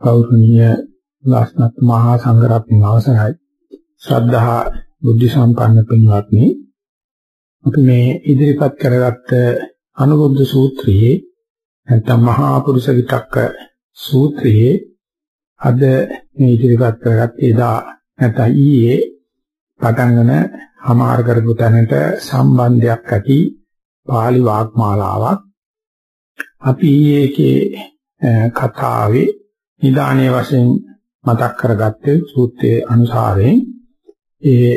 ගෞරවනීය ලාස්නත් මහා සංඝරත්නය අවසරයි. ශ්‍රද්ධා බුද්ධ සම්පන්න පින්වත්නි අපි මේ ඉදිරිපත් කරගත්ත අනුරුද්ධ සූත්‍රයේ නැත්නම් මහා පුරුෂ විතක්ක සූත්‍රයේ අද මේ ඉදිරිපත් කරගත් එදා නැත්නම් ඊයේ පටන්ගෙන හමාර කරපු තැනට සම්බන්ධයක් ඇති pāli වාග්මාලාවක්. අපි ඊයේකේ කතාවේ නිදානයේ වශයෙන් මතක් කරගත්තේ සූත්‍රයේ අනුසාරයෙන් ඒ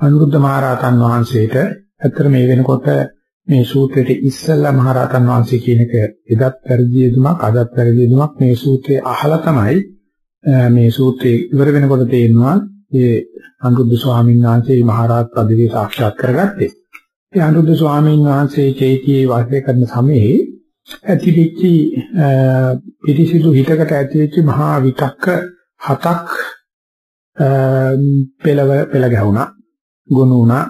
අනුරුද්ධ මහරහතන් වහන්සේට ඇත්තට මේ වෙනකොට මේ සූත්‍රයේ ඉස්සෙල්ලා මහරහතන් වහන්සේ කියන එක එදත් පරිදි යෙදුමක් අදත් පරිදි යෙදුමක් මේ සූත්‍රයේ අහලා තමයි මේ සූත්‍රය ඉවර වෙනකොට තේරෙනවා ඒ අනුරුද්ධ ස්වාමීන් වහන්සේ මහරහත් පදවිය සාක්ෂාත් කරගත්තේ. ඒ අනුරුද්ධ ස්වාමීන් වහන්සේ චෛත්‍යයේ වාසය කරන සමයේ ඇතිවෙච්ච පිරිසිදු හිතකට ඇතිවෙච්ච මහා විතක්ක හතක් පෙළව පෙළ ගැහුණා ගුණ වුණා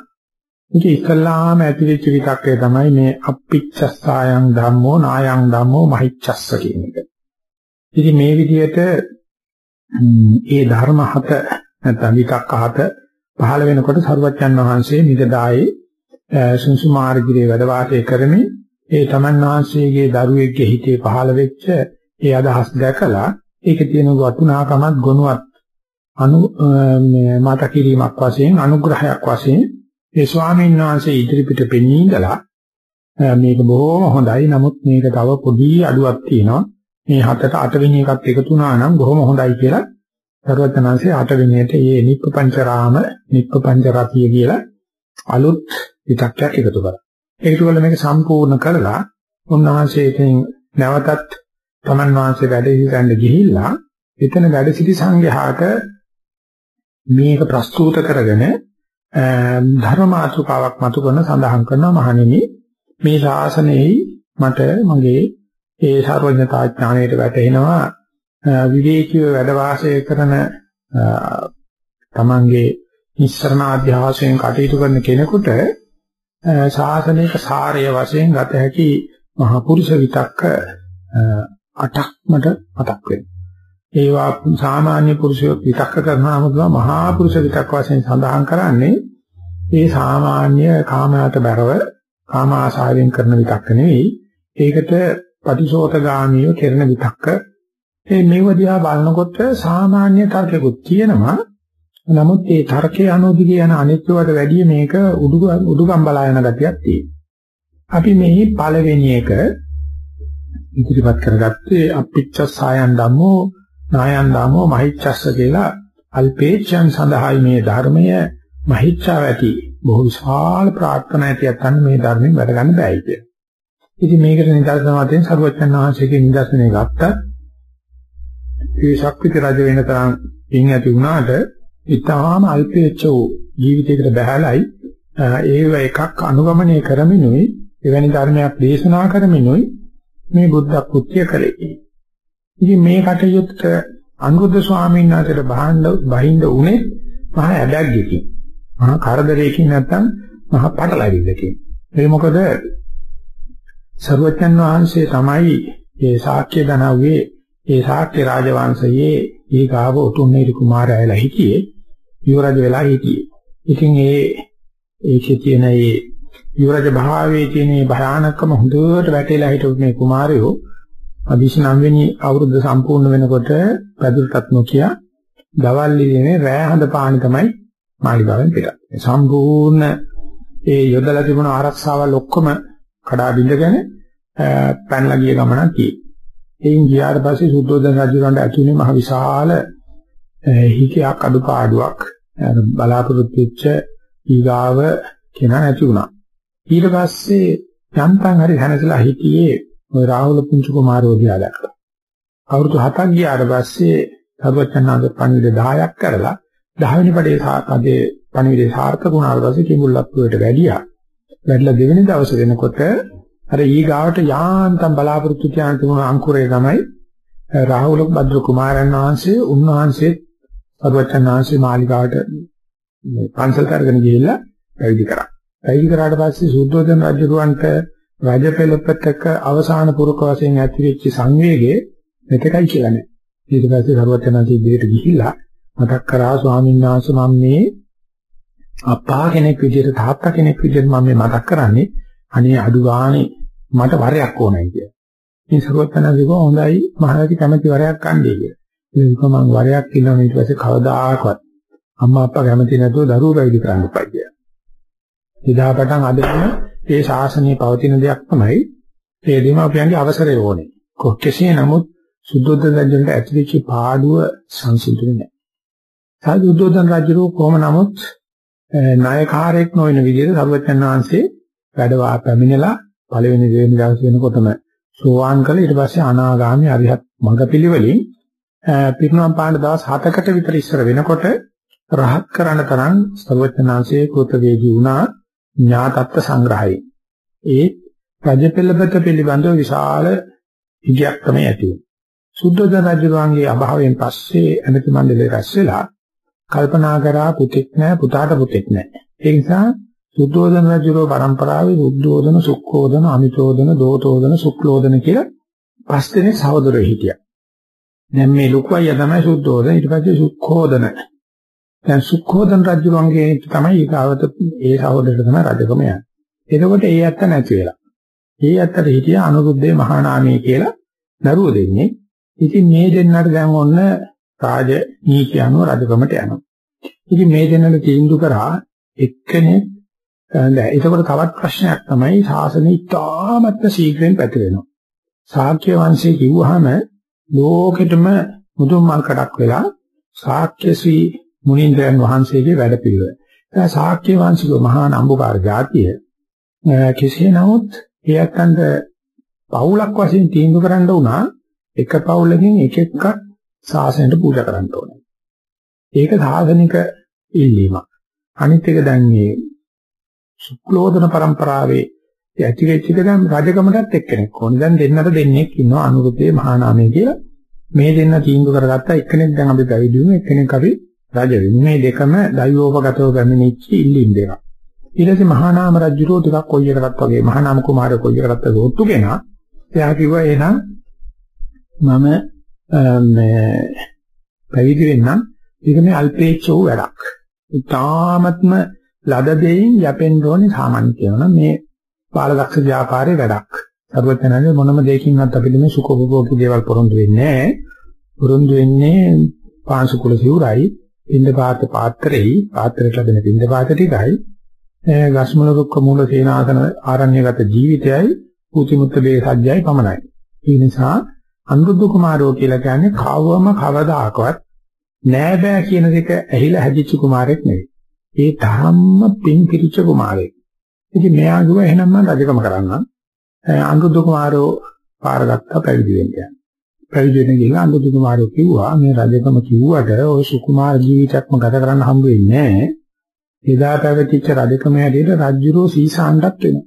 මේක ඉස්සල්ලාම ඇතිවෙච්ච විතක්කේ තමයි මේ අප්පිච්චස්සායන් ධම්මෝ නායන් ධම්මෝ මහිච්ඡස්ස කියන එක. ඉතින් මේ විදිහට ඒ ධර්ම හත නැත්නම් විතක්ක හත පහළ වෙනකොට සරුවච්චන් වහන්සේ නිදදායේ සුසුමාර්ගිරේ වැඩ වාසය කරමින් ඒ තමන් වහන්සේගේ දරුවෙක්ගේ හිතේ පහළ වෙච්ච ඒ අදහස් දැකලා ඒකේ තියෙන වටිනාකමත් ගුණවත් අනු මත කිරීමක් වශයෙන් අනුග්‍රහයක් වශයෙන් ඒ ස්වාමීන් වහන්සේ ඉදිරිපිට පෙනී ඉඳලා මේක බොහොම හොඳයි. නමුත් මේක තව පොඩි අඩුවක් තියෙනවා. මේ හතට අටවෙනි එකත් එකතු වුණා නම් බොහොම හොඳයි කියලා සර්වඥාන්සේ අටවෙනියට මේ නිප්පපංචරාම නිප්පපංචරතිය කියලා අලුත් විතක්යක් එකතු කරා. ඒකට වල මේක සම්පූර්ණ කරලා උන්වහන්සේකින් නැවතත් තමන් වහන්සේ වැඩ සිටින්න ගිහිල්ලා එතන වැඩ සිටි සංඝයාට මේක ප්‍රස්තුත කරගෙන ධර්මාතුකාවක් මතු කරන සඳහන් කරනවා මහණෙනි මේ ශාසනයේ මට මගේ ඒ සර්වඥතා ඥාණයට වැටෙනවා විවේකීව වැඩ වාසය කරන තමන්ගේ නිස්සරණ අධ්‍යාසයෙන් කටයුතු කරන කෙනෙකුට ශාසනික සාරය වශයෙන් ගත හැකි මහ පුරුෂ විතක්ක අටක් මට මතක් වෙනවා. ඒවා සාමාන්‍ය පුරුෂයෝ විතක්ක කරනවා නම් මහා පුරුෂ විතක්ක වශයෙන් සඳහන් කරන්නේ ඒ සාමාන්‍ය කාමයට බරව කාම ආශාවෙන් කරන විතක්ක නෙවෙයි. ඒකට පටිසෝතගාමීව කරන විතක්ක. මේ මේව දිහා බලනකොට සාමාන්‍ය තර්කයකුත් තියෙනවා. නමුත් ඒ තර්කයේ අනුදිගේ යන අනිත්‍යවට වැඩිය මේක උඩුගම් බලා යන ගතියක් තියෙනවා. අපි මෙහි පළවෙනි එක ඉදිරිපත් කරගත්තේ අපිච්ච සායන් ධම්මෝ නායන් ධම්මෝ මහිච්ඡස්ස කියලා අල්පේච්ඡන් සඳහායි මේ ධර්මය මහිච්ඡාව ඇති බොහෝ විශාල ප්‍රාර්ථනා ඇතියක් ගන්න මේ ධර්මයෙන් වැඩ ගන්න බෑයි කිය. ඉතින් මේකට නිදර්ශන වශයෙන් සරුවචන් වහන්සේගේ නිදර්ශනය ගත්තා. ඒ ශක්තිත රජ වෙන තරම් ඉන් ඇති වුණාට ඊටාම අල්පේච්ඡ වූ ජීවිතයකට බහැලයි ඒව එකක් අනුගමනය කරමිනුයි එවැනි ධර්මයක් දේශනා කරමිනුයි මේ බුද්ධ කෘත්‍ය කළේ. ඉතින් මේ කටයුත්ත අනුරුද්ධ ස්වාමීන් වහන්සේට බහින්න බහින්න උනේ මහා ඇබැග්ගකින්. මහා කරදරයකින් නැත්තම් මහා පටලැවිල්ලකින්. ඒ මොකද සරුවචන් වහන්සේ තමයි මේ ශාක්‍ය දනව්වේ ඒ ශාක්‍ය රාජවංශයේ ඊගාව උතුම්මේරි කුමාරයලා හිටියේ යුවරජ වෙලා හිටියේ. ඉතින් ඒ ඒකේ තියෙන ඒ යුවරජ භාවයේ තියෙන භයානකම හොඳට වැටේලා හිටපු මේ කුමාරයෝ 29 වෙනි අවුරුද්ද සම්පූර්ණ වෙනකොට පැදුරටත් නොකිය දවල් ඉන්නේ රෑ හඳ පාණි තමයි මාලිගාවෙන් පිටත්. සම්පූර්ණ ඒ යොදලා තිබුණ ආරක්ෂාවල් ඔක්කොම කඩා බිඳගෙන පැනලා ගිය ගමනක් තියෙනවා. එයින් ගියාට පස්සේ සුද්ධෝදන රජුරන්ට ඇතුළේ මහ විශාල හිකයක් අඩුපාඩුවක් බලාපොරොත්තු වෙච්ච ඊගාව කෙනා නැති වුණා. ඊට පස්සේ යන්තම් හරි හැනසලා හිටියේ ওই රාහුල පුංචි කුමාරයෝ දිහා දැක්කා. අවුරුදු 7ක් ගියාට පස්සේ සර්වචන්නාද පණිවිඩ 10ක් කරලා 10 වෙනි පඩේ සාකදේ පණිවිඩේ සාර්ථක වුණාට පස්සේ කිඹුල්ලප්පුවට වැඩියා. වැඩිලා දෙවෙනි දවසේ වෙනකොට අර ඊගාවට යාන්තම් බලාපොරොත්තු තියන තිබුණ අංකුරේ තමයි රාහුල භද්‍ර කුමාරයන් වහන්සේ උන්වහන්සේ සර්වචන්නාංශේ මාලිකාවට මේ පන්සල් කරගෙන ගිහිල්ලා පැවිදි කරා. පැවිදි කරාට පස්සේ සුද්ධෝදන රජුරවන්ට රජ පෙළපතක අවසාන පුරක වශයෙන් ඇතිවෙච්ච සංවේගයේ මෙතකයි කියලා නෑ. ඊට පස්සේ සරුවචනාදී ඉදිරියට ගිහිල්ලා මතක් කරා ස්වාමීන් වහන්සේ මම මේ අප්පා කෙනෙක් විදිහට තාත්තා කෙනෙක් විදිහට මම මේ මතක් කරන්නේ අනේ අඩු ගානේ මට වරයක් ඕනයි කියලා. මේ සරුවචනාදී කෝ හොඳයි මහරජා කැමති වරයක් ගන්නයි කියලා. ඒක මම වරයක් කියලා ඊට පස්සේ කවදාකවත් අම්මා අප්පා කැමති නැතුව දරුවෝ පැවිදි කරන්න එපා කියලා. එදා පටන් අද වෙන ඒ ශාසනයේ පවතින දෙයක් තමයි ඒ දීමාපියන්ගේ අවසරය ඕනේ. කොහොමසේ නමුත් සුද්ධෝදන රජුන්ට ඇතිවෙච්ච පාඩුව සංසිඳුනේ නැහැ. සාදුද්ධෝදන රජු කොහොම නමුත් නායකාරයෙක් නොවන විදිහට සර්වචන් වහන්සේ වැඩවා පැමිණලා පළවෙනි දෙවෙනි දවස් වෙනකොටම සෝවාන් කළා ඊට පස්සේ අනාගාමී අරිහත් මඟ පිළිවෙලින් පිරිනොම් පාන දවස් 7කට විතර ඉස්සර වෙනකොට රහත් කරන තරම් සර්වචනාංශයේ කෘතවේදී වුණා ඥාතත්ත්ව සංග්‍රහය. ඒ රජපෙළපත පිළිබඳව විශාල ඉගයක් තමයි ඇති වෙන්නේ. සුද්ධෝදන රජුගේ අභාවයෙන් පස්සේ ඇමති මණ්ඩලය රැස් වෙලා කල්පනා කරා පුතෙක් නැහැ පුතාට පුතෙක් නැහැ. ඒ නිසා සුද්ධෝදන රජුගේ පරම්පරාවේ බුද්ධෝදන, සුක්ඛෝදන, අමිතෝදන, දෝතෝදන, සුක්ලෝදන කියලා පස් දෙනෙක් සහෝදරයෝ හිටියා. දැන් මේ ලොකු අයියා තමයි සුද්ධෝදන ඊට පස්සේ සුක්ඛෝදන දැන් සුක්ඛෝදන රජුගේ තමයි ඊගාවත ඒ සහෝදරට තමයි රජකම යන්නේ. එතකොට ඒ ඇත්ත නැති වෙලා. ඒ ඇත්තට හිටිය අනුරුද්ධේ මහා නාමයේ කියලා දරුවෝ දෙන්නේ. ඉතින් මේ දෙන්නට දැන් ඔන්න රාජ නීති අනුව රජකමට යනවා. ඉතින් මේ දෙන්නට තීන්දුව කරා එක්කෙනෙක් දැන් එතකොට තවත් ප්‍රශ්නයක් තමයි ශාසනය ඉතාමත්ම ශීඝ්‍රයෙන් පැතිරෙනවා. ශාක්‍ය වංශය කිව්වහම ලෝකෙටම මුදුන් මල් කඩක් වෙලා ශාක්‍ය ශ්‍රී මුනින්ද්‍රයන් වහන්සේගේ වැඩපිළිවෙල. ඒ ශාක්‍ය වංශික මහා නම්බුකාර ජාතිය කෙසේ නමුත් එයත්න්ට පවුලක් වශයෙන් තීන්දුව කරන්න උනා එක පවුලකින් එක එකක් සාසනයට පූජා කරන්න ඕනේ. ඒක සාසනික ඉල්ලීමක්. අනිත් එක දැන් මේ සුක්ලෝදන પરම්පරාවේ ඇති වෙච්ච එක දැන් රජකමටත් එක්කෙනෙක් ඕනේ. දැන් දෙන්නට දෙන්නෙක් ඉන්නවා අනුරුද්ධේ මහා නාමයේ කියලා. මේ දෙන්න තීන්දුව කරගත්තා එක්කෙනෙක් දැන් අපි පැවිදි වුණා එක්කෙනෙක් අපි රජ වෙන්නේ. මේ දෙකම දෛවෝපගතව පැමිණිච්ච ඉල්ලීම් දෙකක්. ඊට පස්සේ මහා නාම රජුරෝ ටිකක් කොයි එකකටත් වගේ මහා නාම කුමාරය කොයි එකකටත් ගොත්තු කෙනා. එයා කිව්වා එහෙනම් මම මේ පැවිදි වෙන්නම්. ඒක මේ අල්පේච්ඡ වූ වැඩක්. ඉතාමත්ම ලද දෙයින් යැපෙන්න ඕනේ සාමාන්‍ය කියනවා මේ බාලදක්ෂ ව්‍යාපාරේ වැඩක්. සර්වඥානේ මොනම දෙයකින්වත් අපිට මේ සුඛෝපභෝගී දේවල් පොරොන්දු වෙන්නේ නැහැ. පොරොන්දු වෙන්නේ පාංශු කුල සිවුරයි පින්දපාත පාත්‍රෙයි පාත්‍රයට ලැබෙන පින්දපාත ටිකයි ගස්මුල රුක්ක මූල සේනාසන ආරණ්‍යගත ජීවිතයයි පුතිමුත්ත වේ සජ්ජයි පමණයි. ඒ නිසා අනුරුද්ධ කුමාරෝ කියලා කියන්නේ කවවම කවදාකවත් නෑ බෑ කියන දෙක ඇහිලා හැදිච්ච කුමාරෙක් නෙවෙයි. ඒ තරම්ම පින් පිරිච්ච කුමාරෙක්. ඉතින් මෙයා ගිහුවා එහෙනම් මම රජකම කරන්නම්. අනුරුද්ධ කුමාරෝ පාරගත්තා පැවිදි වෙන්න. පැවිදි වෙන ගිහලා අනුරුද්ධ කුමාරයෝ කිව්වා මේ රජකම කිව්වට ඔය සුකුමාර ජීවිතයක්ම ගත කරන්න හම්බ වෙන්නේ නැහැ. එදා පැවතිච්ච රජකම හැටියට රජුරෝ සීසාණ්ඩක් වෙනවා.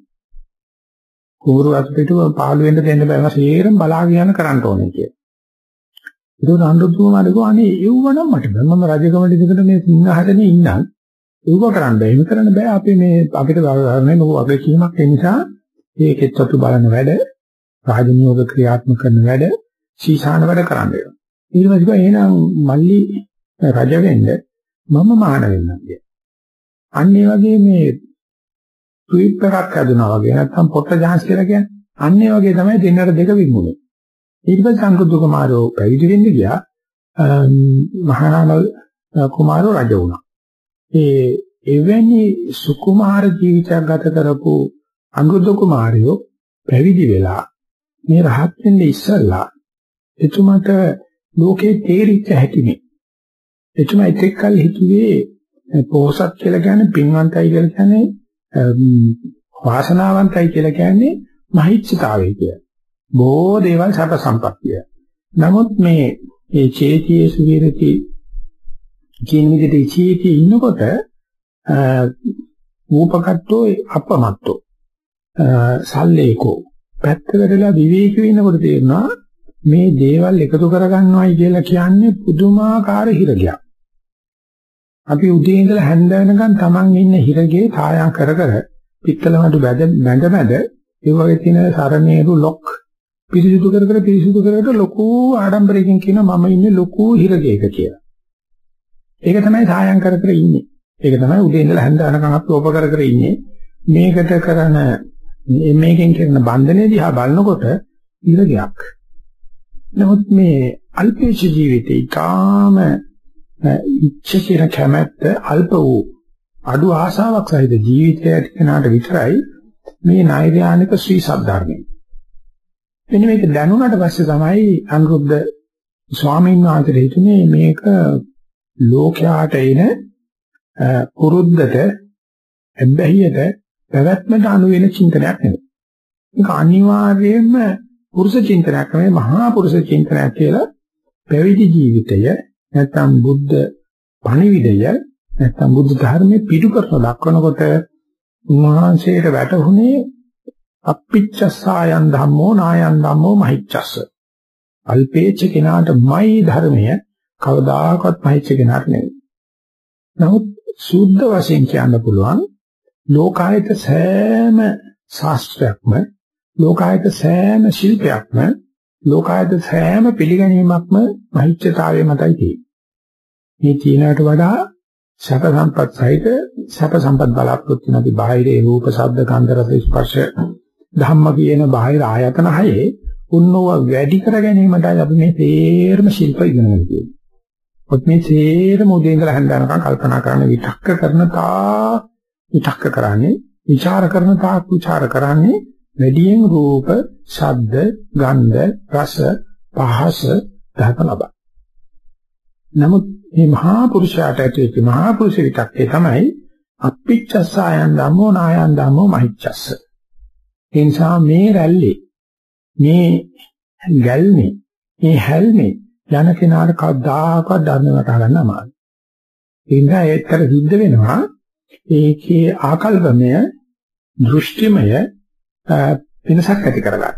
කුඹුරු අත්පිටුව පාළු වෙන්න දෙන්න බෑ සේරම බලාගෙන යන කරන්න ඕනේ කියලා. ඒක අනුරුද්ධ කුමාරයෝ කිව්වා අනේ එව්වනම් මට බෑ මම රජකම දෙකට මේ සිංහහදනේ ඉන්නම්. ඒව කරන්න බෑ. එහෙම කරන්න බෑ. අපි මේ අපිට ගානේ මොකක් වගේ කීමක් ඒ නිසා ඒකෙත් අතු බලන වැඩ රාජනියෝග ක්‍රියාත්මක කරන වැඩ සීසාන වැඩ කරන්න වෙනවා. ඊට පස්සේ කිව්වා එහෙනම් මල්ලි රජ වෙන්න මම මහාන වෙන්නම් කිය. අන්න ඒ වගේ මේ ට්වීට් එකක් හදුනා වගේ නැත්නම් පොට්ට ජාන්ස් කියලා කියන්නේ. අන්න ඒ වගේ තමයි දෙන්නට දෙක විමුනේ. ඊට පස්සේ සංකුද්ධ කුමාරෝ පැවිදි වෙන්න ගියා. මහානාම කුමාරෝ රජ වුණා. ඒ එවැනි සුකුමාර ජීවිතයක් ගත කරපු අනුරුද්ධ කුමාරයෝ පැවිදි වෙලා මේ රහත් වෙන්න ඉස්සල්ලා එතුමට ලෝකේ තේරිච්ච හැටිනේ. එතුමා එතෙක් කල් හිතුවේ පොහසත් කියලා කියන්නේ පින්වන්තයි කියලා කියන්නේ වාසනාවන්තයි කියලා කියන්නේ මහිච්ඡතාවය කියලා. බොහෝ දේවල් සැප සම්පත්තිය. නමුත් මේ මේ චේතියේ සුවිරති කියන විදිහට චේතියේ ඉන්නකොට ූපකට්ටෝ අපමත්තෝ සල්ලේකෝ පැත්තකටලා විවේකී වෙනකොට තේරෙනවා මේ දේවල් එකතු කරගන්නවයි කියලා කියන්නේ පුදුමාකාර හිරගයක්. අපි උදේ ඉඳලා හැන්ද වෙනකන් Taman ඉන්න හිරගේ ඡායා කර කර පිත්තල මඩු බැඳ බැඳ මැද ඒ වගේ තියෙන සරණේරු ලොක් පිරිසිදු කර කර පිරිසිදු කර කර ලොකු ආඩම්බරයකින් කියන මම ඉන්නේ ලොකු හිරගයක කියලා. ඒක තමයි සායම් කර කර ඉන්නේ. ඒක තමයි උදේ ඉඳලා හැන්ද අනකම් අපි ඔබ කර කර ඉන්නේ. මේකට කරන මේකෙන් කරන බන්ධනේ දිහා බලනකොට හිරගයක්. නමුත් මේ අල්පේච ජීවිතේ ඊටාම ඉච්ඡ කියන කැමැත්ත අල්ප වූ අඩු ආශාවක් සහිත ජීවිතය ඇති කෙනාට විතරයි මේ නෛර්යානික ශ්‍රී සද්ධර්මය. මෙන්න මේක දැනුණාට පස්සේ තමයි අනුරුද්ධ ස්වාමීන් වහන්සේ හිතුනේ මේක ලෝකයාට එන පුරුද්දට එබ්බැහියට පැවැත්මට අනු වෙන චින්තනයක් නෙවෙයි. මේක අනිවාර්යයෙන්ම පුරුෂ චින්තනයක් නෙවෙයි මහා පුරුෂ චින්තනයක් කියලා පැවිදි ජීවිතය නැත්නම් බුද්ධ පණිවිඩය නැත්නම් බුද්ධ ධර්මයේ පිටු කරලා දක්වනකොට උන්වහන්සේට වැටහුනේ අප්පිච්චසායන් ධම්මෝ නායන් ධම්මෝ මහිච්ඡස්ස. අල්පේච්ඡ කෙනාටමයි ධර්මය කවදාකවත් මහිච්ඡ කෙනාට නෙවෙයි. නමුත් සුද්ධ වශයෙන් කියන්න පුළුවන් ලෝකායත සෑම ශාස්ත්‍රයක්ම ලෝකායත සෑම ශිල්පයක්ම ලෝකායත සෑම පිළිගැනීමක්ම මහිච්ඡතාවයේ මතයි තියෙන්නේ. මේ තියනකට වඩා සැප සම්පත් සහිත සැප සම්පත් බලාපොරොත්තු නැති බාහිරේ රූප, ශබ්ද, ගන්ධ, රස, ස්පර්ශ ධම්ම කියන බාහිර ආයතන හයේ උන්නෝව වැඩි කර ගැනීමටයි අපි මේ තේරම ශිල්ප ඉගෙන ගන්න තියෙන්නේ. ඔත් මේ තේරම උදේ ඉඳලා හැන්දනකම් කල්පනා කරන විතක්ක කරන තා විතක්ක කරන්නේ, ਵਿਚාර කරන තා විචාර කරන්නේ වැඩියෙන් රූප, ශබ්ද, ගන්ධ, රස, පහස දහක ලබා. නමුත් මේ මහා පුරුෂයාට ඇතුළේ මහා පුරුෂ විතක්කේ තමයි අප්පිච්චස්සයන් ධම්මෝ නායන් ධම්මෝ මහිච්ඡස්ස. ඒ නිසා මේ රැල්ලේ මේ ගැල්නේ මේ හැල්නේ යන කෙනාට කවදාකවත් ධර්ම වටහා ගන්න අමාරුයි. ඒ නිසා ඒත්තර සිද්ධ වෙනවා ඒකේ ආකල්පමය දෘෂ්ටිමය වෙනසක් ඇති කරගන්න.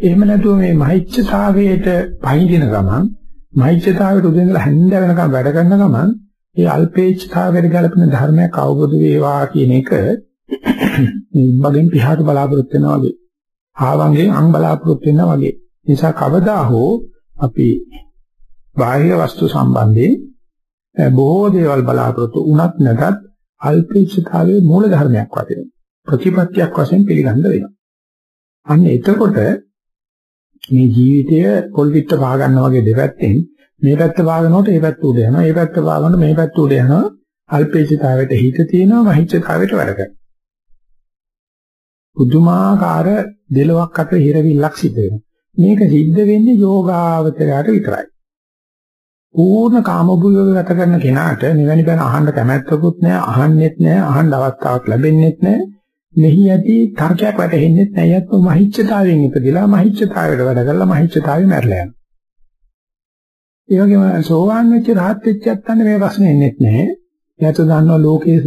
එහෙම නැතුව මේ මහිච්ඡතාවයට පහඳින ගමන් මහිච්ඡතාවයට උදෙන්දලා හැන්ද වෙනකම් වැඩ කරන ගමන් ඒ අල්පේච්ඡතාවයට ගැලපෙන ධර්මයක් අවබෝධ වේවා කියන එක මේ ඉබ්බගෙන් පිටහට බලාපොරොත්තු වෙනවා වගේ. ආවංගෙන් අං බලාපොරොත්තු වෙනවා වගේ. නිසා කවදා හෝ අපි බාහිර වස්තු සම්බන්ධයෙන් බොහෝ දේවල් බලාපොරොත්තු උනත් නැතත් අල්පේච්ඡතාවයේ මූල ධර්මයක් වශයෙන් ප්‍රතිපත්තියක් වශයෙන් පිළිගන්න වෙනවා. අන්න එතකොට මේ ජීවිතය පොල් පිට පහ ගන්නවා වගේ දෙපැත්තෙන් මේ පැත්ත වාගනකොට ඒ පැත්ත උඩ යනවා. ඒ පැත්ත වාගනකොට මේ පැත්ත උඩ යනවා. අල්පේචිතාවයට හිත තියෙනවා මහිච්චතාවයට වැඩ කරනවා. පුදුමාකාර දෙලොක් අතර හිරවිල්ලක් සිද්ධ වෙනවා. මේක සිද්ධ වෙන්නේ යෝගාවචරයට විතරයි. පූර්ණ කාමභූයෝග ගත කරන කෙනාට මෙවැනි බණ අහන්න කැමැත්තකුත් නැහැ, අහන්නෙත් නැහැ, අහන්න අවස්ථාවක් ලැබෙන්නෙත් නැහැ. මෙහි ඇති තර්කයක් වැටහෙන්නෙත් නැහැ. යත් මහිච්ඡතාවයෙන් ඉපදිලා මහිච්ඡතාවයට වැඩ කරලා මහිච්ඡතාවෙ මැරලා යනවා. ඒ වගේම සෝවාන් වෙච්ච රහත් වෙච්ච යත්තන්නේ මේ ප්‍රශ්නේ එන්නේත් නැහැ. එයාට දන්නවා ලෝකයේ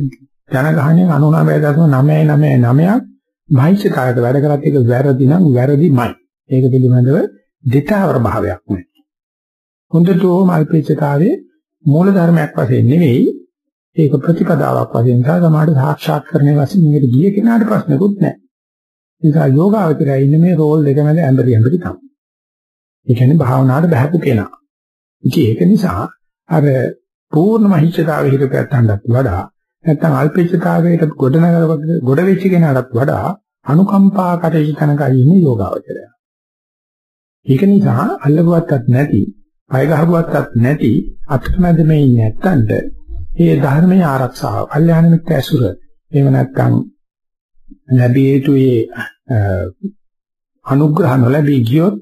ජනගහණයෙන් 99.999ක් මහිෂ්ඨතාවයට වැඩ කරත් ඒක වැරදි නම් වැරදිමයි. ඒක පිළිබඳව දෙතාවර භාවයක් නැහැ. හොඳටම අල්පේච්ඡතාවයේ මූල ධර්මයක් වශයෙන් නෙවෙයි ඒක ප්‍රතිපදාවක් වශයෙන් සහ සමාඩ සාක්ෂාත් කරන්නේ වශයෙන් මේකට ගිය කෙනාට ප්‍රශ්නකුත් නැහැ. ඒ නිසා යෝගාවචරය ඉන්නේ මේ රෝල් දෙක මැද ඇඹරි ඇඹරි තමයි. ඒ කියන්නේ භාවනාවට බහැපු කෙනා. ඉතින් ඒක නිසා අර පූර්ණ මහිච්ඡතාවයේ හිත පැත්තන්ටත් වඩා නැත්නම් අල්පේච්ඡතාවයට ගොඩ නගර ගොඩ වෙච්ච කෙනාටත් වඩා අනුකම්පා කටයුතු තනකයි ඉන්නේ යෝගාවචරය. ඒක නිසා අල්ලගුවත්තත් නැති, පය ගහගුවත්තත් නැති අත්මැද මේ නැත්තඳ මේ ධර්මයේ ආරක්ෂාව, කල්යාණ මිත්‍ර ඇසුර, එහෙම නැත්නම් ලැබිය යුතුයේ අනුග්‍රහ නොලැබී ගියොත්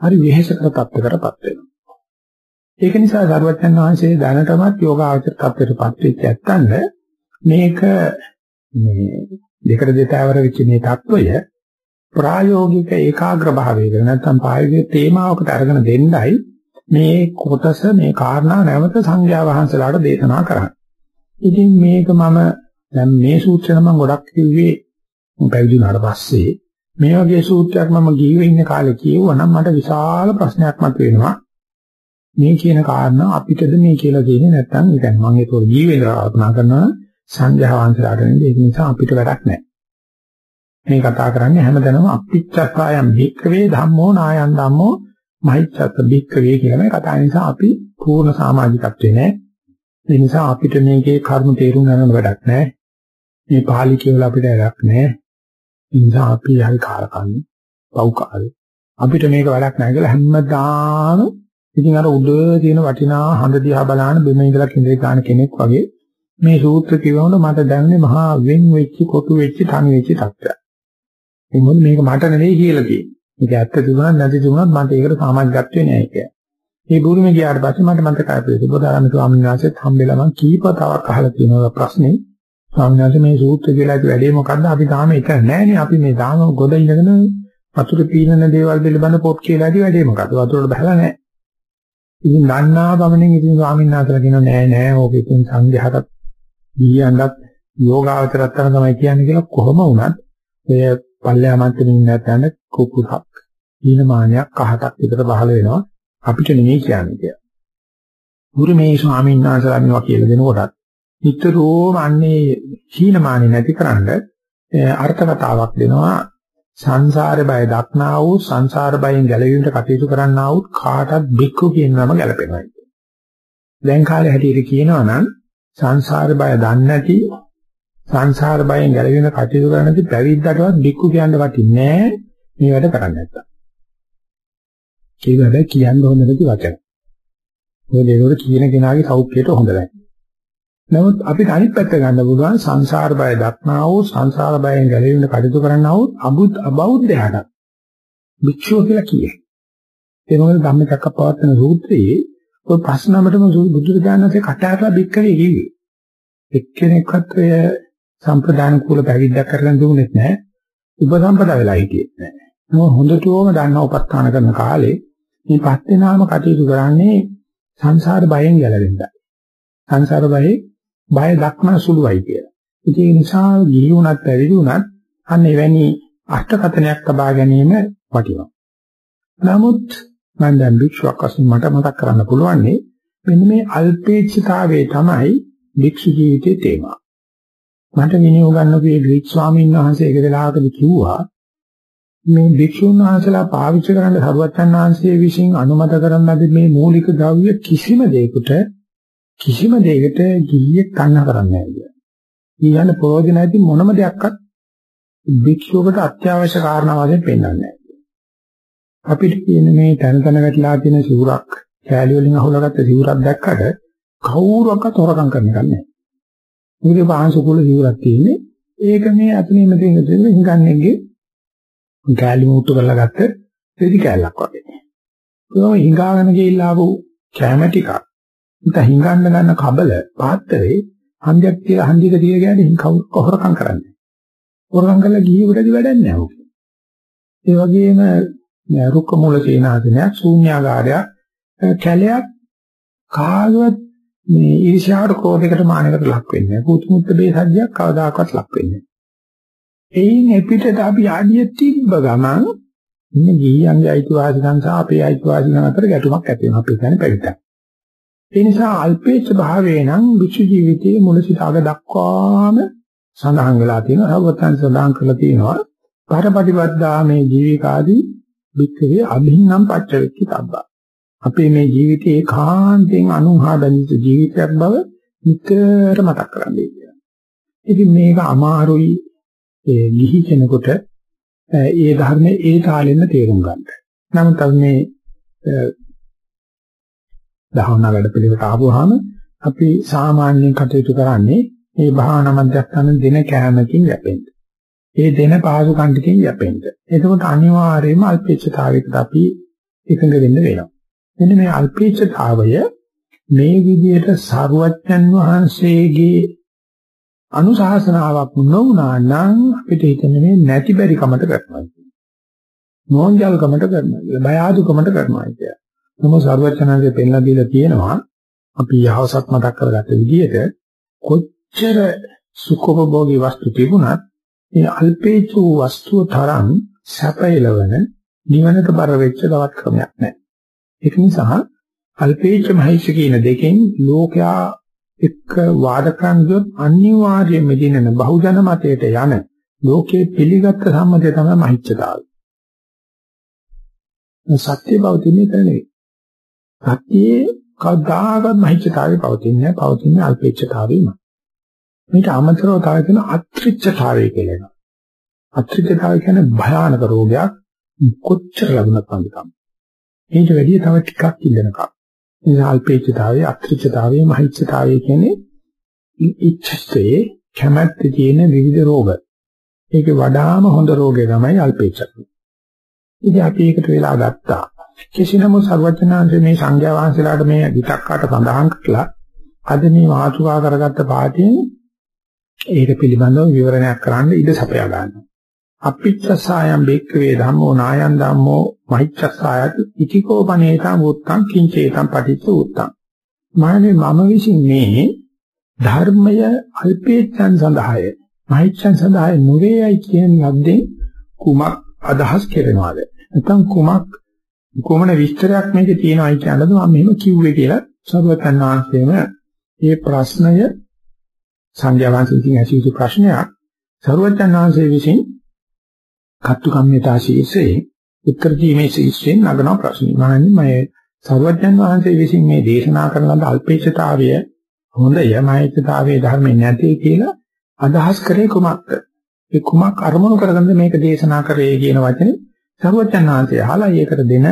හරි වෙහෙසකට තත්ත්වකටපත් වෙනවා. ඒක නිසා සරුවත්යන් වහන්සේ දැනටමත් යෝගාචර තත්ත්වයටපත් වෙච්ච ඇත්තන්ද මේක මේ දෙකට දෙතාවර වෙච්ච මේ தত্ত্বය ප්‍රායෝගික ඒකාග්‍ර භාවයක නැත්නම් ප්‍රායෝගික තේමාවකට අරගෙන දෙන්නයි මේ කොටස මේ කාරණා නැවත සංඥා වහන්සලාට දේශනා කරන්නේ. ඉතින් මේක මම දැන් මේ සූත්‍රය මම ගොඩක් කිව්වේ පැවිදි වුණාට පස්සේ මේ වගේ සූත්‍රයක් මම ගිහිව ඉන්න කාලේ කියුවා නම් මට විශාල ප්‍රශ්නයක් මතුවෙනවා. මේ කියන කාරණා අපිටද මේ කියලා දෙන්නේ නැත්නම් ඒ කියන්නේ මම ඒක ජීවිතේ කල්පනා කරනවා සංඝයා වහන්සේලාට නෙවෙයි ඒක නිසා අපිට වැඩක් නැහැ. මේ කතා කරන්නේ හැමදැනම අපිච්චස්සායම් භික්කවේ ධම්මෝ නායන් ධම්මෝ මහිච්ඡත් භික්කවේ කියලා මේ කතා නිසා අපි පූර්ණ සමාජිකත්වේ නැහැ. ඒ නිසා අපිට මේකේ කර්ම තේරුම් ගන්න වැඩක් නැහැ. මේ පාලි කියලා අපිට වැඩක් නැහැ. ඒ නිසා අපි හරි කාලකන්නේ පව්කාරය. අපිට මේක වැඩක් නැහැ කියලා හැමදාම ඉතින් අර උඩ තියෙන වටිනා හඳ දිහා බලන බිම ඉඳලා කිඳේ ගන්න කෙනෙක් වගේ මේ සූත්‍ර කියවනකොට මට දැනෙන්නේ මහා වෙන් වෙච්ච කොටු වෙච්ච තනි වෙච්ච තත්ත්වයක්. ඒ මොකද මේක මට නෙවෙයි කියලා කියන්නේ. මේක ඇත්ත තිබුණත් නැති තිබුණත් මට ඒකට සමාජගතවේ නෑ ඒක. මේ බුරුමේ ගියාට පස්සේ මට මතකයි ප්‍රතිපදාරාම ස්වාමීන් වහන්සේත් හම්බෙලා මම කීපතාවක් අහලා තියෙනවා ප්‍රශ්නේ. ස්වාමීන් වහන්සේ මේ සූත්‍ර කියලා ඇති වැඩේ මොකද්ද? අපි තාම එක නෑනේ. අපි මේ තාම ගොඩ ඉඳගෙන වතුර පීනන දේවල් පිළිබඳ පොත් කියලා ඇති වැඩේ මොකද්ද? වතුරට බහලා නෑ. ඉතින් දන්නා බමණෙන් ඉතින් ස්වාමීන් වහන්සේලා කියනවා නෑ නෑ ඕක ඉතින් සංඝයාටත් ගියන්වත් යෝගාවචරත් තමයි කියන්නේ කියලා කොහොම වුණත් ඔය පල්ලෙහා මන්ත්‍රණින් නැත්නම් කුකුසක් හීනමානයක් කහටක් විතර පහළ වෙනවා අපිට නෙමෙයි කියන්නේ කියලා. ගුරු මේ ස්වාමීන් වහන්සේලා මේවා කියලා දෙනකොටත් නිතරම අන්නේ හීනමානෙ නැතිකරන්න අර්ථ කතාවක් දෙනවා සංසාර බය දක්නා වූ සංසාර බයෙන් ගැලවීමට කටයුතු කරන්නා වූ කාටත් බික්කු කියන නම ගැලපෙනවා. දැන් කාලේ හැටියට කියනවා නම් සංසාර බය දන්නේ නැති සංසාර බයෙන් ගැලවෙන කටයුතු කරන නැති පැවිද්දටවත් බික්කු කියන්න වටින්නේ නැහැ මේ වැඩ කරන්නේ නැත්තම්. ඒක හැබැයි කියන්න හොඳ නැති වචන. මොකද ඒකට කියන කෙනාගේ සෞඛ්‍යයට හොඳ නැහැ. නමුත් අපිට අනිත් පැත්ත ගන්න පුළුවන් සංසාර බය දක්නා වූ සංසාර බයෙන් ගැලවෙන කටයුතු කරන්නා වූ අබුත් අබෞද්ධයාට භික්ෂුව කියලා කියයි. ඒ මොකද ධම්මචක්කප්පවත්තන සූත්‍රයේ ඔය ප්‍රශ්නමටම බුදුරජාණන්සේ කටහරලා බික්කවේ කිව්වේ. එක්කෙනෙක්වත් ඔය සම්ප්‍රදාන කුල පැවිද්දක් කරගෙන දුන්නේ නැහැ. උපසම්පදා වෙලා හිටියේ නැහැ. නෝ හොඳටම දන්න උපස්ථාන කරන කාලේ මේ පස් දෙනාම කටයුතු කරන්නේ සංසාර බයෙන් ගැලවෙන්නයි. සංසාර බයේ බය දක්නා සුළුයි කියලා. ඒ නිසා ගිහි වුණත් පැවිදි වුණත් අන්න එවැනි අෂ්ටකතනයක් තබා ගැනීම වටිනවා. නමුත් මම දැන් භික්ෂුවක් වශයෙන් මට මතක් කරන්න පුළුවන්නේ මෙන්න මේ අල්පේච්ඡතාවයේ තමයි භික්ෂු ජීවිතයේ තේමාව. මට විනය ගන්නකෝ මේ ග්‍රීක ස්වාමීන් වහන්සේ එක වෙලාවකදී කිව්වා මේ භික්ෂුන් වහන්සේලා පාවිච්චි කරන්න සරුවච්චන් වහන්සේ විසින් අනුමත කරන ලද මේ මූලික ද්‍රව්‍ය කිසිම දෙයකට කිසිම දෙයකට ගිහියෙක් කන්න කරන්නේ නැහැ. ඊයන ප්‍රයෝජන ඇති මොනම දෙයක්වත් භික්ෂුවකට අත්‍යවශ්‍ය කාරණා වශයෙන් පෙන්වන්නේ නැහැ. අපිට කියන මේ තන තන වැටලා තියෙන සිවුරක් කෑලි වලින් අහුලගත්ත සිවුරක් දැක්කට කවුරුවක්වත් හොරකම් කරන්න නැහැ. මේකේ පාංශුකුල සිවුරක් තියෙන්නේ. ඒක මේ අතනින් මෙතන තියෙන හිඟන්නේගේ ගෑලි මුට්ටු කරලා ගත්ත රෙදි කෑල්ලක් වගේ. ඒක හිඟාගෙන ගිහිල්ලා ආපු කැම ටිකක්. ඉතින් හිඟන්න ගන්න කබල පාත්‍රේ හන්දියක් තියලා හන්දියක තිය ගෑනේ කවුරු කොහොරකම් කරන්නේ. හොරකම් කරලා ගිහියකටදී වැඩක් නැහැ ඔක. ඒ වගේම රුක්ක මූල සේනාසනයක් ශූන්‍යාගාරයක් කැලයක් කාගවත් මේ ඊර්ෂ්‍යාවට ක්‍රෝධයකට මානකට ලක් වෙන්නේ නැහැ. පුතුමුත්ත බේසජ්ජයක් කවදාකවත් ලක් වෙන්නේ නැහැ. එයින් එපිටට අපි ආඩිය තිබ්බ ගමන් ඉන්නේ ගිහියන්ගේ අයිතිවාසිකම් සහ අපේ අයිතිවාසිකම් අතර ගැටුමක් ඇති වෙනවා. අපි කියන්නේ පැවිද්දක්. ඒ නිසා අල්පේච්ඡ භාවයේ නම් විසු ජීවිතයේ මුල සිට අග දක්වාම සඳහන් වෙලා තියෙනවා. සවතන් සඳහන් කරලා තියෙනවා. පරපටිපද්දා මේ ජීවිකාදී වික්‍රේ අභින්නම් පච්චවෙක්කි තබ්බා. අපේ මේ ජීවිතේ ඒකාන්තයෙන් අනුහා බැඳිච්ච ජීවිතයක් බව නිතර මතක් කරගන්න කියලා. ඉතින් මේක අමාරුයි ඒ ගිහි කෙනෙකුට ඒ ධර්මයේ ඒ තාලෙන්න තේරුම් ගන්න. නමුත් අපි මේ දහවනා වැඩ පිළිවෙලට ආවොහම අපි සාමාන්‍යයෙන් කටයුතු කරන්නේ මේ භාවනා මධ්‍යස්ථාන දින කෑමකින් යැපෙන්න. ඒ දින පහසු කණ්ඩකින් යැපෙන්න. එතකොට අනිවාර්යයෙන්ම අල්පේච්ඡතාවයකට අපි එකඟ වෙන්න වෙනවා. මෙන්න මේ අල්පේච්ඡතාවය මේ විදිහට සරුවච්චන් වහන්සේගේ අනුශාසනාවක් නොවුනා නම් අපිට හිතන්නේ මේ නැති බැරි කමට කරනවා කියන්නේ. නෝන්ජල් කමට කරනවා. බය ආදු කමට කරනවා කියන්නේ. මොම සරුවච්චන්හන්සේ පෙන්ලා දීලා තියෙනවා අපි යහවසක් මතක් කරගත්ත විදිහට කොච්චර සුඛෝපභෝගී වස්තු තිබුණත් මේ අල්පේච්ඡ වස්තුව තරම් සැපයලවන නිවනට බර වෙච්ච තවත් ක්‍රමයක් නැහැ. ඒක නිසා අල්පේච්ඡ මහේශ කියන දෙකෙන් ලෝකයා එක්ක වාද කරන අනිවාර්ය මෙදිනන බහුජන මතයට යන ලෝකේ පිළිගත් සම්මතය තමයි මහිච්ඡතාවය. සත්‍ය පවතින්නේ එතන නෙවෙයි. සත්‍යයේ කවදාකවත් මහිච්ඡතාවය පවතින්නේ නැහැ. පවතින්නේ අල්පේච්ඡතාවෙම. මේක අමතරව තව කියන අත්‍රිච්ඡතාවය කියලා එකක්. අත්‍රිච්ඡතාවය කියන්නේ භයානක රෝගයක් කොච්චර ලැබුණත් වන්දිකම්. ඊට වැඩිය තව ටිකක් ඉල්ලනකම්. ඒ අල්පේච්ඡතාවය, අත්‍රිච්ඡතාවය, මහිච්ඡතාවය කියන්නේ ඉච්ඡස්තේ කැමැත්ත තියෙන විවිධ රෝග. ඒකේ වඩාම හොඳ රෝගය තමයි අල්පේච්ඡතාවය. ඉතින් අපි ඒකට වෙලා ගත්තා. කිසිනම සර්වඥාන්සේ මේ සංඥා වහන්සේලාට මේ විතක්කාට සඳහන් කළා. අද මේ මාතුකා කරගත්ත පාඩියෙන් ඒක පිළිබඳව විවරණයක් කරන්න ඉඩ සපයා ගන්නවා. අපිච්චසායම් බේක්කවේ ධම්මෝ නායන් ධම්මෝ මහිච්ඡසායත් ඉතිකෝ පනේතං උත්තං කිංචේතං පටිච්ච උත්තං. මානේ මම විසින් මේ ධර්මය අල්පේච්ඡන් සඳහාය මහිච්ඡන් සඳහාය නොවේයි කියන ලද්දෙන් කුමක් අදහස් කරනවාද? නැත්නම් කුමක් කොමන විස්තරයක් මේකේ තියෙනවයි කියනද මම මෙහෙම කිව්වේ කියලා සරුවතන් වහන්සේම මේ ප්‍රශ්නය සංඥා වහන්සේකින් ඇසීතු ප්‍රශ්නයක් සරුවතන් වහන්සේ විසින් කත්තු කම්මිතා ශීර්ෂයේ උත්තර දීමේ ශීර්ෂයෙන් නගන ප්‍රශ්නේ. මහණනි මම සරුවතන් වහන්සේ විසින් මේ දේශනා කරන ලද අල්පේච්ඡතාවය හොඳය මහේච්ඡතාවයේ ධර්මේ නැති කියලා අදහස් කරේ කුමක්ද? ඒ කුමක් අරමුණු කරගෙනද මේක දේශනා කරේ කියන වචනේ සරුවචන් වහන්සේ අහලා ඒකට දෙන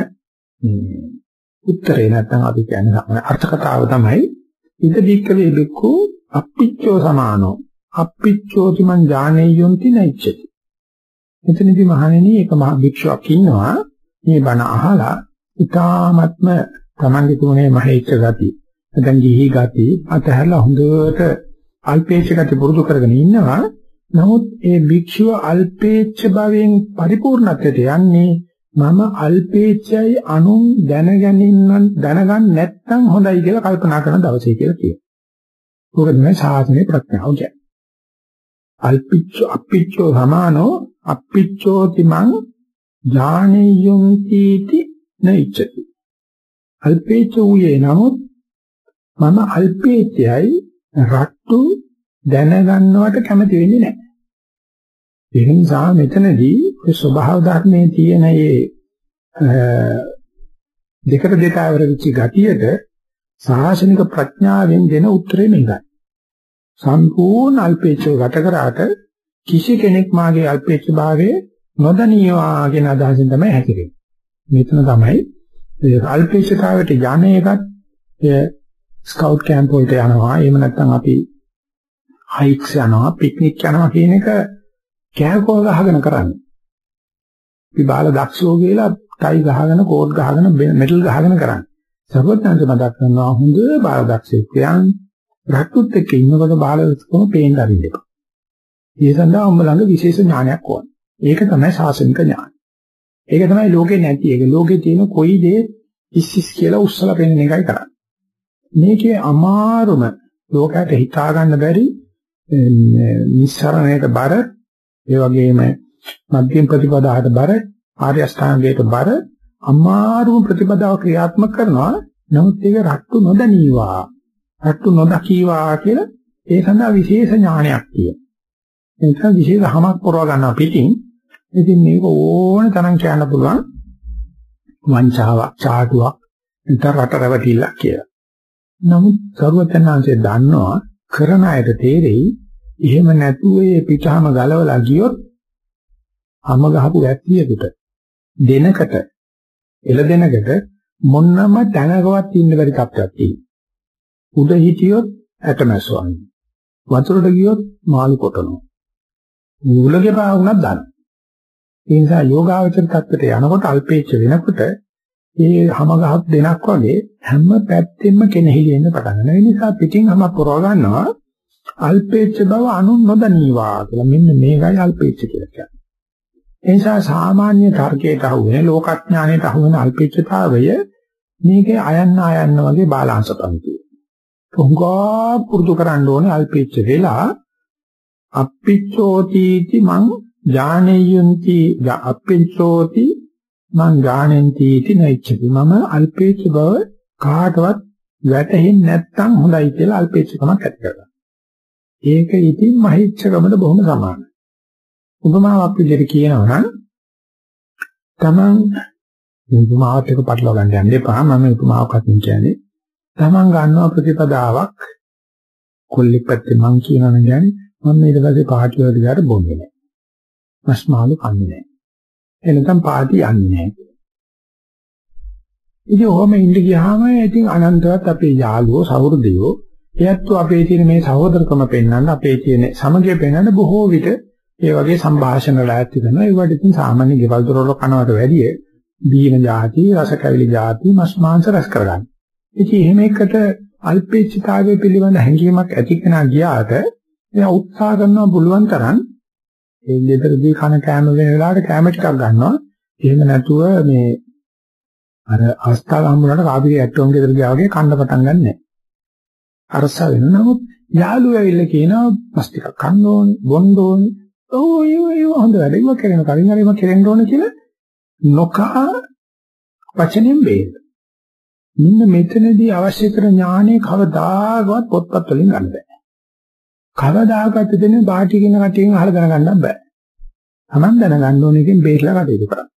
උත්තරේ නැත්නම් අපි කියන්නේ අර්ථකතාව තමයි ඉද බික්කවේ බික්කු අප්පිච්චෝ සමානෝ අප්පිච්චෝති මං ඥානෙයොන්ති නැච්චති එතනදී මහණෙනි එක මහ භික්ෂුවක් ඉන්නවා මේ බණ අහලා ඊ타ත්ම තමන්ගේ තුනේ මහේච්ඡ ගති නැත්නම් ගිහි ගති අතහැරලා හොඳට අල්පේච්ඡ ගති පුරුදු කරගෙන ඉන්නවා නමුත් ඒ භික්ෂුව අල්පේච්ඡ භවෙන් පරිපූර්ණත්වයට යන්නේ මම අල්පේච්ඡයි අනුන් දැනගැනින්න දැනගන්න නැත්නම් හොඳයි කියලා කල්පනා කරන දවසේ කියලා කියනවා. මොකද මේ සාසනේ ප්‍රඥාව කියන්නේ. අල්පිච්ච අප්පිච්චෝ සමානෝ අප්පිච්චෝති මං ඥානෙයුන්තිති නයිච්චති. අල්පේච්ච ඌයේ නමුත් මම අල්පේච්චයයි රට්ටු දැනගන්නවට කැමති වෙන්නේ නැහැ. ඒ නිසා මෙතනදී ඒ ස්වභාව ධර්මයේ තියෙන මේ දෙකට දෙකවර වෙච්ච ගතියට සාසනික ප්‍රඥාවෙන් දෙන උත්තරේ මේකයි. සම්පූර්ණ අල්පේච්ඡව ගත කරාට කිසි කෙනෙක් මාගේ අල්පේච්ඡ භාවයේ නොදනියවා කියන අදහසින් තමයි හැසිරෙන්නේ. මෙතන තමයි ඒ අල්පේච්ඡතාවයට යන එකත් ස්කවුට් කැම්ප් වලට යනවා. එහෙම නැත්නම් අපි හයික්ස් යනවා, පික්නික් යනවා කියන එක කෑකෝ ගහගෙන කරන්නේ. අපි බාල දක්ෂෝ කියලා ටයි ගහගෙන කෝට් ගහගෙන මෙටල් ගහගෙන කරන්නේ. සර්වඥාන්ත මතක් කරනවා හොඳ බාල දක්ෂයෙක් කියන් රට්ටුත් එක්ක ඉන්නකොට බාල දක්ෂකම පේන්න අරින්න එපා. ඒ සඳහා උඹ ළඟ විශේෂ ඥානයක් ඕන. ඒක තමයි ශාසනික ඥාන. ඒක තමයි ලෝකේ නැති එක. ලෝකේ තියෙන කොයි දේ ඉස්සිස් කියලා උස්සලා පෙන්නන එකයි කරන්නේ. මේකේ අමාරුම ලෝකයට හිතා ගන්න බැරි නිස්සරණයට බර ඒ වගේම මධ්‍යම ප්‍රතිපදාවට බර ආර්ය අෂ්ටාංගයට බර අමාරුම ප්‍රතිපදාව ක්‍රියාත්මක කරනවා නමුත් ඒක රට්ටු නොදනීවා රට්ටු නොදකීවා කියලා ඒ සඳහා විශේෂ ඥානයක් තියෙනවා ඒ නිසා විශේෂ හමක් පොරව ගන්නවා පිටින් ඉතින් මේක ඕන තරම් කියන්න පුළුවන් වංචාවක් චාටුවක් විතර රට රැවටිල්ලක් කියලා නමුත් සරුවචනාංශය දන්නවා කරන අයට තේරෙයි එහෙම නැතුව ඒ පිටහම ගලවලා ගියොත් අම ගහපු වැක්කියෙකුට දෙනකට එළ දෙනකට මොන්නම තැනකවත් ඉන්න බැරි තත්ත්වයක් තියෙනවා. උඩ හිටියොත් ඇටමැස්සුවන්. වතුරට ගියොත් මාළු කොටනවා. මූලගේ පාවුණක් දාන. ඒ නිසා යෝගාවචර තත්ත්වයට යනකොට අල්පේච්ච වෙනකොට ඒ හැම ගහක් දෙනක් වගේ හැම පැත්තෙම කෙනෙහිලි එන්න පටන් ගන්නවා. ඒ නිසා පිටින් හැම පොරව ගන්නවා අල්පේච්ච බව අනුන් නොදනීවා කියලා. මෙන්න මේකයි අල්පේච්ච කියලා කියන්නේ. ඒ නිසා සාමාන්‍ය තර්කයට අහු වෙන ලෝකඥාණයට අහු වෙන අල්පේච්ඡතාවය මේකේ අයන්න අයන්න වගේ බාලාංශ පන්තිය. උංගා පුරුදු කරන්න ඕනේ අල්පේච්ච වෙලා අප්පිච්චෝතිති මං ඥානෙයුන්ති අප්පිච්චෝති මං ගානෙන්ති इति නයිච්චති මම අල්පේච්ඡ බව කාටවත් වැටහෙන්නේ නැත්නම් හොඳයි කියලා අල්පේච්ඡකමක් ඇති කරගන්නවා. ඒක ඉතින් මහිච්ඡකමද බොහොම සමානයි. උපමාවක් විදිහට කියනවා නම් තමන් උපමාවත් එක පටලවා ගන්න යන්න එපා. මම උපමාවක් අතින් කියන්නේ. තමන් ගන්නවා ප්‍රතිපදාවක් කොල්ලෙක් පැත්තේ මං කියනවා නම් කියන්නේ මම ඊට පස්සේ පාටි වලට ගියාට බොන්නේ නැහැ. ප්‍රශ්නාලු කන්නේ නැහැ. එනකම් පාටි යන්නේ නැහැ. ඉතින් ඔහොම ඉඳ ගියාම ඉතින් අනන්තවත් අපේ යාළුවෝ සහෘදයෝ එයත් අපේ තියෙන මේ සහෝදරකම පෙන්වන්න අපේ තියෙන සමගිය පෙන්වන්න බොහෝ විට ඒ වගේ සංభాෂණ වල ඇති වෙනවා. ඒවට ඉතින් සාමාන්‍ය ගෙවල් දොරවල කනවට වැඩිය දීන જાති, රස කැවිලි જાති, මස් මාංශ රස කරගන්න. ඉතින් එහෙම එකට අල්පේච්ඡතාවය පිළිබඳ හැඟීමක් ඇති කෙනා ගියාට එයා උත්සාහ කරනවා පුළුවන් තරම් ඒ ගෙදරදී කන කෑම වෙන වෙලාවට කෑම ටිකක් ගන්නවා. එහෙම නැතුව මේ අර අවස්ථාව හම්බුනට කාපිරි ඇටෝම් ගෙදර ගියා වගේ කන්න පටන් ගන්නෑ. අරස වෙන නමුත් යාළුවෝ ඇවිල්ලා කියනවා මස් ටිකක් කන්න ඕනේ, බොන්න ඕනේ. ඔව් ඒ හොඳ වැඩ ඉව කරගෙන කලින් හරි මම කෙරෙන්න ඕනේ කියලා නොකා වචනෙන් වේද. මෙන්න මෙතනදී අවශ්‍ය කරන ඥානෙ කවදාකවත් පොත්පත් වලින් ගන්න බෑ. කවදාකවත් දෙන බාටි කියන කටියෙන් අහලා දැනගන්න බෑ. Taman දැනගන්න ඕන එකෙන් බේරලා කටයුතු කරන්න.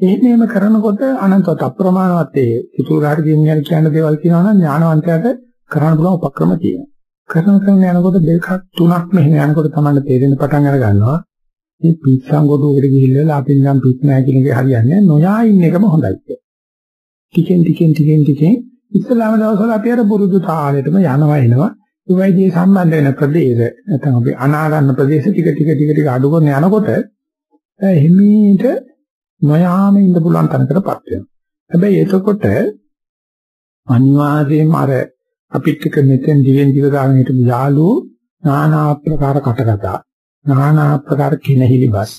එහෙම කරනකොට අනන්තවත් අප්‍රමාණවත් ඒ චතුරාර්ය කියන්නේ කියන දේවල් කියනවා නම් ඥානවන්තයාට කරන්න පුළුවන් උපක්‍රම තියෙනවා. කරන කරන යනකොට දෙකක් තුනක් මෙහෙම යනකොට තමයි තේරෙන්න පටන් අර ගන්නවා. මේ පිස්සන් ගොඩුවකට ගිහිල්ලා අපි නිකන් පිස් නැහැ කියන එක හරියන්නේ නොයා ඉන්න එකම හොඳයි කියලා. ටිකෙන් ටිකෙන් ටිකෙන් ටිකෙන් ඉස්ලාම දවස්වල අපි අර පුරුදු තාලෙටම යනවා එනවා. ඒ වයිදී සම්බන්ධ වෙන ප්‍රදේශ නැත්නම් අපි අනාගන්න ප්‍රදේශ ටික ටික ටික ටික අඩු කරන යනකොට එහිමීට නොයාම ඉන්න පුළුවන් තැනකටපත් වෙනවා. හැබැයි එතකොට අනිවාර්යයෙන්ම අර අපිත් එක්ක මෙතෙන් දිවෙන් දිව ගාන හිටපු යාළුවෝ নানা ආකාර කටකතා নানা ආකාර කිනහිලි බස්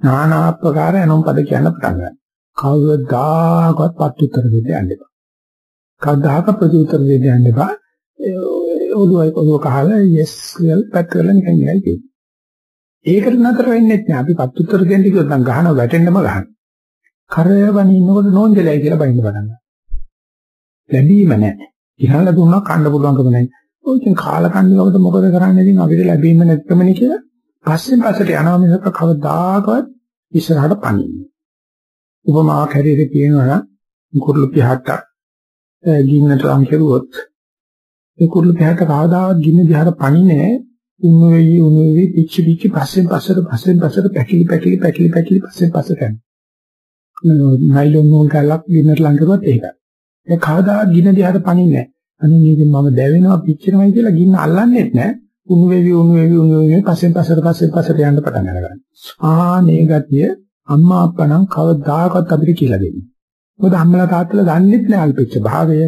নানা ආකාර එනම් පද කියන්න පටන් ගන්නවා. කවදාකවත් පත්‍ුත්තර දෙන්න යන්න එපා. කවදාක ප්‍රතිඋත්තර දෙන්න යන්න එපා. ඔළුවයි ඔළුව කහලා yes කියලා පැත් කරලා නිකන් ඉන්නේ තියෙන්නේ. ඒකට නතර වෙන්නේ නැහැ. අපි පත්‍ුත්තර දෙන්න කිව්වොත් නම් ගහනවා වැටෙන්නම ගහනවා. කරවන ඉන්නකොට නෝන්ජලයි කියලා බයින්න පටන් ගන්නවා. ලැබීම නැහැ. ඉහළ දුන්නා කන්න පුළුවන්කම නැහැ. ඔය ඉතින් කාලා කන්නකොට මොකද කරන්නේ ඉතින් අපිට ලැබීම නැත්කමනේ කියලා පස්සෙන් පස්සට යනවා මිසක කවදාකවත් ඉස්සරහට පණින්නේ. උපමාවක් හැටියට කියනවා නම් කුරුළු පිහට්ට ගින්නට ලං කෙරුවොත් ඒ කුරුළු පිහට්ට කවදාවත් ගින්න දිහාට පණින්නේ උණු වෙයි උණු වෙයි පිච්චි පිච්චි පස්සෙන් පස්සට පස්සෙන් පස්සට පැකිලි පැකිලි පැකිලි පැකිලි පස්සෙන් පස්සට යනවා. නයිලොන් නූල් කලක් ගින්නට ලං කරුවත් ඒකයි. ඒ කවදාවත් ගින්න දිහාට පණින්නේ නැහැ. අනේ මේකෙන් මම දැවෙනවා පිච්චෙනවයි කියලා ගින්න අල්ලන්නේත් නැහැ. උණු වෙවි උණු වෙවි උණු වෙවි පස්සෙන් පස්සට පස්සෙන් පස්සට යන්න පටන් අරගන්නවා. ආ මේ ගතිය අම්මා අප්පා නම් කවදාකවත් අපිට කියලා දෙන්නේ. මොකද අම්මලා තාත්තලා දන්නෙත් නෑ අල්පෙච්ච භාවය.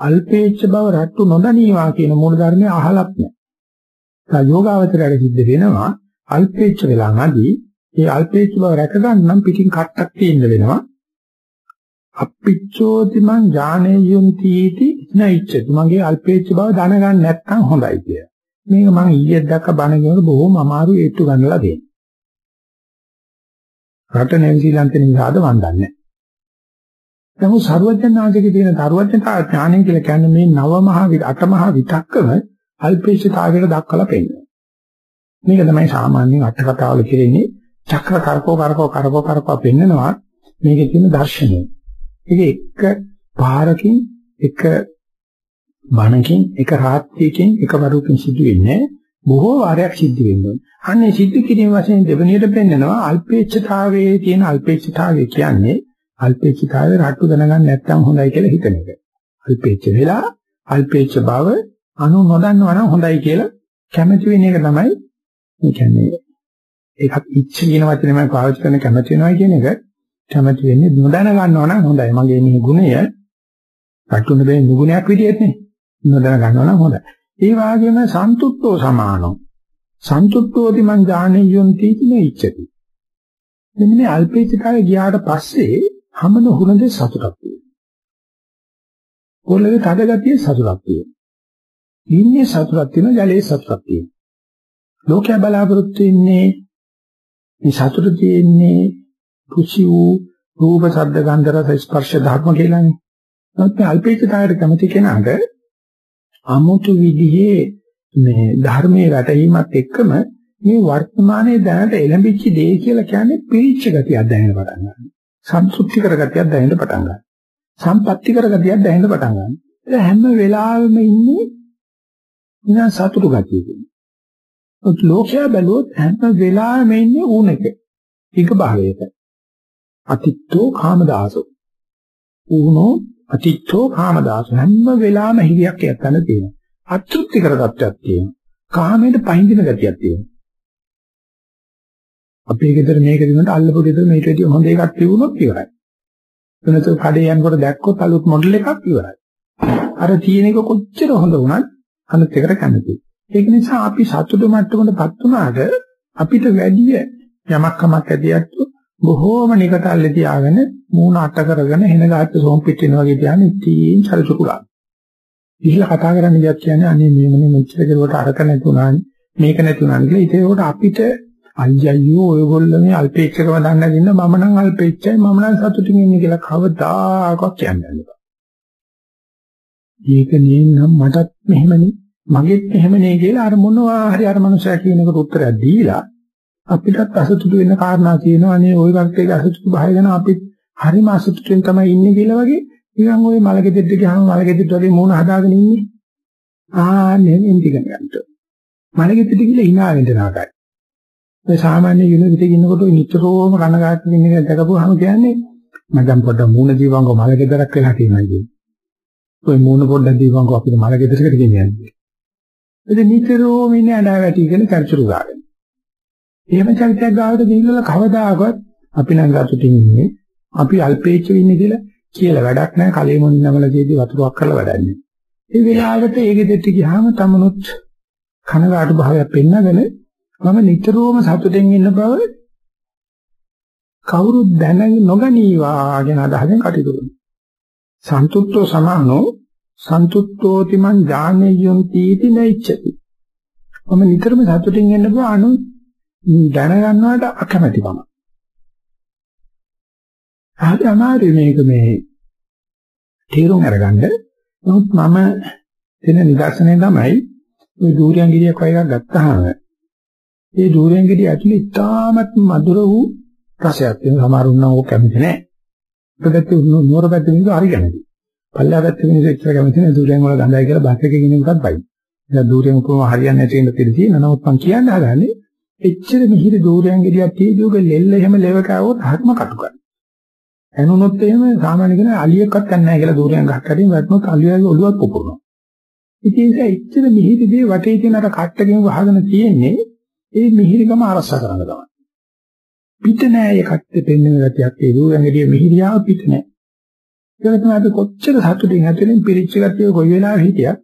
අල්පෙච්ච බව රට්ටු නොදනීවා කියන මූල ධර්මය අහලත් නෑ. ඒ යෝගාවචරයට සිද්ධ වෙනවා අල්පෙච්ච වෙලා නැදී ඒ අල්පෙච්ච බව රැක ගන්න නම් පිටින් කට්ටක් තියෙන්න වෙනවා. අප්පිච්චෝති මං ඥානෙයුන්ති इति නයිච්චති. මගේ අල්පේච්ච බව දැනගන්න නැත්නම් හොඳයි කිය. මේක මං ඊයේ දැක්ක බණ කියනකොට බොහොම අමාරු ඒත්තු ගන්නලා දෙන්නේ. රට නැවිසීලන්තේ නිසාද මන් දන්නේ නැහැ. නමුත් සර්වඥාන්සේගේ තියෙන සර්වඥතා ඥානය කියලා කියන්නේ මේ නව මහා අට මහා විතක්කම අල්පේච්ඡතාවයට දක්වලා පෙන්නනවා. මේක තමයි සාමාන්‍යයෙන් අට කතාවල කියන්නේ චක්‍ර කරකෝ කරකෝ කරකෝ කරකෝ පෙන්නනවා මේකේ තියෙන දර්ශනය. ඒක එක පාරකින් එක බණකින් එක රාත්‍රියකින් එක වරුවකින් සිදු වෙන්නේ බොහෝ වාරයක් සිද්ධ වෙනවා. අන්නේ සිද්ධ කිරීම වශයෙන් දෙවෙනියට පෙන්නනවා අල්පේච්ඡතාවයේ තියෙන අල්පේච්ඡතාවය කියන්නේ අල්පේච්ඡතාවය රට්ටු දැනගන්න නැත්නම් හොඳයි කියලා හිතන එක. අල්පේච්ඡ වෙලා අල්පේච්ඡ බව අනු නොදන්නවා නම් හොඳයි කියලා කැමති වෙන එක තමයි මේ කියන්නේ ඒකත් ඉච්ඡ කියන වචනේ මම පාවිච්චි කරන කැමති වෙනවා කියන එක කැමති වෙන්නේ නොදැන ගන්නවා නම් හොඳයි. මගේ මේ ගුණය රටුන බෑ නුගුණයක් විදියට නේ. නොදැන ගන්නවා නම් හොඳයි. ඒ වගේම සන්තුට්ඨෝ සමානෝ. සන්තුට්ඨෝති මං ඥානෙයොන්ති කිනේ ඉච්ඡති. මෙන්න මේ අල්පේච්ඡතාවේ ගියාට පස්සේ හැමන හුනදේ සතුටක් තියෙනවා. පොළවේ තද ගතිය සතුටක් තියෙනවා. ඉන්නේ සතුටක් තියෙනවා ජලයේ සතුටක් තියෙනවා. ලෝකයා බලාපොරොත්තු වෙන්නේ මේ සතුට තියෙන්නේ කුසි වූ රූප ශබ්ද ගන්ධ රස ස්පර්ශ ධර්ම කියලානේ. නමුත් මේ අල්පේච්ඡතාවයට කැමති කෙනාට අමුතු විදිහේ මේ ධර්මයේ වැටහීමත් එක්කම මේ වර්තමානයේ දැනට එළඹිච්ච දේ කියලා කියන්නේ පිරිච්ච ගතියක් දැනෙන්න පටන් ගන්නවා. සම්සුද්ධි කරගතියක් දැනෙන්න පටන් ගන්නවා. සම්පත්‍ති කරගතියක් දැනෙන්න පටන් ගන්නවා. ඒ හැම වෙලාවෙම ඉන්නේ නිකන් සතුටු ගතියකින්. ලෝකයා බැලුවොත් හැම වෙලාවෙම ඉන්නේ ඌනක. ඊක භාවයක. අතිත්තෝ කාමදාසෝ. ඌනෝ අතිත්තෝ කාමදාසෝ හැම වෙලාවෙම හිලියක් යත්තන තියෙනවා. අතෘප්ති කරගත්තක් තියෙනවා. කාමයට පහඳින ගතියක් තියෙනවා. අපේ ගෙදර මේක දිනුනට අල්ලපු ගෙදර මේට වැඩිය හොඳ එකක් තිබුණොත් ඉවරයි. එනතු කඩේ යනකොට දැක්කොත් අලුත් මොඩල් එකක් ඉවරයි. අර තියෙන එක කොච්චර හොඳ වුණත් අනිත් එකට කැමතියි. ඒක නිසා අපි සතුට මට්ටමකටපත් වුණාට අපිට වැඩි යමක් කමක් ඇදියත් බොහෝම නිකටල්ලේ තියාගෙන මූණ අට කරගෙන එන ගාච්ච සෝම් පිටින වගේ තියාගෙන ඉතින් චරිචුකුලා. ඉහිලා කතා කරන්න ගියත් කියන්නේ අනේ මේ මොනේ මෙච්චර කෙරුවට අරක නැතුණානේ මේක නැතුණා කියලා. ඒකෝට අපිට අයියෝ ඔයගොල්ලෝ මේ අල්පේච්චකම දන්නේ නැතිනම් මම නම් අල්පේච්චයි මම නම් සතුටින් ඉන්නේ කියලා කවදාකවත් කියන්නේ නැහැ. ඒක නේනම් මටත් මෙහෙමනේ මගෙත් මෙහෙමනේ කියලා අර මොනවා හරි අර මනුස්සයා කියනකට උත්තරයක් දීලා අපිටත් අසතුටු වෙන්න කාරණා තියෙනවා නේ ওই වගේ අසතුටු භාවය ගැන අපිත් හරිම අසතුටුෙන් තමයි ඉන්නේ කියලා වගේ නිකන් ওই මලගෙදෙද්ද ගියාම මලගෙදෙද්ද වගේ මූණ හදාගෙන ඉන්නේ ආ නේ ඉන්දික ගන්නට මලගෙදෙද්ද කියලා hina වෙන්න නාකයි ඒ සාමාන්‍ය යුනිවර්සිටි ඉන්නකොට නිතරම කනගාටු වෙන එක දැකපුවාම කියන්නේ මචං පොඩ්ඩක් මූණ දීවංගෝ මලගෙදරක් වෙලා තියෙනවා කියන්නේ ඔය මූණ පොඩ්ඩක් දීවංගෝ අපිට මලගෙදරකට ගෙනියන්නේ ඉතින් නිතරම ඉන්නේ අඬා වැටිගෙන කරචුරු ගාගෙන. එහෙම චරිතයක් ගාවට ගිහිල්ලා කවදාකවත් අපි නම් ගතුටින් ඉන්නේ අපි අල්පේච්ච වෙන්නේ කියලා කියලා වැඩක් නැහැ කලෙ මොන් නමලකේදී වතුරක් කරලා වැඩන්නේ. ඒ වෙලාවට ඒකෙ දෙට ගියාම තමනුත් කනගාටු භාවයක් පෙන්නගෙන මම නිතරම සතුටෙන් ඉන්න බව කවුරුත් දැන නොගනීවා කියන අදහසෙන් කටයුතු කරනවා. සන්තුෂ්ඨෝ සමානෝ සන්තුට්ඨෝති මං ඥානෙයොන්ති इति නයිච්ඡති. මම නිතරම සතුටින් ඉන්න බව අනු දැනගන්නවට අකමැතිකම. ආදී අමාරු මේක මේ තේරුම් අරගන්න. නමුත් මම දෙන නිදර්ශනය තමයි මේ දූරියන් ගෙඩියක් වගේ එකක් ගත්තාම ඒ ධූරයෙන් ගෙඩිය ඇතුලේ ඉතාමත් මధుර වූ රසයක් තියෙන සමහරුන් නම් ඕක කැමති නෑ. ඒකත් නෝර පැත්තේ මිනිස්සු හරි කැමති. පල්ලා පැත්තේ මිනිස්සු එච්චර කැමති නෑ ධූරයෙන් වල ගඳයි කියලා බස් එකේ ගිනිනකත් බයි. ඒක ධූරයෙන් කොහොම හරියන්නේ නැති වෙන පිළි තියෙන. නමුත් මං කියන්න හදන්නේ එච්චර මිහිරි ධූරයෙන් ගෙඩියක් තියෙදුවක ලෙල්ල එහෙම ලෙවක આવොත් හත්ම කටුකයි. එනුනොත් එහෙම සාමාන්‍ය කෙනා අලියක්වත් ගන්න නැහැ කියලා ධූරයෙන් ගහක් කරින් වැටුනොත් අලියාගේ ඔළුවක් පුපුරනවා. ඉතින් ඒක එච්චර මිහිරි දේ වටේ තියෙන අර කට්ටකෙන් වහගෙන තියෙන්නේ ඒ මිහිරිකම අරස කරන්න තමයි. පිට නෑ ඒ කට්ටේ පෙන්වන ගතියක් ඒ දූරයෙන් ගෙඩිය මිහිරියාව පිට නෑ. ඒක තමයි අපි කොච්චර සතුටින් ඇතුලෙන් පිරිච්ච ගතිය කොයි වෙලාවෙ හිටියත්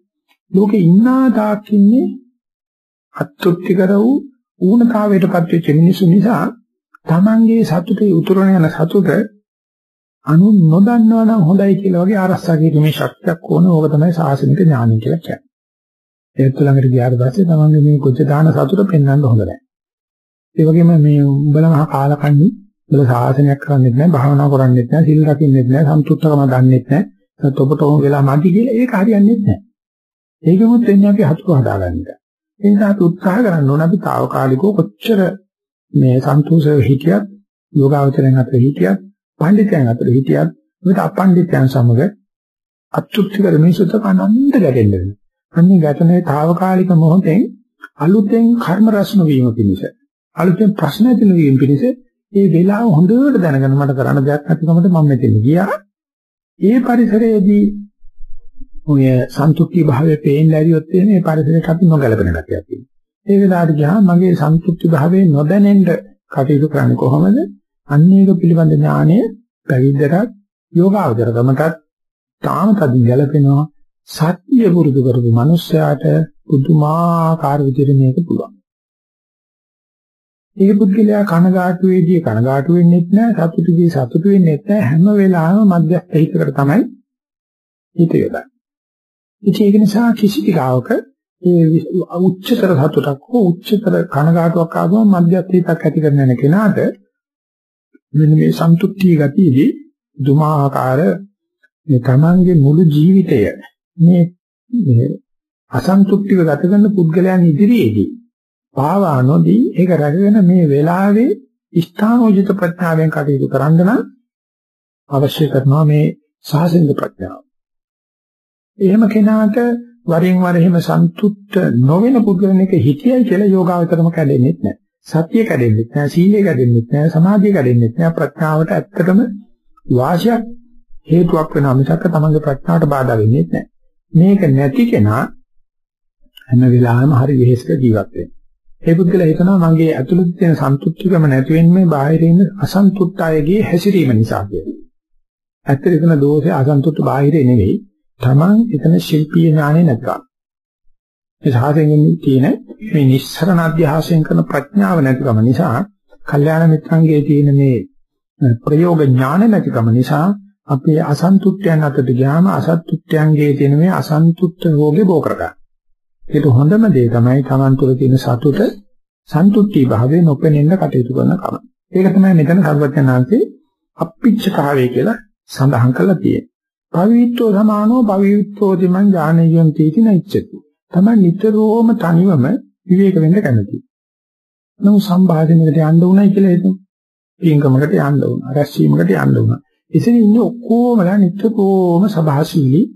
ලෝකේ ඉන්නා තාක් ඉන්නේ අතෘප්තිකර වූ ඌනතාවයටපත් වෙච්ච මිනිස්සු නිසා Tamange සතුටේ උතුරන යන සතුට අනු නොදන්නවා නම් හොඳයි කියලා වගේ ආරස්සා කිරීමේ ශක්තියක් ඕන ඕක තමයි සාසනික ඥානය කියලා කියන්නේ. ඒත් ළඟට ගියාට පස්සේ Tamange මේ කුජ දාන සතුට පෙන්වන්න හොඳ නැහැ. ඒ වගේම මේ උඹලා මහා කාලකන්ණි උඹලා සාසනයක් කරන්නේත් නැහැ, භාවනා කරන්නේත් නැහැ, සිල් රකින්නෙත් නැහැ, සම්තුෂ්ඨකම දන්නෙත් නැහැ. ඒත් ඔබට ඕන වෙලා මදි කියලා ඒක හරියන්නේ නැහැ. ඒකෙමුත් වෙන්නේ අපි හතුරු හදාගන්න එක. ඒ නිසා අපි උත්සාහ කරන්න ඕන අපි తాවකාලිකව කොච්චර මේ සන්තෝෂව හිටියත් යෝගාවචරයන් අතර හිටියත් පඬිතයන් අතර හිටියත් මේක අපණ්ඩිතයන් සමග අත්‍යුක්ති කර මිනිසුත් අනන්ත ගැටෙන්න වෙනවා. අන්නේ ගැටනේ తాවකාලික මොහොතෙන් අලුතෙන් කර්ම රසන වීම පිණිස අලුතෙන් ප්‍රශ්න ඇතින වීම පිණිස ඒ වෙලාව හොඳට දැනගෙන මට කරන්න දෙයක් නැතිකමට මම මෙතන ගියා. ඒ පරිසරයේදී ඔය සන්තුෂ්ටි භාවයේ පේන්න ඇරියොත් එන්නේ පරිසරයට අපි නොගැලපෙන ගැටියක් තියෙනවා. ඒ වෙලාවට ගියාම මගේ සන්තුෂ්ටි භාවයේ නොදැනෙන්න කටයුතු කරන්නේ කොහොමද? අන්නේක පිළිබඳ ඥානය පැවිද්දටත් යෝගාවචරකමටත් තාම තදින් ගැලපෙනවා. සත්‍ය පුරුදු කරපු මනුස්සයාට පුදුමාකාර විදිහට මේක පුළුවන්. ඒ පුද්ගලයා කනගාටු වෙදී කනගාටු වෙන්නේ නැහැ සතුටුදී සතුටු වෙන්නේ නැහැ හැම වෙලාවෙම මධ්‍යස්ථ හිතකට තමයි හිත යොදන්නේ. ඉතින් ඒක නිසා කිසි දිගාවක ඒ උච්චතර සතුටක් හෝ උච්චතර කනගාටුවක් ආවම මධ්‍යස්ථිතක් ඇති කරන යන කෙනාට මෙන්න මේ සන්තුෂ්ටි ගතියේදී දුමාකාර මේ තමන්ගේ මුළු ජීවිතය මේ මේ අසන්තුෂ්ටිව ගත කරන පුද්ගලයන් ඉදිරියේදී පාවා නොදී ඒක රැකගෙන මේ වෙලාවේ ස්ථානෝචිත ප්‍රඥාවෙන් කටයුතු කරන්න නම් අවශ්‍ය කරනවා මේ සාසනික ප්‍රඥාව. එහෙම කෙනාට වරින් වර එහෙම සන්තුෂ්ත නොවන පුද්ගලෙනෙක් හිතියයි කියලා යෝගාවතරම කැඩෙන්නේ නැහැ. සතිය කැඩෙන්නේ නැහැ, සීලය කැඩෙන්නේ නැහැ, සමාධිය කැඩෙන්නේ නැහැ. ප්‍රඥාවට ඇත්තටම වාසියක් හේතුවක් වෙනවා මිසක් තමන්ගේ ප්‍රඥාවට බාධා වෙන්නේ නැහැ. මේක නැති කෙනා හැම වෙලාවෙම හරි වෙහෙසක ජීවත් වෙනවා. ඒ පුද්ගලයා හිතනවා මගේ ඇතුළත තියෙන සන්තුෂ්ටිකම නැති වෙන්නේ බාහිරින් ඉන්න අසන්තුෂ්ට අයගේ හැසිරීම නිසා කියලා. ඇත්තට එතන දෝෂය අසන්තුෂ්ට බාහිරේ නෙවෙයි. Taman එතන ශිල්පීය ඥානෙ නැත්නම්. ඒ සාසයෙන් තියෙන මේ නිස්සරණ අධ්‍යාසයෙන් කරන ප්‍රඥාව නැතිකම නිසා, කල්යාණ මිත්‍රන්ගේ තියෙන මේ ප්‍රයෝග ඥාන නැතිකම නිසා අපේ අසන්තුෂ්ටයන් අතට ගියාම අසත්තුෂ්ටයන්ගේ තියෙන මේ අසන්තුෂ්ට රෝගේ බෝ කරගන්න. ඒක හොඳම දේ තමයි Taman තුළ තියෙන සතුට සන්තුෂ්ටි භාවයේ නොපෙනෙන්න කටයුතු කරන කම. ඒක තමයි මෙතන සර්වඥාන්සේ අප්පිච්චතාවය කියලා සඳහන් කරලා තියෙන්නේ. පවිත්‍රෝ සමානෝ පවිත්‍රෝ දිමං ඥානයන් තීති නැච්චති. තමයි නිතරම තනිවම විවේක වෙන්න කැමති. නමුත් සම්භාෂණයකට යන්න උනායි කියලා හිතමු. පින්කමකට යන්න උනා, රැස්වීමකට යන්න උනා. එතන ඉන්නේ ඔක්කොමලා නිතරම සභාශීලී.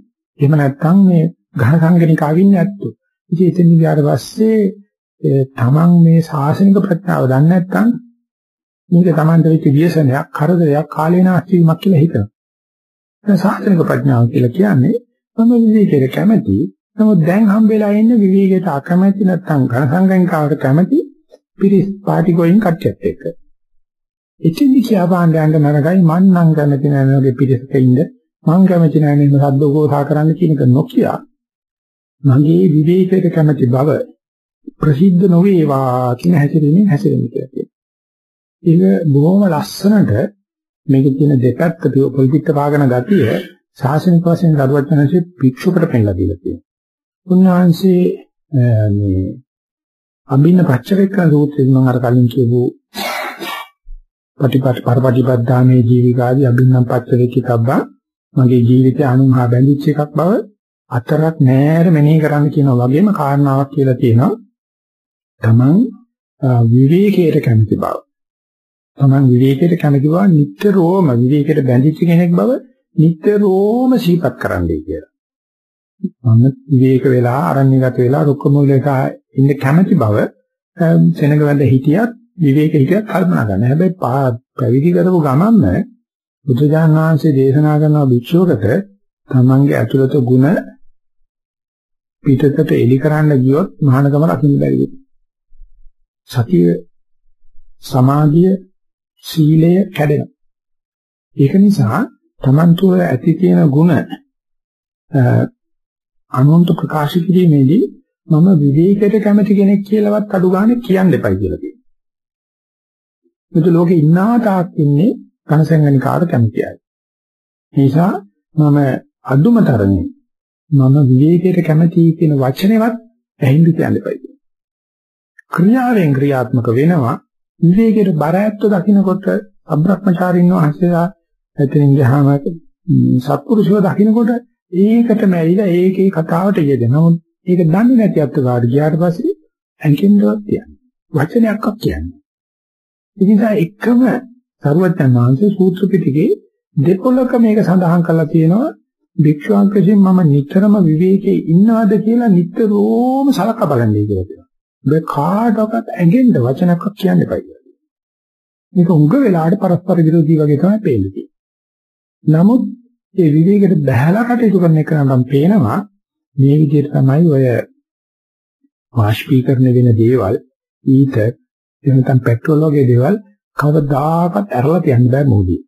එහෙම නැත්නම් මේ ඝන සංගණිකාවින් නැත්තෝ. ඉතින් එතන ගියාට පස්සේ තමන් මේ ශාසනික ප්‍රඥාව දන්නේ නැත්නම් මේක තමන්ට වෙච්ච ව්‍යසනයක්, කරදරයක්, කාලේනාස්ති වීමක් කියලා හිතනවා. සාසනික ප්‍රඥාව කියලා කියන්නේ මම විවේකයට කැමති. නමුත් දැන් හම්බෙලා ඉන්න විවේකයට අකමැති නැත්නම් ඝන සංගණිකාවට කැමති පිරිස් පාටි ගෝයින් කට්ටියත් එක්ක. ඉතින් කියා බාණ්ඩයන්ට නරගයි මං නම් කැමති නැහැ වගේ පිරිසක ඉන්න. මං කැමති නැහැ නේද සද්දෝකෝසා කරන්න කියන එක නොකිය. මගේ විවේකයට කැමති බව ප්‍රසිද්ධ නොවේවා කියන හැසිරීමෙන් හැසිරෙන්න කියලා. ඒක බොහොම ලස්සනට මේකේ තියෙන දෙපැත්ත පොලිටික් පාගන ගතිය ශාසනික වශයෙන් දරුවචනසේ භික්ෂුකට පෙන්ලා දීලා තියෙනවා. උන්වහන්සේ මේ අභින්න පච්චවේක්ඛ සූත්‍රයෙන් මම අර කලින් කියපු ප්‍රතිපත් පරපටිපද්දාමේ ජීවිකාදී අභින්නම් පච්චවේක්ඛිකබ්බා මගේ ජීවිතය අනුහා බැඳිච්ච එකක් බව අතරක් නෑර මෙනෙහි කරන්න කියන වගේම කාරණාවක් කියලා තියෙනවා. තමන් විවේකයට කැමති බව. තමන් විවේකයට කැමති බව නිට්ටරෝම විවේකයට බැඳිච්ච කෙනෙක් බව නිට්ටරෝම සිහිපත් කරන්නයි කියලා. මම විවේක වෙලා අරණ්‍යගත වෙලා රුක්ක මූලයක ඉන්න කැමති බව සෙනඟ වැඳ හිටියත් විවේක හිතලා කල්පනා කරන්න. හැබැයි පැවිදි කරපු ගමන්ම බුදුජාණන් වහන්සේ දේශනා කරන භික්ෂුවකට තමන්ගේ අතුලත ගුණ පිටතට එලි කරන්න ගියොත් මහානගම රකින්න බැරි සතිය සමාධිය සීලය කැඩෙනවා. ඒක නිසා තමන් තුළ ඇති තියෙන ගුණ අනුන්ට ප්‍රකාශ කිරීමේදී මම විවේකයට කැමති කෙනෙක් කියලාවත් අඩු ගන්න කියන්න එපයි කියලා කියනවා. මුතු ලෝකේ ඉන්නා තාක් ඉන්නේ කනසංගනිකාට කැමති අය. නිසා මම අදුම තරමේ මම විවේකයට කැමති කියන වචනේවත් ඇහිඳ කියන්න එපයි. ක්‍රියාවෙන් ක්‍රියාත්මක වෙනවා විවේකයට බර ඇත්ත දකින්නකොට අබ්‍රහ්මචාරින් වහන්සේලා එතනින් ගියාම සත්පුරුෂව දකින්නකොට ඒකටම ඇවිල්ලා ඒකේ කතාවට යෙදෙනවා. නමුත් ඒක දන්නේ නැති අත්ත ගාඩ ගියාට පස්සේ ඇඟෙන්වත් කියන්නේ. වචනයක්වත් කියන්නේ. ඒ නිසා එකම සරුවත්යන් වහන්සේ සූත්‍ර පිටකේ දෙපොලක මේක සඳහන් කරලා තියෙනවා භික්ෂුවක් විසින් මම නිතරම විවේකයේ ඉන්නවද කියලා නිතරම සලකා බලන්නේ කියලා කියනවා. මේ කාටවත් ඇඟෙන්න වචනයක් කියන්න එපා කියලා. මේක උඟ වෙලාවට පරස්පර විරෝධී වගේ තමයි පේන්නේ. නමුත් ඒ විවේකයට බහැලා කටයුතු කරන එක නම් පේනවා මේ විදිහට තමයි ඔය වාෂ්පීකරණ වෙන දේවල් ඊට එහෙනම් පෙට්‍රෝල් වගේ දේවල් කවදාකවත් ඇරලා තියන්න බෑ මොහොතේ.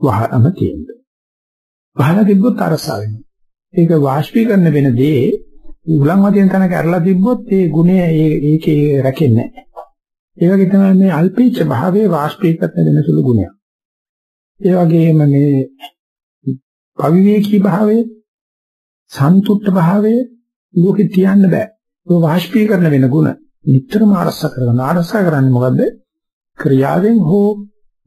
වහම තියෙනවා. වහලා තිබ්බොත් අරසා වෙනවා. ඒක වාෂ්පීකරණ වෙන දේ උලන් වදින තැනක ඇරලා තිබ්බොත් ඒ ගුණය ඒකේ රැකෙන්නේ නැහැ. ඒ වගේ තමයි මේ අල්පීච්ඡ භාවයේ වාෂ්පීකරණ වෙන සුළු ගුණයක්. ඒ වගේම මේ පවිවේකී භාවයේ සන්තුෂ්ට භාවයේ ලෝකෙ තියන්න බෑ. ඒ වාෂ්පීකරණ වෙන ගුණ නිතරම අරස කරන අරස කරන්නේ මොකද්ද? ක්‍රියාවෙන් හෝ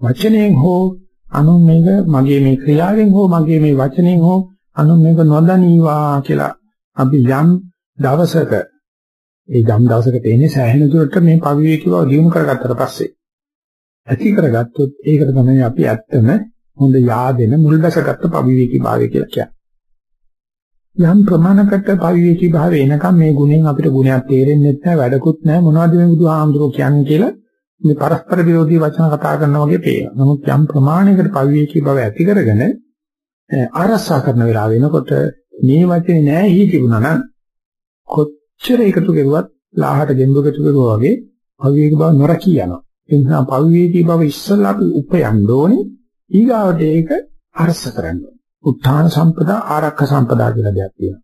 වචනයෙන් හෝ අනුන් මේක මගේ මේ ක්‍රියාවෙන් හෝ මගේ මේ වචනෙන් හෝ අනුන් මේක නොදනීවා කියලා අපි යම් දවසක ඒ ධම් දවසකට එන්නේ සෑහෙන දුරට මේ පවිවේකී බව දිනු කරගත්තට පස්සේ ඇති කරගත්තොත් ඒකට තමයි අපි ඇත්තම හොඳ yaadෙන මුල් බැසගත්ත පවිවේකී භාවය කියලා කියන්නේ. යම් ප්‍රමාණකට පවිවේකී භාවය එනකම් මේ ගුණෙන් අපිට ගුණයක් තේරෙන්නේ නැහැ වැඩකුත් නැහැ මොනවද මේ බුදුහාමුදුරුවෝ කියන්නේ කියලා මේ පරස්පර විරෝධී වචන කතා කරනවා වගේ පේනවා. නමුත් යම් ප්‍රමාණයකට පවිවේකී භාවය ඇති කරගෙන ආරස්සා කරන වෙලාව වෙනකොට මේ වචනේ නැහැ හි තිබුණා නම් කොච්චර එකතු කරුවත් ලාහට ගෙම්බ එකතු කරුවා වගේ පවිවේකී භාව නොරකී යනවා. ඒ නිසා පවිවේකී භාව ඉස්සල්ලා අපි උපයන්න ඕනේ ඊගාවට ඒක අරස කරන්න. උත්තාන සම්පදා ආරක්ෂක සම්පදා කියලා දෙයක් තියෙනවා.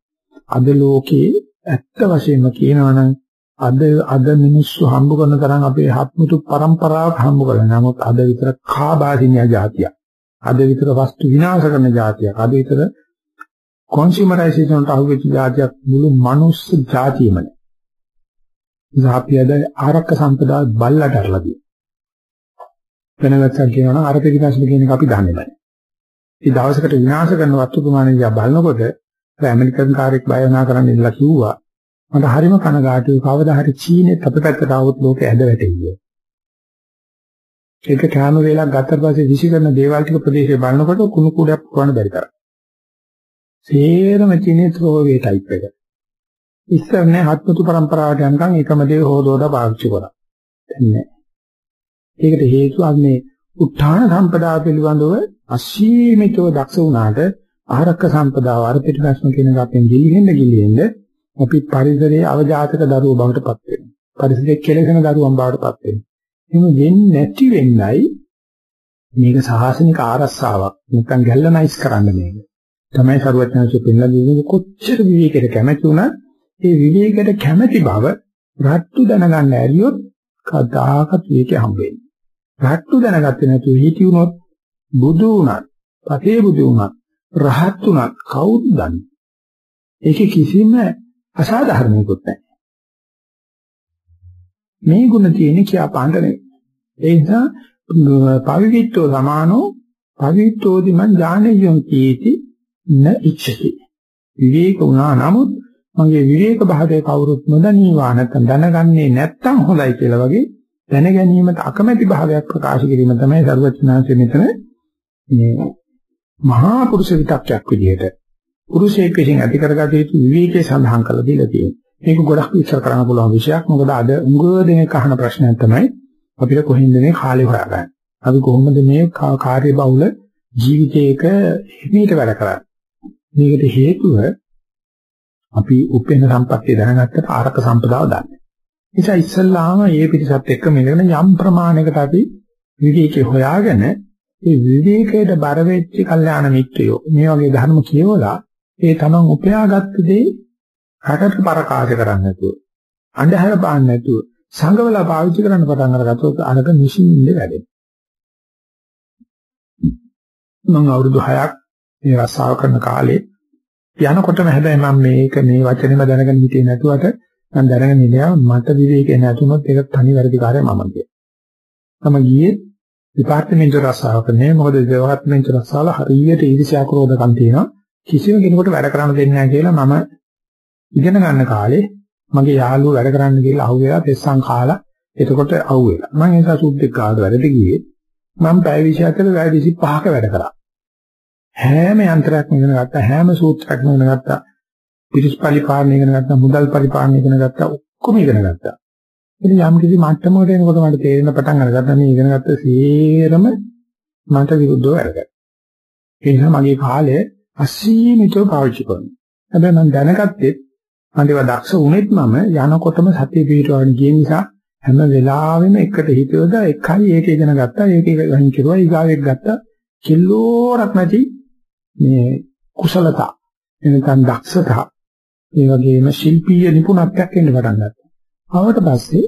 අද ලෝකේ ඇත්ත වශයෙන්ම කියනවා නම් අද අද මිනිස්සු හම්බ කරන තරම් අපේ හත්මුතු પરම්පරාවක් හම්බ කරන. නමුත් අද විතර කාබාධිනිය જાතියක්. අද විතර වස්තු විනාශ කරන જાතියක්. අද විතර කොන්සියුමරයිසේෂන් වලට අහුවෙච්ච જાතියක් මුළු මනුස්ස જાතියම. ඉතහාපියද ආරක්ෂක සම්පදා බල්ලට අරලා දෙනවා. වෙනවත්සක් කියනවා නම් අර පිටිපස්සට කියන එක අපි දන්නේ නැහැ. ඒ දවසකට විනාශ කරන වස්තු ප්‍රමාණය දිහා බලනකොට ඇමරිකන් කාර්යයක් බය වෙනා කරන්න ඉඳලා කිව්වා. මට හරිම කනගාටුයි. කවදා හරි චීනෙත් අපේ පැත්තට ආවොත් ලෝකෙ ඇද වැටෙන්නේ ඒක කාම වේලක් ගත පස්සේ විසි කරන දේවල් ටික ප්‍රදේශේ බලනකොට කුණු කුඩයක් පුරන්න බැරි තරම්. සේරම චීනෙත් රෝගේ ටයිප් එක. ඉස්සර නෑ හත්මුතු પરම්පරාවට යනකම් එකම දේ හොදෝදා පාවිච්චි කරා. දැන් නෑ. ඒකට හේතුව අන්නේ උත්හාන සම්පදා පිළිබඳව අසීමිතව දක්ෂ වුණාට ආරක්ක සම්පදාව අර පිටිපස්සම කියන එක අපෙන් ගිලිහෙන්න ගිලිහෙන්න අපි පරිසරයේ අවජාතක දරුවෝ බවට පත් වෙනවා. පරිසරයේ කෙලෙසන දරුවන් බවට පත් වෙනවා. එහෙම වෙන්නේ නැති වෙන්නයි මේක සාහසනික ආරස්සාවක් නැත්නම් ගැල්ලනයිස් කරන්න මේක. තමයි සරුවචනසේ පෙන්ලා දෙන්නේ කොච්චර විවේකයට කැමති වුණත් ඒ විවේකයට කැමති බව රට්ටු දැනගන්න ඇරියොත් කදාකත් විවේකේ හම්බෙන්නේ. රට්ටු දැනගත්තේ නැතුව හිටි වුණොත් බුදු වුණත්, පතේ බුදු වුණත්, රහත් වුණත් කවුද දන්නේ? ඒකේ කිසිම අසාධාරණයක්වත් නැහැ. මේ ගුණ තියෙන කියාපාන්න නෙවෙයි. ඒ නිසා පවිවිත්තෝ සමානෝ පවිවිත්තෝදි මං ඥානෙයොන් කීති න ඉච්ඡති. විවේක වුණා නමුත් මගේ විවේක භාවයේ කවුරුත් නොදනීවා නැත්නම් දැනගන්නේ නැත්තම් හොඳයි කියලා වගේ දැන ගැනීමට අකමැති භාවයක් ප්‍රකාශ කිරීම තමයි සරුවචනාංශය මෙතන මේ මහා පුරුෂ විතක්යක් විදිහට පුරුෂයෙක් විසින් ඇති කරගත යුතු විවේකයේ සඳහන් කරලා දීලා තියෙනවා. මේක ගොඩක් විස්තර කරන්න පුළුවන් විෂයක්. මොකද අද උඟ දෙනෙක් අහන ප්‍රශ්නයක් තමයි අපිට කොහෙන්ද මේ කාලේ හොයාගන්නේ? අපි කොහොමද මේ කාර්ය බහුල ජීවිතයක හිමීට වැඩ කරන්නේ? මේකට හේතුව අපි උපේන සම්පත්තිය දැනගත්තට ආරක සම්පදාව දන්නේ. නිසා ඉස්සල්ලාම මේ පිටසත් එක්ක මේකන යම් ප්‍රමාණයකට අපි විවේකේ හොයාගෙන ඒ විවේකයට බර වෙච්ච කල්යාණ මිත්‍රයෝ මේ වගේ ධර්ම කියවලා ඒ තමන් උපයාගත්ත දේ රටට පරකාශ කරන්නේ නැතුව අන්ධහර පාන්න නැතුව සංගවලා පාවිච්චි කරන්න පටන් අරගත්තොත් අරක නිසින්ින්ද වැඩෙනවා. මම අවුරුදු 6ක් මේ රස්සාව කරන කාලේ යනකොටම හැබැයි මම මේක මේ වචනේම දැනගෙන හිටියේ නැතුවට මම දැනගෙන ඉන්නවා මට විවේකේ නැතුනොත් ඒක තනි වැඩිකාරය මම කියලා. මම ගියේ දෙපාර්තමේන්තු රස්සාව කරන්නේ මොකද දෙපාර්තමේන්තු රස්සාවල හරියට ඊර්ෂ්‍යා ක්‍රෝධකම් තියෙනවා. කිසිම කෙනෙකුට වැඩ කරන්න දෙන්නේ නැහැ කියලා මම ඉගෙන ගන්න කාලේ මගේ යාළුවෝ වැඩ කරන්න කියලා අහුවෙලා පෙස්සන් කාලා එතකොට අහුවෙලා. මම ඒ නිසා සුද්දෙක් ගාවට වැඩට ගියේ. මම පැය 24ක වැඩ 25ක වැඩ කරා. හැම යන්ත්‍රයක්ම ඉගෙන ගත්තා හැම සූත්‍රයක්ම ඉගෙන ගත්තා. පිරිස්පලි පාලනය ඉගෙන ගත්තා මුදල් පරිපාලනය ඉගෙන ගත්තා ඔක්කොම ඉගෙන ගත්තා. ඉතින් යම් කිසි මට්ටමකට එනකොට මට තේරෙන පටන් අරගත්තා මේ ඉගෙන ගත්ත සේරම මට විරුද්ධව වැඩ කරා. ඒ නිසා මගේ කාලය අසීමිතව පාවිච්චි කරනවා. හැබැයි මම දැනගත්තේ අන්තිම දක්ෂ වුණෙත් මම යනකොටම සතිය පිටවගෙන ගිය නිසා හැම වෙලාවෙම එකට හිතුවද එකයි ඒක ඉගෙන ගත්තා ඒක ගහින් කෙරුවා ඊගාවෙක් ගත්තා කිල්ලෝරක් නැති මේ කුසලතා එනකන් දක්ෂතා ඒ වගේම ශිල්පීය නිපුණත්වයක් එන්න පටන් ගත්තා. ආවට පස්සේ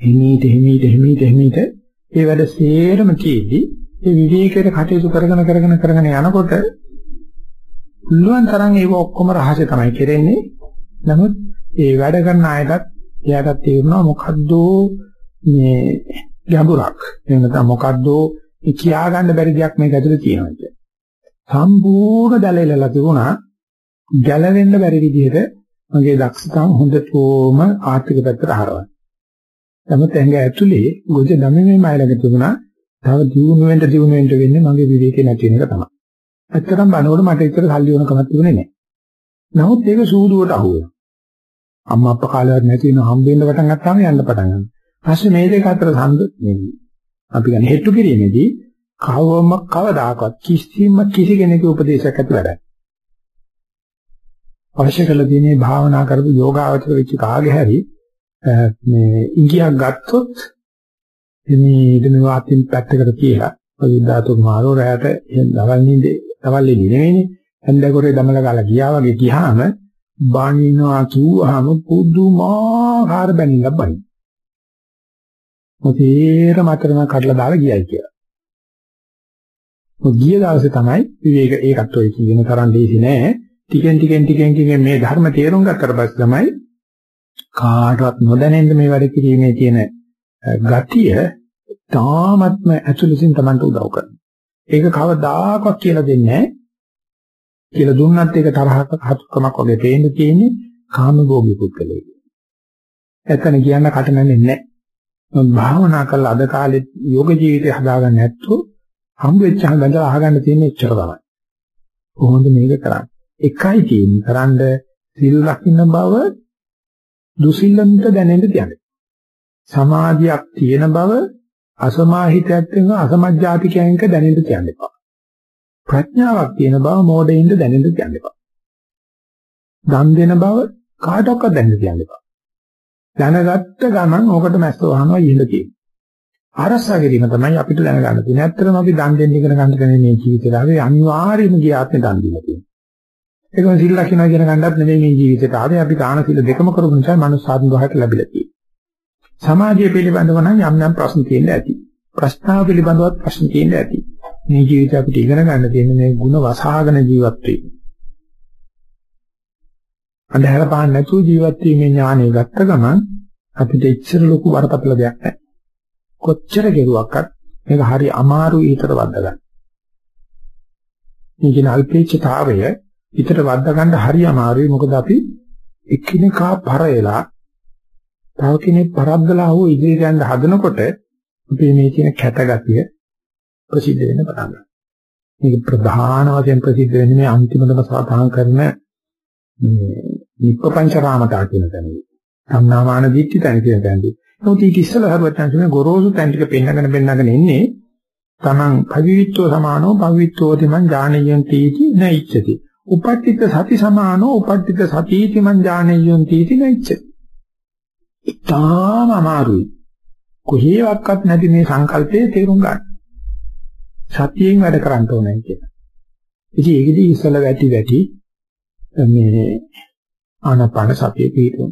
හිමීට හිමීට හිමීට හිමීට ඒ වැඩ සේරම කීදී ඒ විවේකයට කටයුතු කරගෙන කරගෙන කරගෙන යනකොට පුළුවන් තරම් ඒක ඔක්කොම රහසෙ තමයි කෙරෙන්නේ. නමුත් ඒ වැඩ කරන අයටත් එයාටත් තේරෙනවා මොකද්ද මේ ගැඹුරක්. එහෙම නැත්නම් මොකද්ද කියා ගන්න බැරි දෙයක් මේක ඇතුලේ තියෙනවා කියන්නේ. සම්පූර්ණ දැලෙලලා තිබුණා ගැලවෙන්න බැරි විදිහට මගේ දක්ෂතාව හොඳටම ආර්ථික පැත්තට හරවන්න. නමුත් ඇඟ ඇතුලේ ගොජ දමන්නේ මයිලක තිබුණා. තව දියුණු වෙන්න දියුණු වෙන්න වෙන්නේ මගේ විවේකේ නැති වෙන එක තමයි. ඇත්තටම බලනකොට මට ඒතර සල්ලි වුණ කමක් තිබුණේ නැහැ. නමුත් ඒක සූදුවට අහු වෙනවා. අම්මා අප්පා කාලයක් නැති වෙන හම්බ වෙන්න පටන් ගත්තාම යන්න පටන් ගන්නවා. ඊපස්සේ මේ දෙක අතර සම්ද අපි ගන්න හෙට්ටු කිරීමේදී කවම කවදාකවත් කිසිම කිසි කෙනෙකුගේ උපදේශයක් ඇති වැඩක්. අවශ්‍ය කළ දිනේ භාවනා කරපු යෝගාවචර වෙච්ච කාගේ හැරි මේ ඉංගියක් ගත්තොත් මේ ඉදම වාතින් පැත්තකට කියලා පරිදාතු මාරෝ රැයට දවල් නිදේ දවල් එළි නෙවෙයිනේ හන්දකොරේ දමල ගාලා ගියා වගේ ගියාම බානිනවා කිව්වහම පුදුමාකාර බැනිලා බයි. මොතේර මතරම කඩලා දාලා ගියයි කියලා. මො ගිය දවසේ තමයි විවේක ඒකත් ඔය කියන තරම් දෙයිසි නෑ. ටිකෙන් ටිකෙන් ටිකෙන් ටිකෙන් මේ ධර්ම තේරුම් ගත්තට පස්සේ තමයි කාටවත් නොදැනෙන්න මේ වැඩ කිරීමේ තියෙන ගතිය තාමත්ම ඇතුළතින් Tamanට උදව් කරනවා. ඒක කවදාකවත් කියලා දෙන්නේ නැහැ. කියලා දුන්නත් ඒක තරහක හතුකමක් වගේ පේන්න තියෙන්නේ කාමභෝගී පුද්ගලයෙක්. එතන කියන්න කටනන්නේ නැහැ. මොකද භාවනා කරලා අද කාලේ යෝග ජීවිතය හදාගන්න නැත්නම් හම්බ වෙච්ච බඳලා අහගන්න තියෙන එච්චර තමයි. කොහොමද මේක කරන්නේ? එකයි තියෙන්නේ කරන්න සිල් රකින්න බව දුසිල්ලන්ට දැනෙන්න තියන්නේ. සමාධියක් තියෙන බව අසමාහිතයක් වෙන අසමජ්ජාතිකයන්ක දැනෙන්න තියන්න එපා. ප්‍රඥාවක් තියෙන බව මෝඩයින්ද දැනෙන්න කියන්න එපා. දන් දෙන බව කාටවත් දැනෙන්න කියන්න එපා. දැනගත්ත ගමන් ඕකට මැස්ස වහනවා ඉහිඳ තියෙන්නේ. ආරස්සා කිරීම තමයි අපිට දැනගන්න තියෙන්නේ. ඇත්තටම අපි දන් දෙන්න ඉගෙන ගන්න කෙනේ මේ ජීවිතේලාවේ අනිවාර්යයෙන්ම ගිය ආත්මේ දන් දීලා තියෙනවා. ඒකම සිල් ලක්ෂණ ඉගෙන ගන්නත් නෙමෙයි මේ ජීවිතේට ආවේ අපි දාන සිල් දෙකම කරපු නිසා මනුස්ස ආත්ම භාවයට ලැබිලා තියෙන්නේ. සමාජය පිළිබඳව නම් යම් යම් ප්‍රශ්න තියෙන්න ඇති. ප්‍රශ්නාව පිළිබඳවත් ප්‍රශ්න තියෙන්න ඇති. මේ ජීවිතය අපිට ඉගෙන ගන්න තියෙන මේ ಗುಣ වසහාගෙන ජීවත් වීම. අන්ධහර පාන්න නැතුව ජීවත් වීමේ ඥානය ගත්ත ගමන් අපිට ඉච්ඡර ලොකු වරපතල දෙයක් නැහැ. කොච්චර කෙරුවක්වත් මේක හරි අමාරුයි ඊතර වද්ද ගන්න. මේ කියන අල්පේච්ඡතාවය ඊතර වද්ද ගන්න හරි අමාරුයි මොකද අපි එකිනෙකා පරයලා තව කෙනෙක් පරද්දලා හෝ ඉදිරියට යන්න හදනකොට අපි මේ කියන කැතගතිය ප්‍රසිද්ධ වෙන්න පටන් ගන්නවා. මේක ප්‍රධාන වශයෙන් ප්‍රසිද්ධ වෙන්නේ මේ අන්තිමටම සාධාරණ කරන මේ නිප්පංචරාමතා කියන තැනදී. සම්නාමාන දිට්ඨි තැන කියන තැනදී. නමුත් ඊට ඉස්සෙල්ලා හරුවත් යන ගොරෝසු තැන් ටික පෙන්නගෙන පෙන්නගෙන ඉන්නේ තමන් පවිවිත්තෝ සමානෝ පවිවිත්තෝ තිමන් ඥානයන් තීති නයිච්ඡති. උපට්ඨිත සති සමානෝ උපට්ඨිත සතිති මං ඥානයන් තීති නයිච්ඡති. ඉතාම අමාරුයි. කොහේවත් නැති මේ සංකල්පයේ තේරුම් ගන්න. සතියෙන් වැඩ කරන්න ඕනේ කියලා. ඉතින් ඒකෙදි ඉස්සල වැටි වැටි මේ ආනාපාන සතිය පිටුන.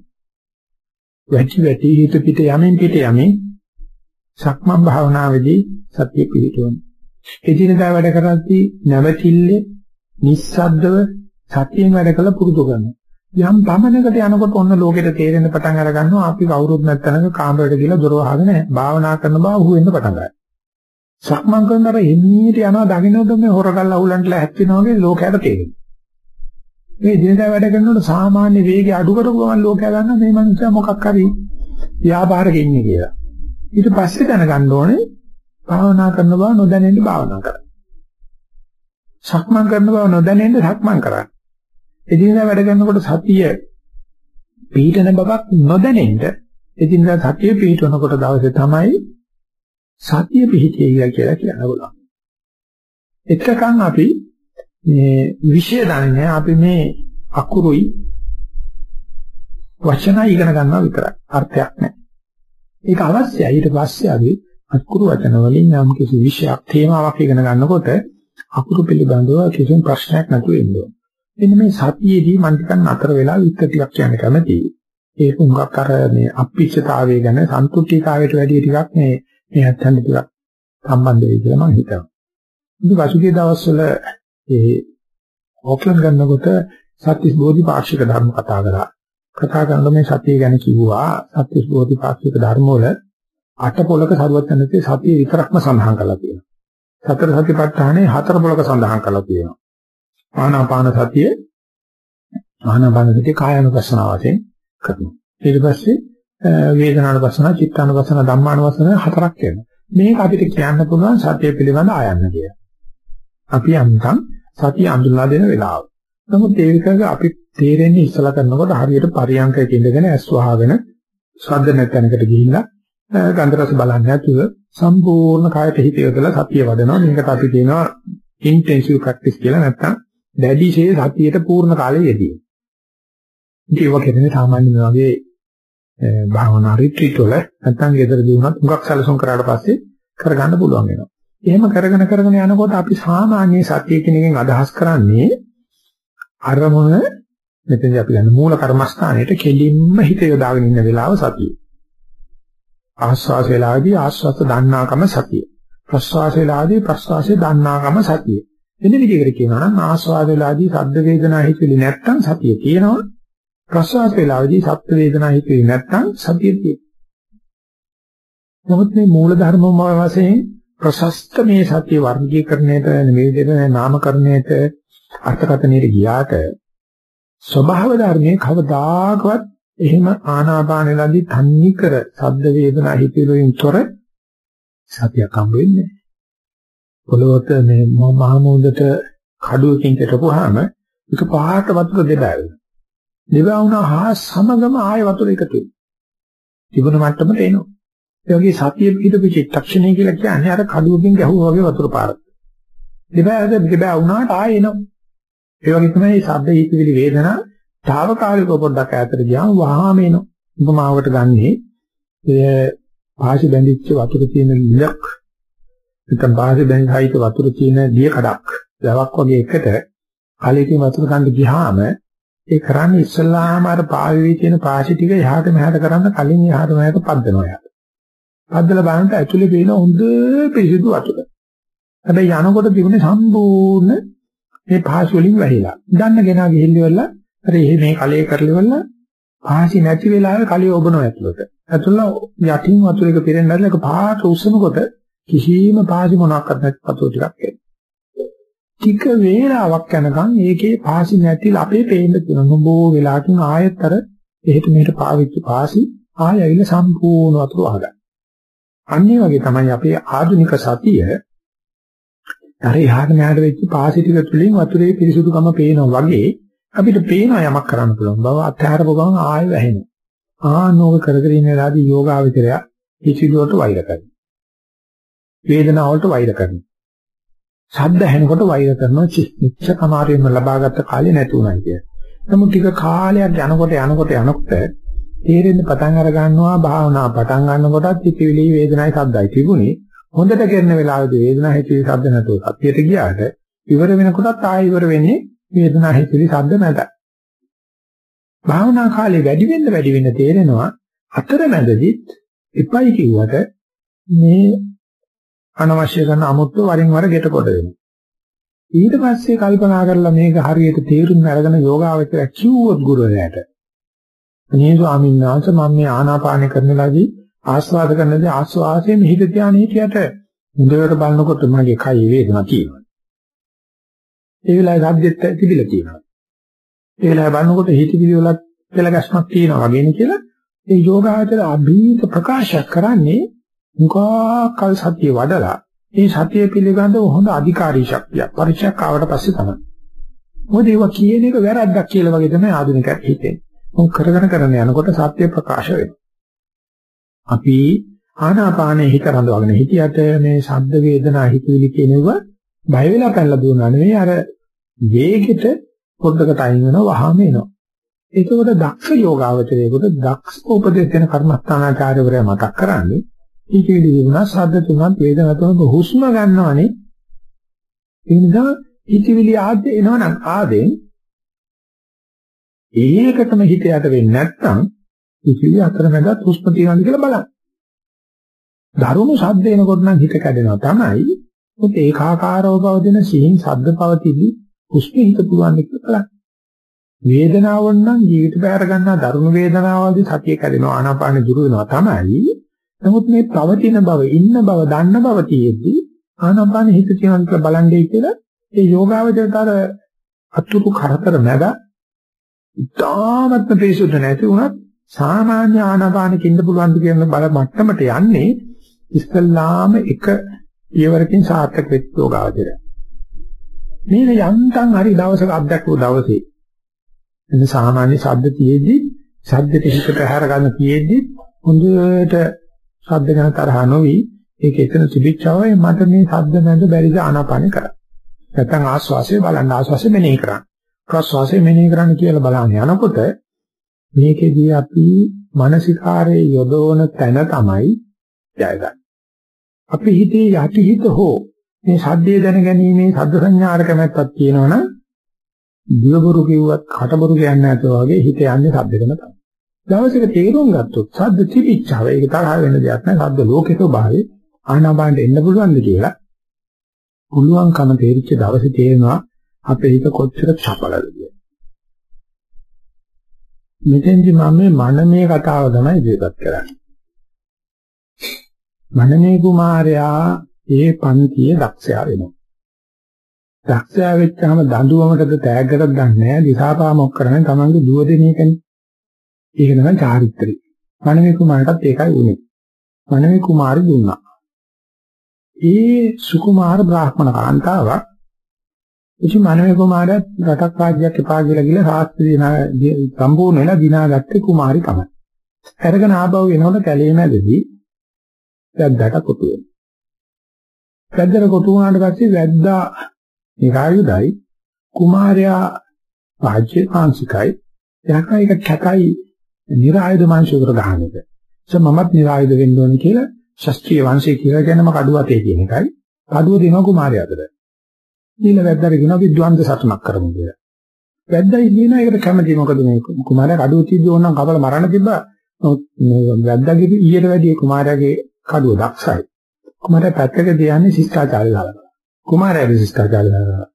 වැටි වැටි හිත පිට යමින් පිට යමින් සක්මන් භාවනාවේදී සතිය පිටුන. එදිනදා වැඩ කරද්දී නැවතිල්ලේ නිස්සද්දව සතියෙන් වැඩ කළ පුරුදු කරනවා. යම් පමණකට යනකොට ඔන්න ලෝකෙට තේරෙන්න පටන් අර ගන්නවා අපි කවුරුත් නැත්නම් කාමරයට ගිහලා දොර වහගෙන භාවනා කරන බව අහුවෙන්න පටන් ගන්නවා. සක්මන් කරනතර එන්නීට යනවා දකින්නොත් මේ හොරගල් අහුලන්ටලා හැප්පෙනවා වගේ ලෝකයට තේරෙනවා. මේ දිනදා වැඩ කරනකොට සාමාන්‍ය වේගය අඩු කරපු ගමන් ලෝකයා ගන්න මේ මනුස්සයා මොකක් හරි ව්‍යාපාරක ඉන්නේ කියලා. ඊට පස්සේ දැනගන්න ඕනේ භාවනා කරන බව නොදැනෙන්න භාවනා කරන්න. සක්මන් කරන බව නොදැනෙන්න සක්මන් කරන්න. එදිනදා වැඩ කරනකොට සතිය පිහිටන බවක් නොදැනෙන්න එදිනදා සතිය පිහිටනකොට දවසේ තමයි සතිය පිහිටියයි කියලා කියන්න පුළුවන්. එතකන් අපි මේ විෂය දන්නේ අපි මේ අකුරුයි වචන ඉගෙන ගන්නවා විතරයි. අර්ථයක් නැහැ. ඒක අවශ්‍යයි. ඊට පස්සේ අපි අකුරු වචන වලින් යම් කිසි විෂයක් තේමාවක් ඉගෙන ගන්නකොට අකුරු පිළිබඳව කිසිම ප්‍රශ්නයක් නැතුව ඉන්න ඕනේ. එන්න මේ සතියේදී මම ටිකක් අතර වෙලා විස්තර ටිකක් කියන්න කැමතියි. ඒක උඟක් අර මේ අපිච්චතාවය ගැන සන්තුෂ්ටිතාවයට වැඩිය ටිකක් මේ මේ අත්හඬ ටිකක් සම්බන්ධ වෙයි කියලා මම හිතනවා. ඉතින් පසුගිය දවස්වල ඒ ඕක්ලන්ඩ් ගන්නකොට සත්‍විස් බෝධිපාක්ෂික ධර්ම කතා කරා. කතා කරනකොට මේ සතිය ගැන කිව්වා සත්‍විස් බෝධිපාක්ෂික ධර්ම වල අට පොලක සරුවත්නතේ සතිය විතරක්ම සඳහන් කරලා තියෙනවා. සතර සතිපට්ඨානේ හතර පොලක සඳහන් කරලා තියෙනවා. ආනාපාන සතිය ආනාපානසතිය කායानुපස්සනාව වශයෙන් කරනවා. ඊට පස්සේ වේදනානුපස්සනාව, චිත්තානුපස්සනාව, ධම්මානුපස්සනාව හතරක් වෙනවා. මේක අපිට කියන්න පුළුවන් සතිය පිළිබඳ ආයන්න කියලා. අපි අන්තම් සතිය අඳුනලා දෙන වෙලාව. නමුත් ඒ විකල්ප අපි තේරෙන්නේ ඉස්සලා කරනකොට හරියට පරියන්කයක ඉඳගෙන ඇස් වහගෙන ශ්‍රද්ධ නැතනකට ගිහිල්ලා ගන්ධ රස බලන්නේ නැතුව සම්පූර්ණ කායට හිත යොදලා සතිය වඩනවා. මේකට අපි කියනවා ඉන්ටෙන්සිව් ප්‍රැක්ටිස් කියලා නැත්නම් දැඩිශේ සතියට පූර්ණ කාලය යෙදී. ඉතින් ඒක කියන්නේ සාමාන්‍ය මේ වගේ භාවනා රිට්‍රීට් වල නැත්නම් ගෙදරදී වුණත් මුගක් සැලසුම් කරාට පස්සේ කරගන්න පුළුවන් වෙනවා. එහෙම කරගෙන කරගෙන යනකොට අපි සාමාන්‍ය සතිය කියන එකෙන් අදහස් කරන්නේ අරමුණ මෙතනදී අපි ගන්න මූල කර්මස්ථානයේට කෙලින්ම හිත යොදාගෙන ඉන්න වෙලාව සතිය. ආස්වාස වේලාවේදී ආස්වාස දන්නාකම සතිය. ප්‍රස්වාස වේලාවේදී ප්‍රස්වාසයේ දන්නාකම සතිය. වෙන විදිහකට කියනවා නම් ආස්වාද වේලාවේදී සද්ද වේදනා හිතෙලි නැත්තම් සතිය තියෙනවා. ප්‍රස්වාස වේලාවේදී සත්ත්ව වේදනා හිතෙලි නැත්තම් සතිය තියෙනවා. නමුත් මේ මූල ධර්ම වශයෙන් ප්‍රශස්ත මේ සත්‍ය වර්ගීකරණයට මේ විදිහට නාමකරණයට අර්ථකථනයට ගියාට ස්වභාව ධර්මයේ කවදාකවත් එහෙම ආනාපානෙලදී තන්නි කර සද්ද වේදනා හිතෙලින් තොර සතියක් හම්බ වෙන්නේ නැහැ. පොළොවට මේ මහමෝදට කඩුවකින් කෙටපුවාම එක පහට වතුර දෙබෑ වෙනවා. දෙබෑ වුණා හා සමගම ආය වතුර එකතු වෙනවා. තිබුණ මට්ටමට එනවා. ඒ වගේ සතිය පිටු චිත්තක්ෂණය කියලා කියන්නේ අර කඩුවකින් ගැහුවා වගේ වතුර පාරක්. දෙබෑද දෙබෑ වුණාට ආය එනවා. ඒ වගේ තමයි ශබ්ද හිතවිලි වේදනා తాවකාලිකව පොඩ්ඩක් ඈතට ගියාම වහාම එනවා. උපමාවකට ගන්නේ ඒ පාසි බැඳිච්ච වතුර තියෙන ලිලක් නැත්නම් පාසි බැඳ හයිත වතුර තියෙන දිය කඩක් දවක් වගේ එකට කලෙකින් වතුර ගන්න ගියාම ඒ කරන්නේ ඉස්සල්ලාම අර පාවෙවි තියෙන පාසි ටික එහාට මෙහාට කරන්න කලින් එහාට මෙහාට පද්දනවා යාට. පද්දලා බලනකොට ඇතුලේ පේන හොඳ පිරිසිදු වතුර. හැබැයි යනකොට තිබුණේ සම්පූර්ණ මේ පාසි වලින් වැහිලා. දන්න කෙනා ගිහිල්ලා අර මේ කලයේ කරලිවලා පාසි නැති වෙලාවේ කලිය ඔබනවා ඇතුළට. ඇතුළ යටින් වතුර එක පිරෙන්න නැත්නම් ඒක පාට උස්සනකොට කිසිම පාසි මොනක්වත් නැති වතුර ටිකක් එනවා. ටික වේලාවක් යනකම් ඒකේ පාසි නැතිලා අපේ පේන්න තියෙන නොබෝ වෙලාවකින් ආයෙත් අර එහෙට මෙහෙට පාවිච්චි පාසි ආයෙ ඇවිල්ලා සම්පූර්ණ වතුර වහගන්න. අන්නේ වගේ තමයි අපේ ආධුනික සතිය අර එහාට මෙහාට වෙච්ච පාසි ටික තුලින් වතුරේ පිරිසුදුකම පේනවා වගේ අපිට පේනවා යමක් කරන්න පුළුවන් බව අත්‍යහරපු ගමන් ආයෙ වැහෙනවා. ආනෝක කර කර ඉන්න වෙලාවදී යෝගාවචරය හිචිලුවට වෛර කරනවා. වේදනාවලට වෛර කරනවා. ශබ්ද ඇහෙනකොට වෛර කරනවා චිත්ත කමාරියෙන්ම ලබාගත් කාලේ නැතුණයි කිය. නමුත් ටික කාලයක් යනකොට යනකොට යනකොට තේරෙන්න පටන් අර ගන්නවා භාවනා පටන් ගන්නකොටත් හිතවිලි වේදනায় ශබ්දයි තිබුණේ. හොඳට කරන වෙලාවේදී වේදනාව හිතවිලි ශබ්ද නැතුව සතියට ගියාට ඉවර වෙනකොටත් ආයෙ ඉවර වෙන්නේ වේදනාව හිතවිලි ශබ්ද නැතයි. භාවනා කාලේ වැඩි වෙන්න වැඩි වෙන්න තේරෙනවා අතරමැදදිත් එපයි කිව්වට මේ අනවශ්‍ය කරන අමුත්තු වරින් වර ගෙට කොට වෙනවා. ඊට පස්සේ කල්පනා කරලා මේක හරියට තේරුම් අරගෙන යෝගාවචර කිව්වොත් ගුරුවරයාට මේ ස්වාමීන් වහන්සේ මම මේ ආනාපාන කරනලාදී ආස්වාද කරනදී ආස්වාදයෙන් හිත ධානය හිටියට හොඳට බලනකොට මගේ කය වේදනා තියෙනවා. ඒ වෙලාවේ සද්දෙත් තිබිලා තියෙනවා. ඒ වෙලාවේ බලනකොට හිතවිලි වලත් පෙළ ගැස්මක් තියෙනවා වගේනේ කියලා ඒ යෝගාචර අභීත ප්‍රකාශ කරන්නේ මුඛා කල් සතිය වඩලා ඒ සතිය පිළිබඳව හොඳ අධිකාරී ශක්තිය පරිචයක් ආවට පස්සේ තමයි. මොකද ඒවා කියන එක වැරද්දක් කියලා වගේ තමයි ආධුනිකයන් හිතෙන්නේ. මොකද කරගෙන කරගෙන යනකොට සත්‍ය ප්‍රකාශ වෙනවා. අපි ආනාපානයේ හිත රඳවගෙන හිටියට මේ ශබ්ද වේදනා හිතවිලි කියනවා බය වෙලා පැනලා දුවනවා නෙවෙයි අර වේගෙට පොඩ්ඩකට අයින් වෙනවා වහාම එනවා. ඒකවල දක්ෂ යෝගාවචරයේකට දක්ෂ උපදේශ දෙන කර්මස්ථානාචාර්යවරයා මතක් කරන්නේ ඊකෙදි වුණා ශබ්ද තුනක් වේදනා තුනක් හුස්ම ගන්නවනේ ඒ නිසා හිතවිලි ආද්‍ය එනවනම් ආදෙන් ඒකටම හිත යට වෙන්නේ නැත්නම් හිතවිලි අතරමැදත් හුස්ම තියනවාද කියලා බලන්න. දරුණු ශබ්ද එනකොට නම් හිත කැඩෙනවා තමයි. මොකද ඒකාකාරව පවතින සිහින් ශබ්ද පවතිදි හුස්ම හිත පුළුවන් කියලා බලන්න. වේදනාවන් නම් ජීවිත බෑර ගන්නා දරුණු වේදනාවල්දී සතිය කැඩෙනවා ආනාපානෙ දුර වෙනවා තමයි. නමුත් මේ පවතින බව, ඉන්න බව, දන්න බව තියෙද්දි ආනාපාන හිත තියනවා කියලා බලන්නේ කියලා ඒ යෝගාවචරතර අතුරු කරතර නැග ඉතාමත්ම පිරිසුදු නැති වුණත් සාමාන්‍ය ආනාපානෙක ඉන්න පුළුවන් ද කියන බල මට්ටමට යන්නේ ඉස්සල්ලාම එක පියවරකින් සාර්ථක වෙච්ච යෝගාවචරය. මේක යන්තම් හරි දවසක අත්දැකපු දවසේ එන්න සාමාන්‍ය ශබ්ද තියේදී ශබ්දෙට හිතට හැර ගන්න තියේදී හොඳට ශබ්ද ගැන තරහ නොවි ඒක එතන තිබිච්චවයි මට මේ ශබ්ද නැද බැරිද ආනාපානෙ කරා. නැත්නම් ආස්වාසිය බලන්න ආස්වාසිය මෙනෙහි කරන්න. ප්‍රස්වාසය මෙනෙහි කරන්න කියලා බලන්න යනකොට මේකෙදී අපි මානසිකාරයේ යොදවන තැන තමයි ජයගන්නේ. අපි හිතේ යටිහිත හෝ මේ සද්දේ දැනගැනීමේ සද්ද සංඥාර කැමැත්තක් තියෙනවනම් දිවබුරු කිව්වත් කටබුරු කියන්නේ නැතුව වගේ හිත යන්නේ සද්දෙකම තමයි. දවසක තේරුම් ගත්තොත් සද්ද තිබිච්චව ඒක තරහ වෙන දෙයක් නෑ සද්ද ලෝකේ ස්වභාවය ආනාපානෙට එන්න පුළුවන්ද කියලා පුළුවන්කම තේරිච්ච දවසේ තේරෙනවා අපේ හිත කොච්චර චපලද කියලා. මෙතෙන්දි මම මේ මනමේ කතාව තමයි ඉදිරිපත් කරන්නේ. මනමේ කුමාරයා ඒ පන්තියේ දක්ෂයා වෙනවා. දක්ෂයා වෙච්චාම දඬුවමටද තෑග්ගටද දන්නේ නැහැ දිසාපාමොක් කරන්නේ තමන්ගේ දුව දෙන එකනේ. ඒක තමයි චාරිත්‍රය. මනමේ කුමාරටත් ඒකයි උනේ. මනමේ කුමාරි දුන්නා. ඒ සුකුමාර බ්‍රාහ්මණ කාන්තාවක් ඉතින් මනමේ කුමාරයාත් රටක් රාජ්‍යයක් එපා කියලා ගිහලා ශාස්ත්‍රීය සම්පූර්ණ වෙලා දිනාගත්තේ කුමාරි තමයි. අරගෙන ආපහු එනකොට කැලේ මැදදී වැද්දාට කොටු වෙනවා. වැද්දාට කොටු වුණාට පස්සේ වැද්දා නිරායුධයි කුමාරයා රාජ්‍ය කාංශිකයි එයාට ඒක කැකයි නිරායුධ මාංශයකට ගහන එක. ඒ මමත් නිරායුධ වෙන්න ඕනේ කියලා ශාස්ත්‍රීය වංශය කියලා කියනම කඩුව අතේ කියන එකයි. කඩුව දෙනවා කුමාරයාට. දීලා වැද්දාට කියනවා විද්වන්ත සටනක් කරමු කියලා. වැද්දයි කියන එකට කැමති මොකද මේ කුමාරයා කඩුව තියදී ඕනනම් කවල මරණ තිබ්බා. වැද්දාගේ ඊට වැඩිය කුමාරයාගේ කඩුව දක්ෂයි. කුමාරයා පැත්තක දියන්නේ ශිෂ්ටාචාරය දාලා. කුමාරයාගේ ශිෂ්ටාචාරය දාලා.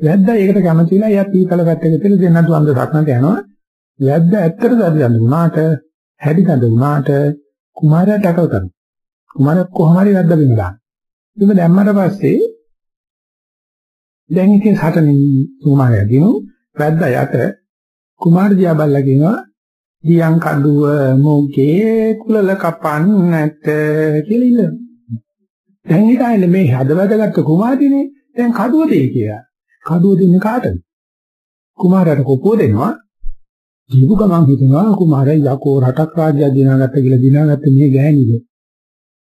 වැද්දා ඒකට කැමතිලා එයා පීතල පැත්තක තියලා දෙන්න දුවන්ද සටනට යනවා. වැද්දා ඇත්තට දඩ වුණාට හැඩි දඩ වුණාට කුමාරයා ටැකල් කරනවා. කුමාරයා කොහොම හරි වැද්දා බිම දානවා. බිම දැම්මට පස්සේ දැන් ඉතින් හටනින් කුමාරයා දිනු වැද්දා යට කුමාර දියා බල්ලා කියනවා දියන් කඩුව මොගේ කුලල කපන්නට කියලා ඉල්ලනවා. දැන් ඒකයි මේ හදවතගත්ත කුමාරිනේ දැන් කඩුව දෙයි කියලා. කඩුව දෙන්නේ කාටද? කුමාරයාට කොපුව දෙනවා. ජීවු ගමන් හිතනවා කුමාරයා යකෝ රටක් රාජ්‍යයක් දිනාගත්ත කියලා දිනාගත්ත මේ ගෑණිද.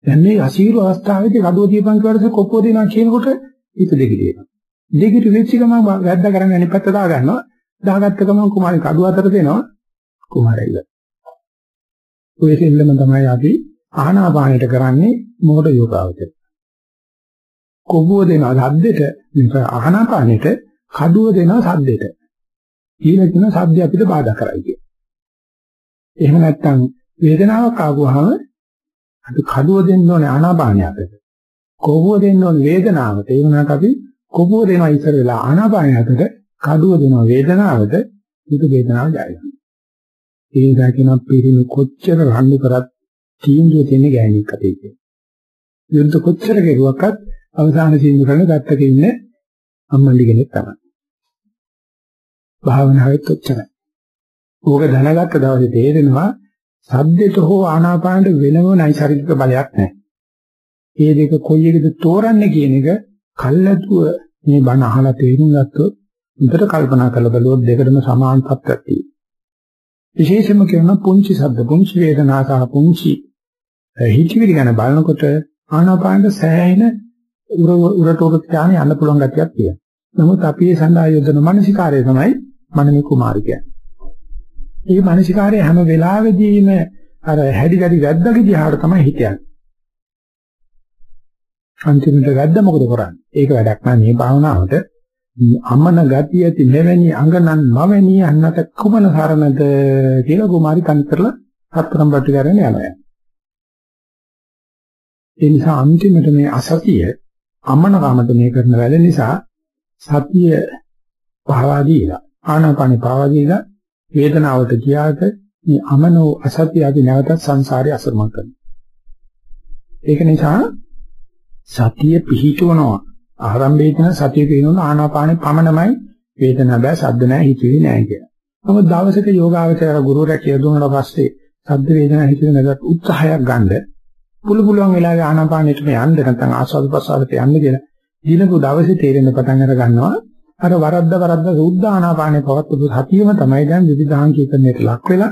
දැන් මේ අසීරු අවස්ථාවේදී කඩුව දීපන් කියලා කොපුව දෙනවා කියනකොට හිත දෙකේ දෙකට වෙච්ච ගමන් වැද්ද කරන්නේ අනිත් පැත්ත දා ගන්නවා. දාගත්ත ගමන් කුමාරි කඩුව අතර දෙනවා. කුමාරයිල. ඔය දෙල්ලම තමයි අපි ආහනාපානයට කරන්නේ මොකට යෝගාවචර. කොබුව දෙනවා සද්දෙට ආහනාපානෙට කඩුව දෙනවා සද්දෙට. ඊළ කියන සද්ද අපිට බාධා කරයි කිය. එහෙම නැත්නම් වේදනාවක් ආවම අපි කඩුව දෙන්න ඕනේ ආනාපානයට. කොබුව දෙන්න ඕනේ වේදනාවට. ඒ වුණාට අපි කොපුව දෙනවා ඉස්සර වෙලා ආනාපානයට කඩුව දෙනවා වේදනාවට දුක වේදනාව ජය ගන්නවා. ඒ නිසා කියනවා පිරිමි කොච්චර රණ්ඩු කරත් තීන්දුව තියෙන ගෑණික් අතේ කියලා. යුද්ධ කොච්චර කෙරුවක්වත් අවසාන තීන්දුව කරන ගැත්තක ඉන්න අම්මන්ඩි කෙනෙක් තමයි. භාවනාවෙත් ඔච්චරයි. ඕක දැනගත්ත දවසේ තේරෙනවා සද්දෙට හෝ ආනාපානට වෙනම නයිසර්ගික බලයක් නැහැ. මේ දෙක කොයි එකද තෝරන්නේ කියන එක කල්ැතුව මේ බණ අහලා තේරුම් ගත්තොත් උදට කල්පනා කරලා බලුවොත් දෙකටම සමාන තත්ත්වයක් තියෙනවා. විශේෂයෙන්ම කියන පුංචි ශබ්ද පුංචි වේදනා සහ පුංචි හිතවිලි ගැන බලනකොට ආනාපානට සෑහෙන උර උරට උරට ඥාන යන්න පුළුවන් ගැටියක් තියෙනවා. නමුත් අපි ඒ සඳහා යොදන මානසිකාරය තමයි මනමේ කුමාරි කියන්නේ. මේ මානසිකාරය හැම වෙලාවෙදීම අර හැඩි ගැඩි වැද්දගේ දිහාට තමයි හිතන්නේ. අන්තිමට වැද්ද මොකද කරන්නේ? ඒක වැඩක් නෑ මේ භාවනාවට. අමන ගතිය ඇති මෙවැනි අඟනන් මවැනි අන්නත කුමන සරණද කියලා කුමාරි කන් කරලා හතරම් බටි කරගෙන යනවා. ඒ නිසා අන්තිමට මේ අසතිය අමන කාමත මේ කරන වැඩ නිසා සතිය පහවා දීලා ආනාපානේ පහවා දීලා වේදනාවට ගියාට මේ අමනෝ අසතිය අපි නැවතත් සංසාරේ අසරමත් කරනවා. ඒක නිසා සතිය පිහිටවනවා. ආරම්භයේ තියෙන සතිය කියනවා ආනාපානෙ පමණමයි වේදනාව බෑ සද්ද නැහැ හිතෙන්නේ නැහැ කියලා. නමුත් දවසක යෝගාවචර ගුරුවරයා කියලා දුන්නාට පස්සේ සද්ද වේදනා හිතෙන නැගත් උත්සාහයක් ගන්න පුළු පුළුවන් වෙලාවේ ආනාපානෙටම යන්න නැත්නම් ආස්වාද ප්‍රසආරට යන්න කියලා දිනපු දවසේ තේරෙන්න පටන් අර ගන්නවා. අර වරද්ද වරද්ද සුද්ධ ආනාපානේ පවත්වපු සතියම තමයි දැන් විවිධාංගීකරණයට ලක් වෙලා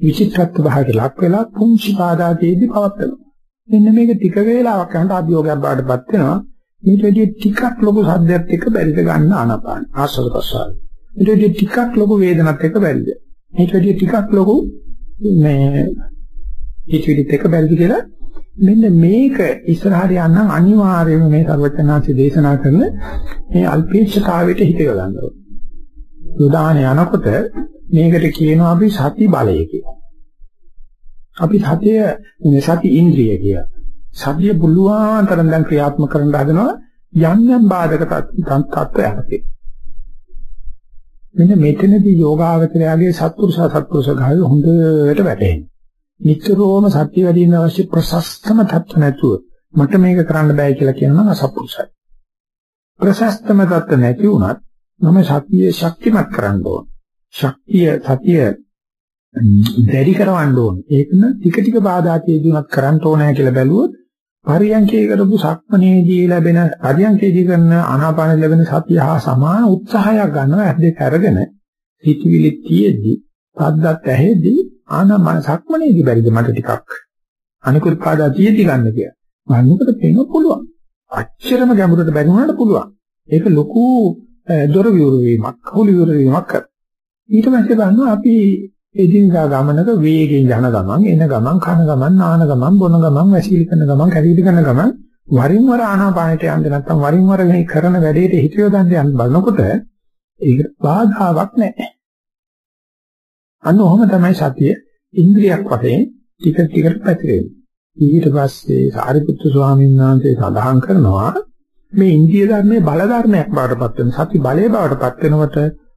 විචිත්‍රත්ව භාවයට ලක් වෙලා පුංචි පාදාතියෙදි පවත්වනවා. මෙන්න මේක ටික වේලාවක් යනකොට අභියෝගයක් බාටපත් වෙනවා. ඊට වැඩි ටිකක් ලොකු සද්දයක් එක්ක බැරිද ගන්න ආනාපාන ආස්වාද ප්‍රසආර ඊට වැඩි ටිකක් ලොකු වේදනත් එක්ක බැරිද? ඊට වැඩි ටිකක් ලොකු මේ හිතවිලිත් එක බැරිද කියලා මෙන්න මේක ඉස්සරහට යන්න අනිවාර්යයෙන්ම මේ සර්වඥාන්සේ දේශනා කරන මේ අල්පේක්ෂතාවයට හිත යොදන්න ඕනේ. උදාහරණ යනකොට මේකට කියනවා අපි සති බලය කියලා. අපි සතිය සති ඉන්ද්‍රිය කියලා. සතිය බුලුවන් තරම් දැන් ක්‍රියාත්මක කරන්න හදනවා යම් යම් බාධක තත්ත්වයකට. මෙන්න මෙතනදී යෝගාවචරයාගේ සත්පුරුෂ සත්පුරුෂ ගාය හොඳට වැටහෙනවා. නිතරම සත්‍ය වැඩිම අවශ්‍ය ප්‍රශස්තම තත්ත්ව නැතුව මට මේක කරන්න බෑ කියලා කියනවා අසත්පුරුෂයි. ප්‍රශස්තම තත්ත්ව නැති වුණත් මම සතියේ ශක්තිමත් කරන්න ඕන. ශක්තිය සතිය දැඩි කරවන්න ඕන. ඒකන ටික ටික බාධා තියදුනත් කරන්න ඕනෑ කියලා බැලුවොත් පරියන්කේ කරපු සක්මනේදී ලැබෙන පරියන්කේදී කරන ආනාපාන ලැබෙන සතිය හා සමාන උත්සාහයක් ගන්නවා ඇස් දෙක අරගෙන හිතවිලි තියෙද්දි පද්දත් ඇහෙද්දි ආනාපාන සක්මනේදී බැරිද මට ටිකක් අනිකුත් පාදා තියෙද්දි ගන්න කියලා. මන්නකට පේන්න පුළුවන්. අච්චරම ගැඹුරට බැරි වුණාට පුළුවන්. ඒක ලොකු දොර විවර වීමක්, කවුළු විවර වීමක් කර. ඊට පස්සේ බලනවා අපි එදිනදා ගමනක වේගෙන් යන ගමන් එන ගමන් කන ගමන් නාන ගමන් බොන ගමන් වැසීලි කරන ගමන් කැවිලි කරන ගමන් වරින් වර ආනාපානයට යන්න නැත්නම් වරින් වර මේ කරන වැඩේට හිත යොදන්න යන බලනකොට ඒක බාධාවක් නැහැ. අන්න ඔහොම තමයි සතිය ඉන්ද්‍රියක් වශයෙන් ටික ටිකට පැතිරෙන්නේ. ඊට පස්සේ සාරිපුත්තු ස්වාමීන් වහන්සේ සඳහන් කරනවා මේ ඉන්ද්‍රිය ධර්මයේ බල ධර්මයක් බවටපත් වෙන සති බලයේ බවටපත් වෙනකොට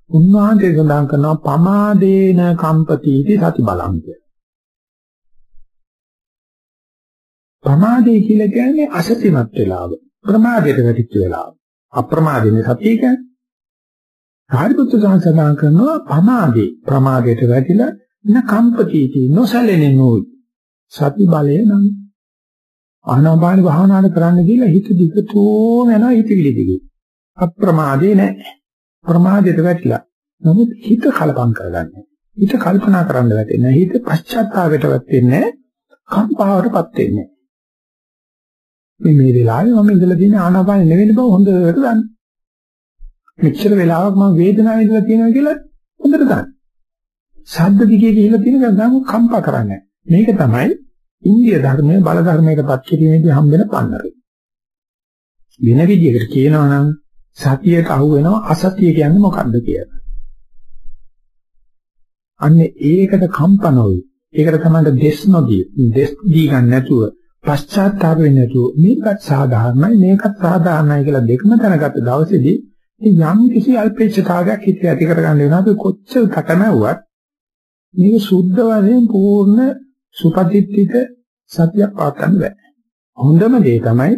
උන්වහන්සේ සඳහන් කරනවා පමාදේන කම්පතිටි සති බලං ප්‍රමාදේ කියලා කියන්නේ අසතිමත් වෙලාව. ප්‍රමාදයට වැටිච්ච වෙලාව. අප්‍රමාදිනේ සතිය කියන්නේ. සාරිපුත්‍ර සඳහන් කරනවා පමාදේ ප්‍රමාදයට වැටිලා න කම්පතිටි නොසැලෙන්නේ නෝයි. සති බලය නම් ආනාපාන භාවනාවට කරන්න කියලා හිත දිගටම යනවා හිතවිලි දිගේ. අප්‍රමාදේ නැහැ. ප්‍රමාදයට වැටිලා. නමුත් හිත කලබම් කරගන්නේ. හිත කල්පනා කරන්න වැටෙන්නේ. හිත පශ්චාත්තාපයට වැටෙන්නේ. කම්පාවටපත් වෙන්නේ. මේ මේ වෙලාවේ මම ඉඳලා තියෙන ආනාපාන නෙවෙයි බව හොඳට දන්න. මෙච්චර වෙලාවක් මම වේදනාවේ ඉඳලා තියෙනවා කියලා හොඳට දන්න. ශබ්ද දිගේ ගිහිලා තියෙන ගමන් කම්පා කරන්නේ. මේක තමයි ඉන්දිය ධර්මයේ බල ධර්මයකටපත් කිරීමේදී හම්බෙන පන්නරේ. වෙන විදිහකට කියනවා නම් සතියට අහු වෙනවා අසතිය කියන්නේ මොකක්ද කියලා. අන්නේ ඒකට කම්පනොයි. ඒකට තමයි දෙස් නොදී දෙස් දී ගන්න නැතුව පශ්චාත්තාප වෙන්නේ නැතුව මේකත් සාධාරණයි මේකත් සාධාරණයි කියලා දෙකම දැනගත්ත දවසේදී යම් කිසි අල්පේච්ඡතාවයක් හිත ඇති කරගන්න වෙනවා අපි කොච්චර තකමැව්වත් මේක සුද්ධ වශයෙන් පූර්ණ සුපදිත්තික සතියක් පාත්තන්න බෑ. හොඳම දේ තමයි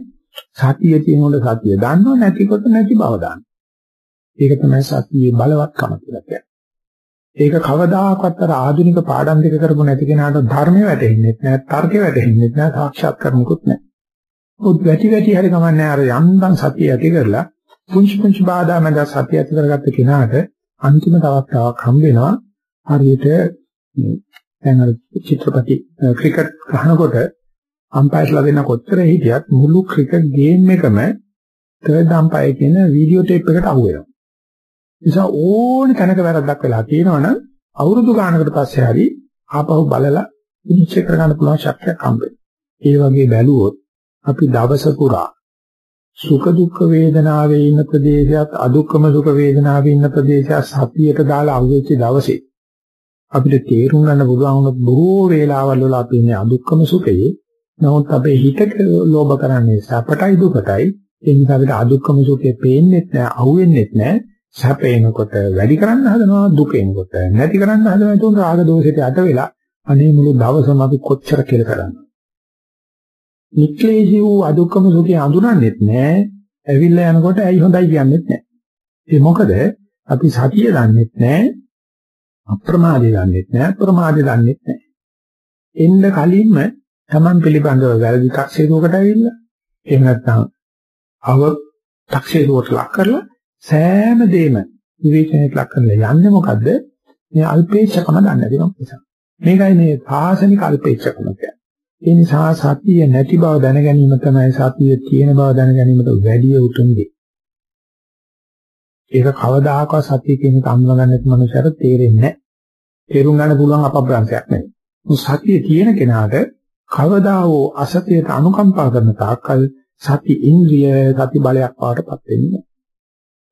සතිය තියෙනකොට සතිය දන්නව නැතිකොට නැති බව දාන්න. ඒක තමයි සතියේ බලවත්කම කියලා කියන්නේ. ඒක කවදාකවත් අර ආධුනික පාඩම් දෙක කරපො නැති කෙනාට ධර්මය වැටෙන්නේ නැහැ, තර්කය වැටෙන්නේ නැහැ, සාක්ෂාත් කරමුකුත් නැහැ. උත් වැටි වැටි හරි කමන්නේ අර යන්තම් සතිය ඇති කරලා පුංචි පුංචි බාධා මැද සතිය ඇති කරගත්ත කෙනාට අන්තිම තවස්තාවක් හම්බ වෙනවා. හරියට දැන් අර චිත්‍රපටි ක්‍රිකට් ගහනකොට අම්පයර්ලා දෙන්න කොච්චර හිටියත් මුළු ක්‍රිකට් ගේම් එකම තර්ඩ් අම්පයර් කියන වීඩියෝ ටේප් එකට අහු වෙනවා. නිසා ඕන තැනක වැරද්දක් වෙලා තියෙනවනම් අවුරුදු ගානකට පස්සේ හරි ආපහු බලලා විනිශ්චය කරගන්න පුළුවන් ශක්තියක් හම්බෙනවා. ඒ වගේ බැලුවොත් අපි දවස පුරා සුඛ දුක්ඛ වේදනාවේ ඉන්න ප්‍රදේශයත් අදුක්කම සුඛ වේදනාවේ ඉන්න ප්‍රදේශයත් සතියට දාලා අවුෙච්ච දවසේ අපිට තේරුම් ගන්න පුළුවන් වුණොත් බොහෝ වේලාවල් වල අපි ඉන්නේ අදුක්කම සුඛයේ නමුත් අපේ හිත ලෝභ කරන්නේ සැපටයි දුකටයි. ඒ නිසා අපිට අදුක්කම සුඛේ පේන්නේ නැහැ අහුවෙන්නේ නැහැ සැපේනකොට වැඩි කරන්න හදනවා දුකේනකොට නැති කරන්න හදනවා. ඒක රාග දෝෂයට යට වෙලා අනේ මුළු දවසම අපි කොච්චර කෙල කරන්නේ? නික්ලේශී වූ අදුක්කම සුඛය අඳුරන්නේත් නැහැ ඇවිල්ලා යනකොට ඇයි හොඳයි කියන්නේත් නැහැ ඒ මොකද අපි සතිය දන්නෙත් නැහැ අප්‍රමාදේ දන්නෙත් නැහැ ප්‍රමාදේ දන්නෙත් නැහැ. එන්න කලින්ම Taman පිළිබඳව වැරදි taksේරුවකට ඇවිල්ලා එහෙම නැත්නම් අව taksේරුවට ලක් කරලා සෑම දෙයක්ම විවේචනයට ලක් කරලා යන්නේ මොකද්ද? මේ අල්පේච්ඡකම දන්නේ නැතිවම නිසා. මේකයි මේ සාසනික අල්පේච්ඡකම කියන්නේ. ඒ නිසා සතිය නැති බව දැන ගැනීම තමයි සතිය තියෙන බව දැන ගැනීමට වැඩි උතුම්දී. ඒක කවදාකවත් සතිය කියන එක අඳුනගන්න නැති මනුස්සයර තේරෙන්නේ නැහැ. තේරුම් ගන්න පුළුවන් අපබ්‍රංශයක් නෙවෙයි. සතිය තියෙන කෙනාට කවදා හෝ අසතියට අනුකම්පා කරන තාක්කල් සති ඉන්ද්‍රිය සති බලයක් බවටපත් වෙන්නේ.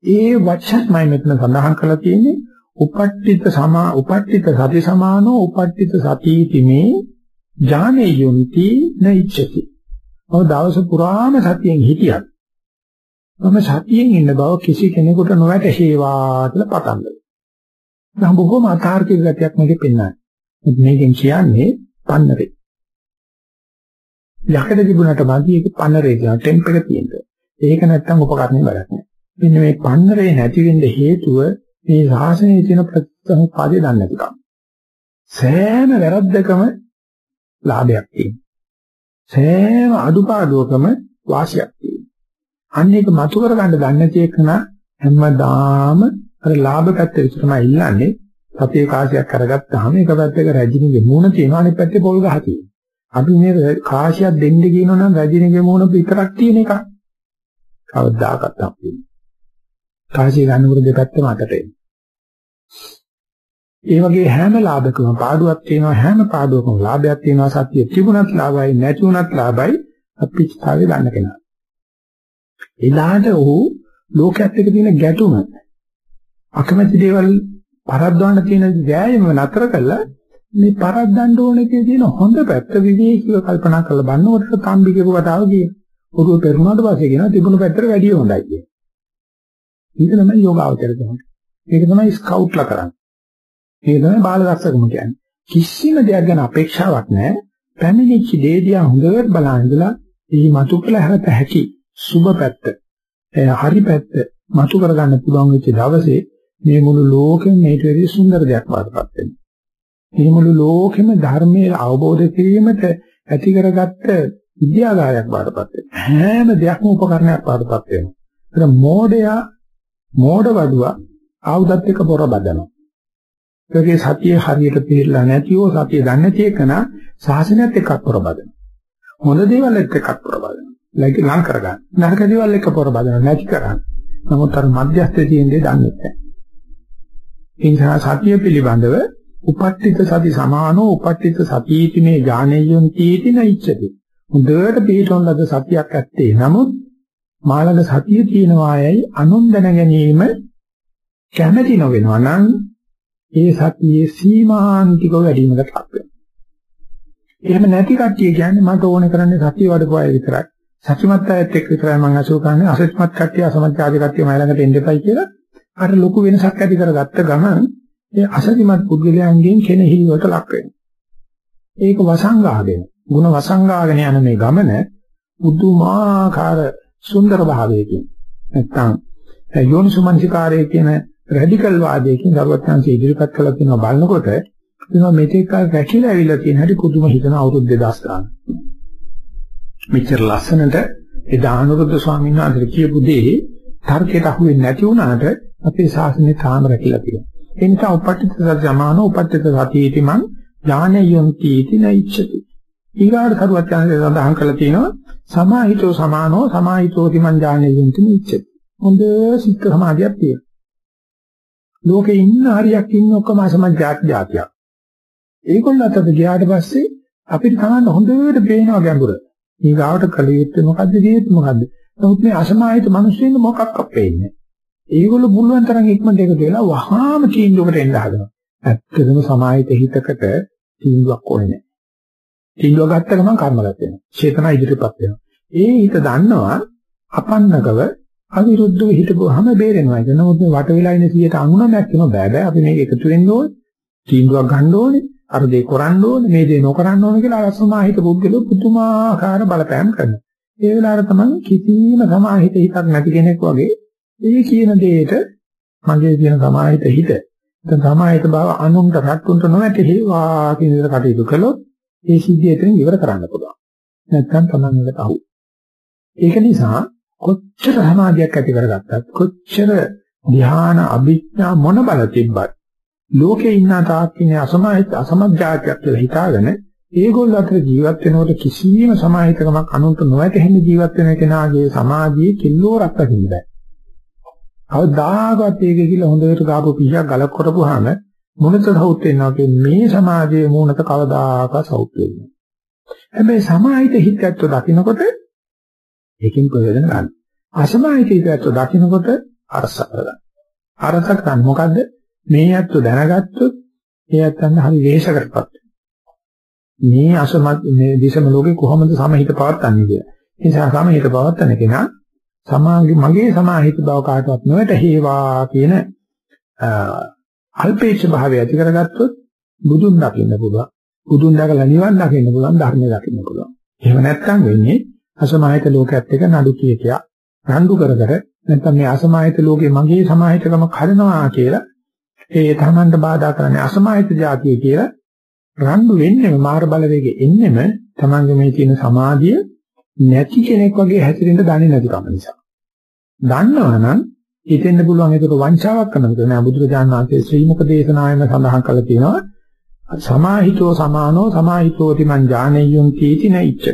ඒ වචනයි මෙතන සඳහන් කරලා තියෙන්නේ උපට්ඨිත සමා උපට්ඨිත සති සමානෝ උපට්ඨිත සතිති මේ ඥානේ යොන්ති නයිච්ඡති. ඔය දවස පුරාම සතියෙන් හිටියත් මම සතියෙන් ඉන්න බව කිසි කෙනෙකුට නොවැටහේවා කියලා පටන් ගන්නවා. නම් බොහොම අතාර්කික ගතියක් මේකේ පෙන්වන්නේ. මේකෙන් කියන්නේ පන්නරේ. යකඩ තිබුණාට මදි ඒක පන්නරේ කියන ටෙම්ප් එක තියෙනවා. ඒක නැත්තම් උපකරණේ වැඩක් නෑ. මෙන්න මේ පන්නරේ නැති වෙන්න හේතුව මේ ශාසනයේ තියෙන ප්‍රතිසංපාදේ දන්නේ නැතිකම. සෑම වැරද්දකම ලාභයක් තියෙනවා. සෑම අඩුපාඩුවකම වාසියක් තියෙනවා. අන්න ඒක මතු කරගන්න දන්නේ නැති එකන හැමදාම අර ලාභ පැත්ත විතරමයි ඉල්ලන්නේ. සතිය කාසියක් කරගත්තාම එක පැත්තක රජිනිගේ මූණ තියෙනවා අනිත් පැත්තේ පොල් ගහ තියෙනවා. අපි මේ කාසියක් දෙන්න කියනවා නම් රජිනිගේ මූණ විතරක් තියෙන එක. කවදාකවත් අපි. කාසිය ගන්නකොට දෙපැත්තම අතට එන්නේ. ඒ වගේ හැම ලාභකම පාඩුවක් තියෙනවා හැම පාඩුවකම ලාභයක් තියෙනවා සත්‍ය තිබුණත් ලාභයි නැති වුණත් ලාභයි අපිච්චතාවේ ගන්න කෙනා. එලාට ඔහු ලෝකයක් එක්ක තියෙන ගැටුම අකමැති දේවල් පරද්දවන්න තියෙන වෑයම නතර කළා මේ පරද්දන්න ඕන එකේ තියෙන හොඳ පැත්ත විවේකීව කල්පනා කරලා බලනකොට තම්බි කියපු කතාව කියන. ඔරුව පෙරුණාට පස්සේ කියනවා තිබුණු පැත්තට වැඩිය හොඳයි කියන. ඒක තමයි යෝගාවචර තමයි. ඒක තමයි ස්කවුට්ලා කරන්නේ. ඒක තමයි බාල දක්ෂකම කියන්නේ. කිසිම දෙයක් ගැන අපේක්ෂාවක් නැහැ. පැමිණිච්ච දේ දිහා හොඳට බලන ඉඳලා එහි මතු කළ හැරත හැකි සුබ පැත්ත, හරි පැත්ත මතු කරගන්න පුළුවන් වෙච්ච දවසේ මේ මුළු ලෝකෙම මේට වැඩි සුන්දර දෙයක් වඩපත් වෙනවා. මේ මුළු ලෝකෙම ධර්මයේ අවබෝධ කිරීමට ඇති කරගත්ත විද්‍යාගාරයක් වඩපත් වෙනවා. හැම දෙයක්ම උපකරණයක් වඩපත් වෙනවා. ඒක මෝඩයා මෝඩ වඩුවා ආයුධත් එක්ක පොර බදනවා. ඒකේ සතිය හරියට පිළිලා නැතිව සතිය දන්නේ නැති එකන සාසනයත් එක්ක පොර බදනවා. හොඳ දේවල් එක්ක පොර බදනවා. ලං කරගන්න. නරක දේවල් එක්ක පොර බදනවා නැති කරන්න. නමුත් අර මධ්‍යස්ථයේ තියෙන දේ දන්නේ නැහැ. ඒ නිසා සතිය පිළිබඳව උපට්ඨිත සති සමානෝ උපට්ඨිත සතිීති මේ ඥානයයන් තීති නයිච්චති. හොඳට පිළිතොන් ලද සතියක් ඇත්තේ. නමුත් මාළඟ සතිය තියෙනවායයි අනුන් දැන ගැනීම කැමැති නොවෙනවා නම් ඒ සතියේ සීමාන්තිකව වැඩිමකට ලක් වෙනවා. එහෙම නැති කට්ටිය කියන්නේ මට ඕනේ කරන්නේ සතිය වඩපු අය විතරයි. සත්‍යමත් අයත් එක්ක විතරයි මම අසුර කරන්නේ අසත්‍යමත් කට්ටිය අසමත් ආදී කට්ටිය මයි ළඟට එන්න එපයි කියලා අර ලොකු වෙනසක් ඇති කරගත්ත ගමන් ඒ අසත්‍යමත් පුද්ගලයන්ගෙන් කෙනෙහි වලට ලක් වෙනවා. ඒක වසංගාගෙන, ಗುಣ වසංගාගෙන යන මේ ගමන බුදුමාකාර සුන්දර භාවයකින් නැත්තම් යෝනිසුමනසිකාරයේ කියන රැඩිකල් වාදයකින් දරුවත්යන්සේ ඉදිරිපත් කළා කියනවා බලනකොට එනවා මෙතෙක් කල රැකිලා ඇවිල්ලා තියෙන හැටි පුදුම හිතන අවුරුදු 2000 ගන්න. මෙච්චර ලස්සනට එදා අනුරුද්ධ ස්වාමීන් වහන්සේ කියපු දේ තර්කයට අහු වෙන්නේ නැති වුණාට අපේ ශාසනය තාම රැකිලා තියෙනවා. ඒ නිසා උපට්ඨිත සත්‍යමාන උපට්ඨිත සතියේති මං ඥානයොන්ති इति නයිච්ඡති. ඊගාට කරුවත් යන සඳහන් කරලා තියෙනවා සමාහිතෝ සමානෝ සමාහිතෝ තිමං ඥානයොන්ති නිච්ඡති. හොඳ සිත් සමාධියක් තියෙනවා. ලෝකේ ඉන්න හරියක් ඉන්න ඔක්කොම අසමජාත් જાතියක්. ඒගොල්ලෝ අතට ගියාට පස්සේ අපිට තමයි හොඳට පේනවා ගැඹුර. ඊගාවට කල යුත්තේ මොකද්ද දෙයක් මොකද්ද? නමුත් මේ අසමාහිත මිනිස්සුන්ගේ මොකක් අපේන්නේ. ඒගොල්ලෝ පුළුවන් තරම් ඉක්මනට එකතු වෙලා වහාම තීන්දුවකට එන්න හදනවා. ඇත්තටම සමාහිත හිතකට තීන්දුවක් ඕනේ නැහැ. තීන්දුව ගත්ත ගමන් කර්මගත වෙනවා. චේතනා ඉදිරියපත් වෙනවා. ඒ හිත දන්නවා අපන්නකව අවිරුද්ධව හිටපුවාම බේරෙනවා. ඒක නමුත් වට වෙලා ඉන්න 199ක් වෙනවා බෑ බෑ අපි මේක එකතු වෙන්න ඕනේ. තීන්දුවක් ගන්න ඕනේ. අර දේ කරන්න ඕනේ. මේ දේ නොකරන්න ඕනේ කියලා අසමාහිත පුද්ගලෝ පුදුමාකාර බලපෑම් කරනවා. ඒ වෙලාවට තමයි කිසිම සමාහිත හිතක් නැති කෙනෙක් වගේ ඒ කියන දෙයට මගේ කියන සමාහිත හිත දැන් සමාහිත බව අනුන්ට රට්ටුන්ට නොවැටේවා කියන විදිහට කටයුතු කළොත් ඒ සිද්ධිය එතනින් ඉවර කරන්න පුළුවන්. නැත්නම් Taman එකට අහු. ඒක නිසා කොච්චර සමාධියක් ඇති කරගත්තත් කොච්චර ධ්‍යාන අභිඥා මොන බල තිබ්බත් ලෝකේ ඉන්න තාක් ඉන්නේ අසමාහිත අසමජ්ජාතියක් කියලා හිතාගෙන ඒගොල්ලෝ අතර ජීවත් වෙනකොට කිසියම් සමාහිතකමක් අනුන්ට නොවැටෙන ජීවත් වෙන කෙනාගේ සමාධියේ කිල්ලෝරක් දකින්න බෑ. කවදාකවත් ඒක කියලා හොඳට ගාපු පිහියක් ගලක් කරපුවාම මොනතර සෞත් වෙනවා කියන්නේ මේ සමාජයේ මූණත කවදාකවත් සෞත් වෙන්නේ. හැබැයි සමාහිත හිතයත් දකින්නකොට ඒකෙන් ප්‍රයෝජන ගන්න. අසමාහිත හිතයත් දකින්නකොට අරස කරගන්න. අරස කරන්නේ මොකද්ද? මේ යත්තු දැනගත්තොත් ඒ යත්තන් හරි වේශ කරපත්. මේ අසමත් මේ දිශම ලෝකේ කොහොමද සමහිත පවත්න්නේ කියලා. ඒ නිසා සමහිත පවත්න කෙනා සමාගේ මගේ සමාහිත බව කාටවත් නොවැටහේවා කියන අල්පේච්ඡ භාවය ඇති කරගත්තොත් බුදුන් දකින්න පුළුවන්. බුදුන් දැකලා නිවන් දකින්න පුළුවන් ධර්මය දකින්න පුළුවන්. එහෙම නැත්නම් වෙන්නේ අසමාහිත ලෝකයක් එක්ක නඩු කීකියා රණ්ඩු කර කර නැත්නම් මේ අසමාහිත ලෝකේ මගේ සමාහිතකම කඩනවා කියලා ඒ තමන්ට බාධා කරන්නේ අසමාහිත જાතිය කියලා රණ්ඩු වෙන්නේම මාර බලවේගෙ එන්නෙම තමන්ගේ මේ තියෙන සමාධිය නැති කෙනෙක් වගේ හැසිරෙන්න දන්නේ නැතිකම නිසා. දන්නවනම් හිතෙන්න පුළුවන් ඒකට වංචාවක් කරනකොට නෑ. බුදුරජාණන් වහන්සේ ශ්‍රී මුක දේශනාවෙම සඳහන් කරලා තියෙනවා සමාහිතෝ සමානෝ සමාහිතෝති මං ඥානෙය්‍යං කීති නයිච්ච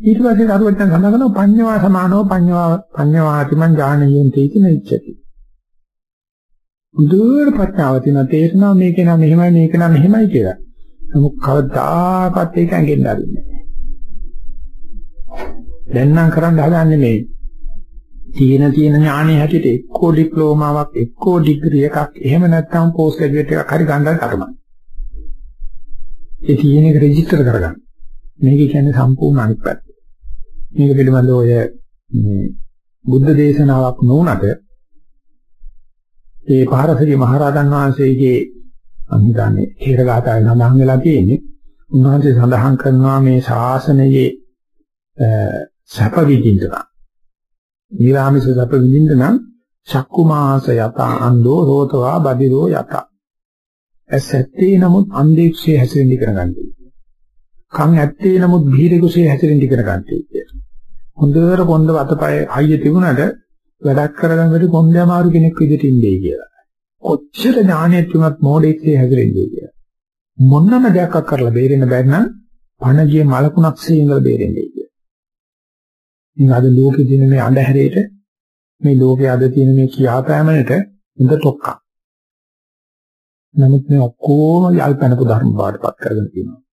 ඊට පස්සේ කරුවෙන් සඳහන් කරනවා පඤ්ඤවා සමානෝ පඤ්ඤවා පඤ්ඤවාති මං ඥානෙය්‍යං කීති නයිච්චති දුර ප්‍රඥාව තියෙන තේරෙනවා මේක නම් මෙහෙමයි මේක නම් මෙහෙමයි කියලා නමුත් කවදාකවත් ඒක ඇඟෙන්න ආරින්නේ දැන් නම් කරන්න හදන්නේ මේ තියෙන තියෙන ඥානෙ හැටියට එක්කෝ ඩිප්ලෝමාවක් එක්කෝ ඩිග්‍රී එකක් එහෙම නැත්නම් පෝස්ට් ග්‍රැජුවේට් එකක් හරි ගන්න තරමයි. ඒ තියෙන එක රෙජිස්ටර් කරගන්න. මේක කියන්නේ සම්පූර්ණ අනිත් පැත්ත. මේක පිළිබඳව ඔය මේ බුද්ධ දේශනාවක් නොවුනට ඒ පාරසගේ මහරහතන් වහන්සේගේ අනිදානේ හේරගාතාවේ සඳහන් වෙලා තියෙන්නේ උන්වහන්සේ සඳහන් කරනවා මේ ශාසනයේ සැප විඳින්න නිරාමිස සැප විඳින්න නම් චක්කු මාස යත අන්දෝ රෝතවා බදිරෝ යත ඇස් ඇත්තේ නමුත් අන්දේක්ෂේ හැසිරෙන්න ඉගෙන ගන්න. කන් ඇත්තේ නමුත් බීරකුසේ හැසිරෙන්න ඉගෙන ගන්න. හොඳට පොන්ද වතපය අයිය තිබුණාට වැඩක් කරගන්න බැරි පොන්ද අමාරු කෙනෙක් විදිහට ඉන්නේ කියලා. කොච්චර ඥානයක් තුනත් මොඩේක්සේ හැසිරෙන්නේ කියලා. මොනම දෙයක් කරලා බේරෙන්න බැරි නම් පණගිය මලකුණක්සේ ඉඳලා බේරෙන්නේ කියලා. ඉතින් අද ලෝකේ තියෙන මේ අඳුරේට මේ ලෝකයේ අද තියෙන මේ කියාපෑමකට හොඳ ටොක්කක්. නමුත් මේ ඔක්කොම යල්පැනපු ධර්ම බාටපත් කරගෙන තියෙනවා.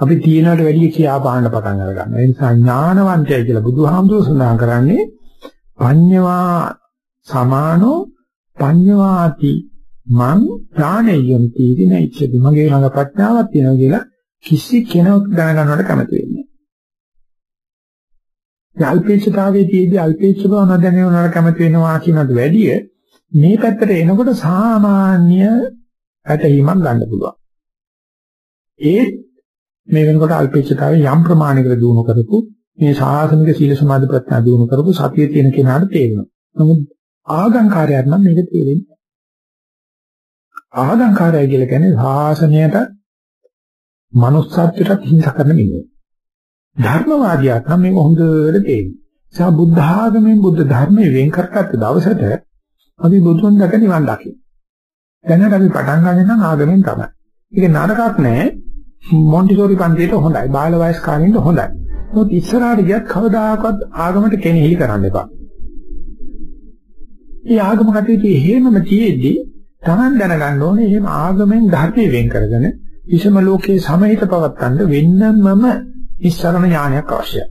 අපි තියෙනවට වැඩිය කියා පාන්න පටන් අරගන්නවා. ඒ නිසා ඥානවන්තය කියලා බුදුහාමුදුරුවෝ සඳහන් කරන්නේ පඤ්ඤවා සමානෝ පඤ්ඤවාති මං ඥානෙයම් තීදින ඉච්ඡති මගේ ළඟ ප්‍රඥාවක් තියෙනවා කියලා කිසි කෙනෙක් දැනගන්නවට කැමති වෙන්නේ අල්පේච්ඡතාවයේ තියෙදි අල්පේච්ඡ බව නොදැනෙවනවට කැමති වෙනවා කියනට වැඩිය මේ පැත්තට එනකොට සාමාන්‍ය ඇතීමක් ගන්න පුළුවන්. ඒ මේ වෙනකොට අල්පේච්ඡතාවයේ යම් ප්‍රමාණයකට දිනු කරපු මේ සාසනික සීල සමාධි ප්‍රඥා දිනු කරපු සතිය තියෙන කෙනාට තේරෙනවා. නමුත් ආගංකාරයක් නම් මේක තේරෙන්නේ නැහැ. ආගංකාරය කියලා කියන්නේ සාසනයට manussත්වයට හිංසා කරන මිනිහෙක්. ධර්මවාදියාට නම් මේක හොඳට තේරෙනවා. ඒ බුද්ධ ආගමෙන් බුද්ධ ධර්මයේ වෙන් කරගත්ත දවසට අපි බුදුන් දැක නිවන් දකින්න. දැනට අපි පටන් ගන්න නම් ආගමෙන් තමයි. ඒක නරකක් නෑ. මොන්ටිසෝරි පන්තියට හොඳයි. බාල වයස් කාලින්ද හොඳයි. මොකද ඉස්සරහට ගියත් කවදාකවත් ආගමට කෙනෙහිලි කරන්න එපා. මේ ආගම කටයුතු හේමම තියෙද්දි Taman දැනගන්න ඕනේ එහෙම ආගමෙන් ධර්මයෙන් වෙන් කරගෙන විෂම ලෝකයේ සමහිත පවත්තන්න වෙන්නමම ඉස්සරණ ඥානයක් අවශ්‍යයි.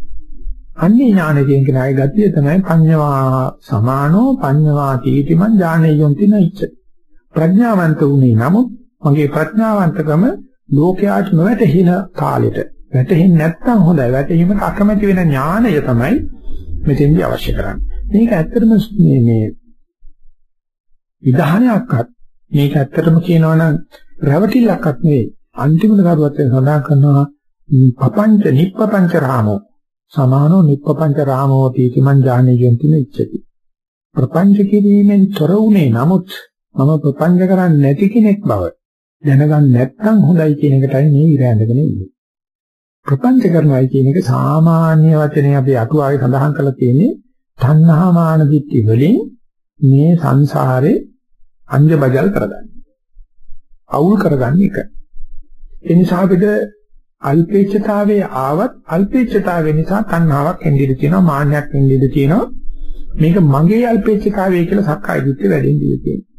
අන්නේ ඥානයෙන් කියන අය ගතිය තමයි පඤ්ඤවා සමානෝ පඤ්ඤවා තීතිමන් ඥානෙයොන්ති නයිච්ච. ප්‍රඥාවන්ත උනේ නමුත් මගේ ප්‍රඥාවන්තකම ලෝකයාට නොවැටහින කාලෙට වැටහෙන්නේ නැත්නම් හොඳයි. වැටහීමට අකමැති වෙන ඥානය තමයි මෙතෙන්දී අවශ්‍ය කරන්නේ. මේක ඇත්තටම මේ මේ විධානයක්වත් මේක ඇත්තටම කියනවා නම් රැවටිල්ලක්වත් නෙවෙයි. අන්තිමට කරුවත් සඳහන් කරනවා පපංච නිප්පපංච රාමෝ සමානෝ නිප්පපංච රාමෝ තීතිමන් ඥානෙයන්ති නෙච්චති ප්‍රපංච කිරීමෙන් තොර උනේ නමුත් මම ප්‍රපංච කරන්නේ නැති කෙනෙක් බව දැනගන්න නැත්නම් හොඳයි කියන එකටයි මේ ඉර ඇඳගෙන ඉන්නේ. ප්‍රපංච කරනවා කියන එක සාමාන්‍ය වචනේ අපි අටුවාවේ සඳහන් කරලා තියෙන්නේ තණ්හා මාන දිට්ඨි වලින් මේ සංසාරේ අංජබජල් කරගන්න. අවුල් කරගන්න එක. ඒ නිසා අපිට අල්පේච්ඡතාවයේ ආවත් අල්පේච්ඡතාවය නිසා තණ්හාවක් එන්නේ තියෙනවා මාන්නයක් එන්නේ තියෙනවා මේක මගේ අල්පේච්ඡතාවය කියලා සක්කාය දිට්ඨිය වැඩෙන්නේ තියෙනවා.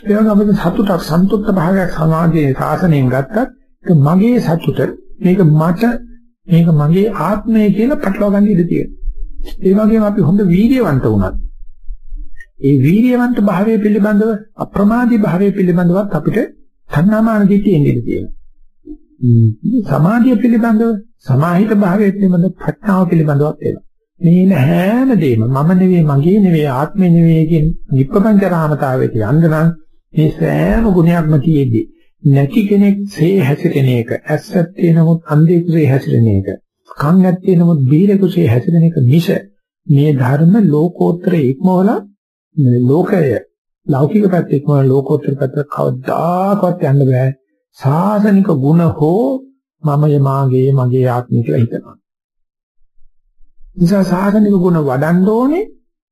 ඒ වගේම අපිට සතුටක් සන්තුෂ්ත භාවයක් සමාජයේ සාසනයෙන් ගත්තත් ඒක මගේ සතුට මේක මට මේක මගේ ආත්මය කියලා පටලවා ගන්න ඉඩ තියෙනවා. ඒ වගේම අපි හොඳ වීර්යවන්ත වුණත් ඒ වීර්යවන්ත භාවය පිළිබඳව අප්‍රමාදී භාවය පිළිබඳවත් අපිට තණ්හාමාන දිට්ඨිය එන්නේ තියෙනවා. සමාධිය පිළිබඳව සමාහිත භාවය පිළිබඳව ප්‍රඥාව පිළිබඳවත් එනවා. මේ හැම දෙයක්ම මම නෙවෙයි මගේ නෙවෙයි ආත්මෙ නෙවෙයි කියන විප්‍රපංචරාමතාවයට යන්න නම් මේ සෑම ගුණයක්ම තියෙද්දි නැති කෙනෙක් සේ හැසිරෙන එක ඇස්සත්තේ නමුත් අන්ධයෙකුසේ හැසිරෙන එක කන් ඇත්තේ නමුත් බීරෙකුසේ හැසිරෙන එක මිස මේ ධර්ම ලෝකෝත්තර ඉක්මවල ලෝකය ලෞකික පැත්ත ඉක්මවල ලෝකෝත්තර පැත්ත කවදාකවත් යන්න බෑ. සාසනික ගුණ හෝ මමය මාගේ මගේ ආත්මය කියලා හිතනවා. නිසා සාසනික ගුණ වඩන්න ඕනේ.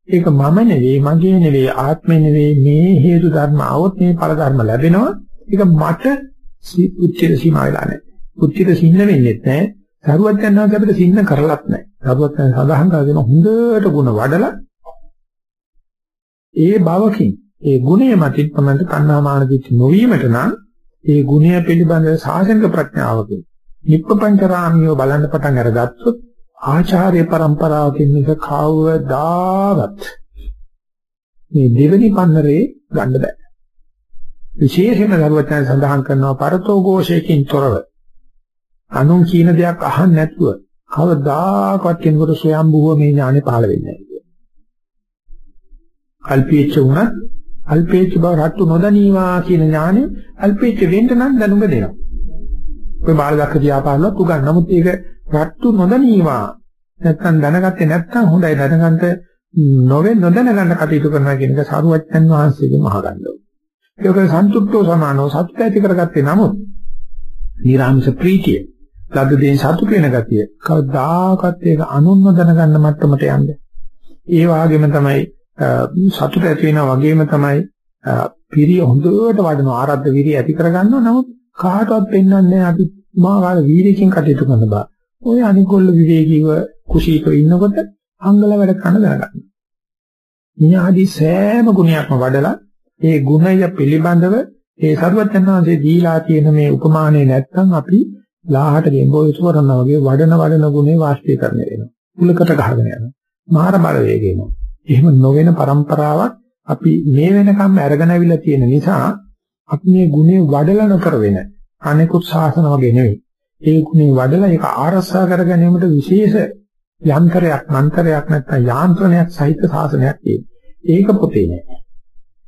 ඒක මම නෙවෙයි මගේ නෙවෙයි ආත්මෙ නෙවෙයි මේ හේතු ධර්ම આવොත් මේ ඵල ධර්ම ලැබෙනවා. ඒක මට උච්චිත සීමා වෙලා නැහැ. උච්චිත සින්න වෙන්නේ නැහැ. සරුවත් යනවා අපිට සින්න කරලත් නැහැ. සරුවත් යන සඳහන් කරගෙන හොඳට ගුණ වඩලා ඒ භවකින් ඒ ගුණය මතින් තමයි කන්නාමාන දිච්ච නොවීමට නම් ඒ ගුණය පිළිබඳ සාසනික ප්‍රඥාවකින් නිප්පංචරාමියෝ බලන්න පටන් අරගත්තොත් ආචාර්ය પરම්පරාවකින් එක කවදාවත් මේ දෙවෙනි පන්නරේ ගන්න බෑ. විශේෂයෙන්ම දරුවචන සඳහන් කරනවා පරතෝ ഘോഷයකින් තොරව. අනුන් කියන දෙයක් අහන්න නැතුව කවදාකවත් කෙනෙකුට ස්වයම්බුව මේ ඥානෙ පහළ වෙන්නේ නැහැ. අල්පේච්ච වුණත් අල්පේච්ච බව රට්ටු නොදනීවා කියන ඥානෙ අල්පේච්ච වෙන්න නම් දැනුම දෙනවා. ඔය බාල දක්ක දිහා පානවත් උගන්න. නමුත් ඒක රට්ටු නොදනීවා නැත්තම් දැනගත්තේ නැත්තම් හොඳයි දැනගන්න නොවේ නොදැන ගන්න කටයුතු කරනවා කියන එක සාරුවච්චන් වහන්සේගෙන් අහගන්න ඕනේ. ඒක සන්තුෂ්ටෝ සමානෝ සත්‍ය ඇති කරගත්තේ නමුත් නිරාමිෂ ප්‍රීතිය ලද්ද දෙයින් සතුට වෙන ගතිය කවදාකවත් ඒක අනුන්ව දැනගන්න මට්ටමට යන්නේ. ඒ වගේම තමයි සතුට ඇති වෙනා වගේම තමයි පිරිය හොඳට වඩන ආරද්ධ විරිය ඇති කරගන්නවා නමුත් කාටවත් පෙන්වන්නේ අපි මාකාර වීර්යකින් කටයුතු කරන බා. ඔය අනිකොල්ල විවේකීව කුසීතව ඉන්නකොට අංගල වැඩ කරන දැනගන්න. මේ ආදී සෑම ගුණයක්ම වඩලා ඒ ගුණය පිළිබඳව ඒ සර්වඥාන්සේ දීලා තියෙන මේ උපමානේ නැත්තම් අපි ලාහට ගෙම්බෝයතු කරනවා වගේ වඩන වඩන ගුණේ වාස්තීකරණය වෙනවා. කුලකට ගහගෙන යනවා. මාර බල වේග එනවා. එහෙම නොවන પરම්පරාවක් අපි මේ වෙනකම් අරගෙන අවිලා තියෙන නිසා අපි මේ ගුණේ වඩලා නොකර වෙන අනෙකුත් ශාසන වගේ නෙවෙයි. ඒ ගුණේ වඩලා ඒක ආරක්ෂා කර ගැනීමට විශේෂ යන්ත්‍රයක්, මන්ත්‍රයක් නැත්නම් යාන්ත්‍රණයක් සහිත ශාසනයක් තියෙනවා. ඒක පොතේ නෑ.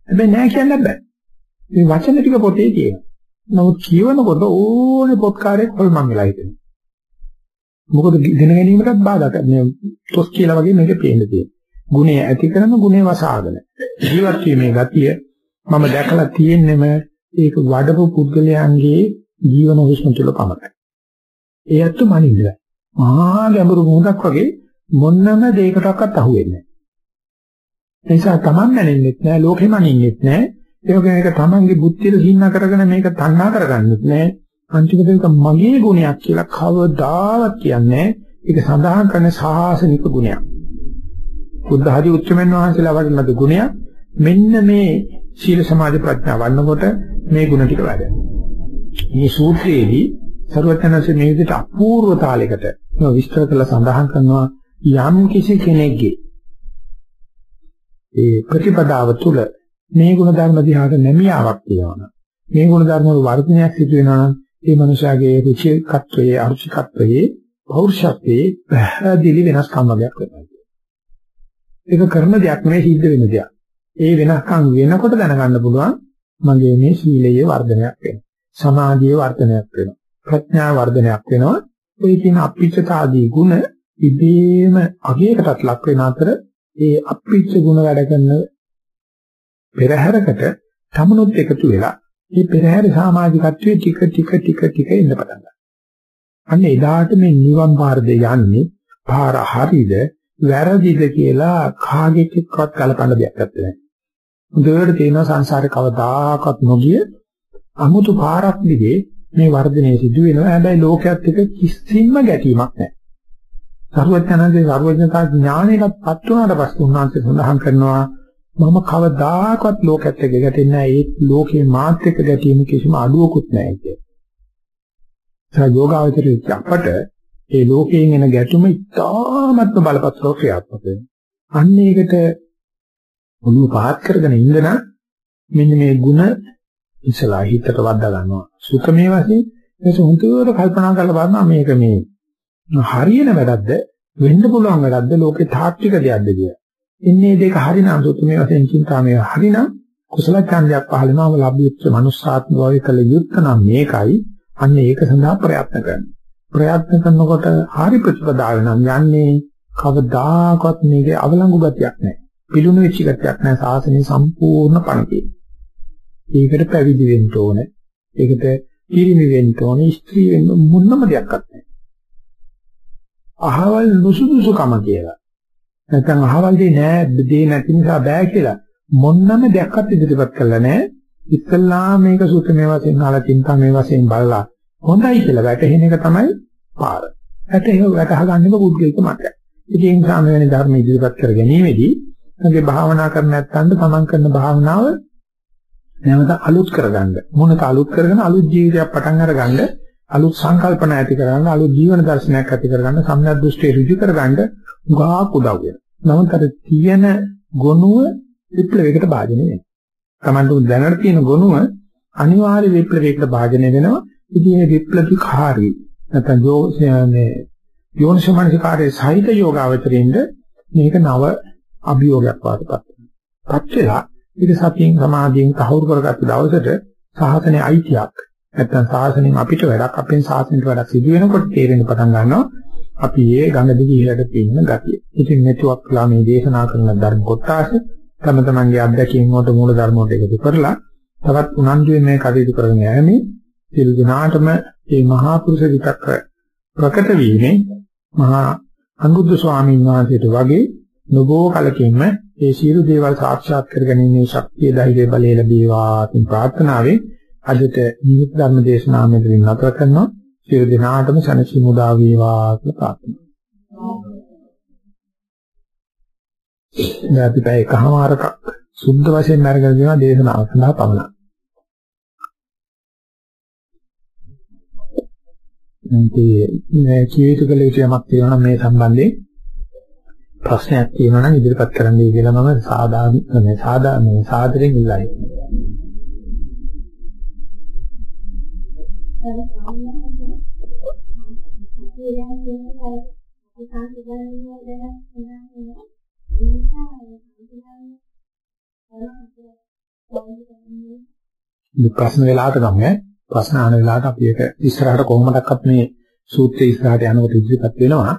හැබැයි නෑ කියන්න බෑ. මේ වචන ටික පොතේ තියෙනවා. නමුත් කියවනකොට ඕනේ පොත්කාරයක් හොල්මන් වෙලා හිටිනවා. මොකද දැන ගැනීමටත් බාධා කරන්නේ තොස් කියලා වගේ මේක පේන්න තියෙනවා. ගුණය ඇති කරන ගුණේ වසාගෙන ජීවත් වීමේ ගතිය මම දැකලා තියෙන්නෙම ඒක වඩපු පුද්ගලයන්ගේ ජීවන හුස්ම තුල පමණයි. ඒ ඇත්ත මනින්ද. මහා ගැඹුරු මොහොතක් වගේ මොන්නම දෙයකටවත් අහු වෙන්නේ නැහැ. ඒ නිසා Taman නැනෙන්නෙත් නැහැ, ලෝකෙම නැනෙන්නෙත් නැහැ. ඒ වගේම ඒක Tamanගේ බුද්ධියට හින්න කරගෙන මේක තණ්හා කරගන්නෙත් නැහැ. අන්තිමට ඒක මගේ ගුණයක් කියලා කවදාවත් කියන්නේ ඒක සඳහන් කරන සාහසනික ගුණයක්. බුද්ධ ආදී උච්චමන් වහන්සේලා වඩන ගුණයක් මෙන්න මේ සීල සමාධි ප්‍රඥා වන්නකොට මේ ගුණ ටික වැඩ. මේ සූත්‍රයේදී සරුවචනන්සේ මේ විදිහට අපූර්ව තාලයකට විස්තර කරලා සඳහන් කරනවා යම් කිසි කෙනෙක්ගේ ඒ ප්‍රතිපදාව තුළ මේ ගුණ ධර්ම දිහාට නැමියාවක් තියෙනවා. මේ ගුණ ධර්ම වල වර්ධනයක් සිදු වෙනවා නම් ඒ මනුෂයාගේ රුචිකත්වයේ අරුචිකත්වයේ පෞරුෂත්වයේ පැහැදිලි වෙනස්කම් වර්ගයක් වෙනවා. ඒක කරන දෙයක් නෙවෙයි සිද්ධ වෙන දෙයක්. ඒ වෙනස්කම් වෙනකොට දැනගන්න පුළුවන් මගේ මේ සීලයේ වර්ධනයක් වෙනවා. සමාධියේ වර්ධනයක් වෙනවා. ප්‍රඥා වර්ධනයක් වෙනවා. ඔය කියන අපිච්චතාදී ගුණ ඉබේම අගයකටත් ලක් වෙන අතර ඒ අපිච්ච ගුණ වැඩ කරන පෙරහැරකට තමනුත් එකතු වෙලා මේ පෙරහැර සමාජිකත්වයේ ටික ටික ටික ටික ඉන්න පටන් ගන්නවා. අන්න එදාට මේ නිවන් මාර්ගය යන්නේ පාර හරිද වැරදිද කියලා කාගෙකවත් කලපන්න දෙයක් නැත්තේ. හොඳට තේනවා සංසාරේ කවදාකවත් නොගිය අමුතු පාරක් දිගේ මේ වර්ධනය සිදු වෙනවා. හැබැයි ලෝකයක් එක්ක කිසිම ගැටීමක් නැහැ. සර්වඥාන්සේ සර්වඥතා ඥානයටපත් වුණාට පස්සේ උන්වහන්සේ සඳහන් කරනවා මම කවදාකවත් ලෝකයක් එක්ක ගැටෙන්නේ නැහැ. ඒ ලෝකේ මාත් එක්ක ගැටීම කිසිම අඩුවකුත් නැහැ කියලා. ඒ යෝගාවචරයේ අපට ඒ ලෝකයෙන් එන ගැටුම ඉතාමත්ම බලපත්‍රව ක්‍රියාත්මක වෙනවා. අන්න ඒකට ඔළුව පහත් කරගෙන ඉඳන මෙන්න මේ ಗುಣ ඉස්සලා හිතට වද්දා ගන්නවා. සුඛමේ වශයෙන් ඒක හොඳට කල්පනා කරලා බලනවා මේක මේ හරියන වැඩක්ද වෙන්න පුළුවන් වැඩක්ද ලෝකේ තාත්වික දෙයක්ද කියලා. ඉන්නේ දෙක හරිනම් සුඛමේ වශයෙන් චින්තාමේ හරිනම් කුසල ඡන්දයක් පහළ වෙනවම ලැබුච්ච මනුස්සාත්ම භාවය කළ යුත්තේ නම් මේකයි. අන්න ඒක සඳහා ප්‍රයත්න කරනවා. ප්‍රයත්න කරනකොට හරි ප්‍රතිපදාව නම් යන්නේ කවදාකවත් මේකේ අවලංගු ගතියක් නැහැ. පිළුණු වෙච්ච ගතියක් නැහැ. සාසනය සම්පූර්ණ පණතියි. ඒකට පැවිදි වෙන්න ඕනේ. ඒකට පිරිමි වෙන්න ඕනේ. ස්ත්‍රී වෙන්න මොනම දෙයක් නැහැ. අහවල් නුසුදුසුකම කියලා. නැත්නම් අහවල් දෙේ නෑ දෙේ නැති නිසා බෑ කියලා මොන්නම දෙයක්වත් ඉදිරිපත් කළා නෑ. ඉස්සල්ලා මේක සුතමේ වශයෙන් අහලා තින්තා මේ වශයෙන් බලලා හොඳයි කියලා වැටහෙන එක තමයි පාර. වැටහෙව වැටහ ගන්නක පුද්ගලික මතයක්. ඉතින් ඒ නිසා මෙවැනි ධර්ම ඉදිරිපත් කර ගැනීමේදී මගේ භාවනා කරන නැත්නම් තමන් කරන භාවනාව නැවත අලුත් කරගන්න. මොනක අලුත් කරගෙන අලුත් ජීවිතයක් පටන් අරගන්න, අලුත් සංකල්පන ඇති කරගන්න, අලුත් ජීවන දර්ශනයක් ඇති කරගන්න, සම්‍යක් දෘෂ්ටි ඍජු කරගන්න උගාක් උදව් වෙනවා. නමුත් අර තියෙන ගොනුව විප්ලවයකට භාජනය වෙනවා. තමන්ට දැනට තියෙන ගොනුව අනිවාර්ය විප්ලවයකට භාජනය වෙනවා. ඉතින් මේ විප්ලවිකාරී නැත්නම් යෝගයේ යෝනිසමනසිකාරයේ සහිත යෝගාවචරින්ද මේක නව අභියෝගයක් වාටපත් වෙනවා. පත් වෙලා ඊට සතියෙන් සමාධියෙන් තහවුරු කරගත්ත දවසට සාසනයේ අයිතියක් නැත්නම් සාසනයෙන් අපිට වැඩක් අපෙන් සාසනයට වැඩක් සිදු වෙනකොට තේරෙන්න පටන් ගන්නවා අපි ඒ ගඟ දිගේ ඉහළට පින්න ගතිය. ඉතින් මෙතුවක් ලා මේ දේශනා කරන ධර්ම කොටස තම තමන්ගේ අත්දැකීම් වලට මූල ධර්ම වලට එකතු කරලා තවත් උනන්දුවෙන් මේ කටයුතු කරගෙන යෑමේ සියලු දෙනාටම මේ මහා පුරුෂ විතක්ක ප්‍රකට වීමේ මහා අනුරුද්ධ ස්වාමීන් වහන්සේට වගේ නොබෝ කලකින්ම ඒ සියලු දේවල් සාක්ෂාත් කරගැනීමේ ශක්තිය ධෛර්ය බලය ලැබේවා කියන ප්‍රාර්ථනාවෙන් අදට ජීවිත ධර්ම දේශනාව මෙතනින් නතර කරනවා සියලු දෙනාටම සනසි මුදා වේවා කියලා ප්‍රාර්ථනා. දැන් අපි පැය එකමාරක සුද්ධ වශයෙන් අරගෙන දෙනවා දේශනාව සඳහා පමණයි. මේ කීයුතු කළ යුතු යමක් තියෙනවා නම් මේ සම්බන්ධයෙන් ප්‍රශ්නයක් තියෙනවා නම් ඉදිරිපත් කරන්නයි කියලා මම සාදා මේ සාදා මේ සාදරයෙන් ඉල්ලයි. මේ ප්‍රශ්න වෙලාවට ගමු ප්‍රශ්න අහන වෙලාවට අපි ඒක ඉස්සරහට කොහොමදක්වත් මේ සූත්‍රය ඉස්සරහට යනකොට ඉදිරිපත් වෙනවා.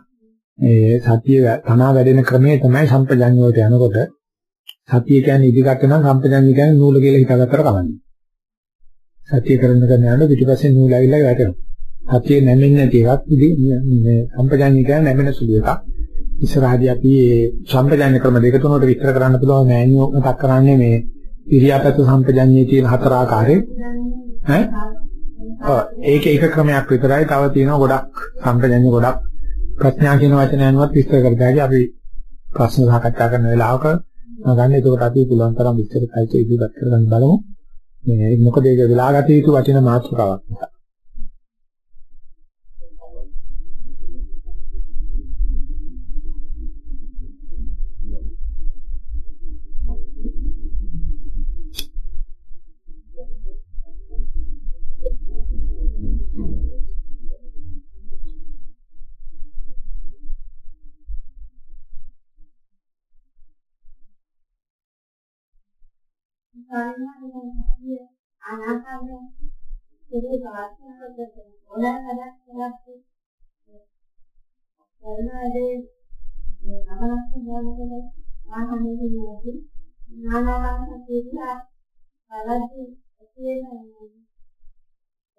ඒ සතිය තනා වැඩෙන ක්‍රමය තමයි සම්පජඤ්ඤ වලට යනකොට. සතිය කියන්නේ ඉදිකට නම් සම්පජඤ්ඤ කියන්නේ නූල කියලා හිතාගත්තට කමන්නේ. සතිය කරන කරන යනකොට පිටිපස්සේ නූල ඇවිල්ලා වැටෙනවා. සතිය නැමෙන්නේ නැති එකක් මේ සම්පජඤ්ඤ කියන්නේ නැමෙන සුළු එකක්. ඉස්සරහදී අපි මේ සම්පජඤ්ඤ ක්‍රම දෙක තුනකට විස්තර කරන්න පුළුවන්. මෑනියෝ මතක් කරන්නේ මේ ඉරියාපත සම්පජඤ්ඤයේ තියෙන හතර ආකාරයේ ඈ? ඔව්. ඒක එක ක්‍රමයක් විතරයි. තව තියෙනවා ගොඩක් සම්පජඤ්ඤ ගොඩක්. ප්‍රඥා කියන වචනයන්වත් විස්තර කරගන්න අපි ප්‍රශ්න සාකච්ඡා කරන වෙලාවක ගන්න ඒකට අපි පුළුවන් තරම් විස්තර කයිට ඉදිරිපත් කරගන්න බලමු. මේ මොකද ඒක වෙලාගත යුතු වටින මාතෘකාවක් නිසා.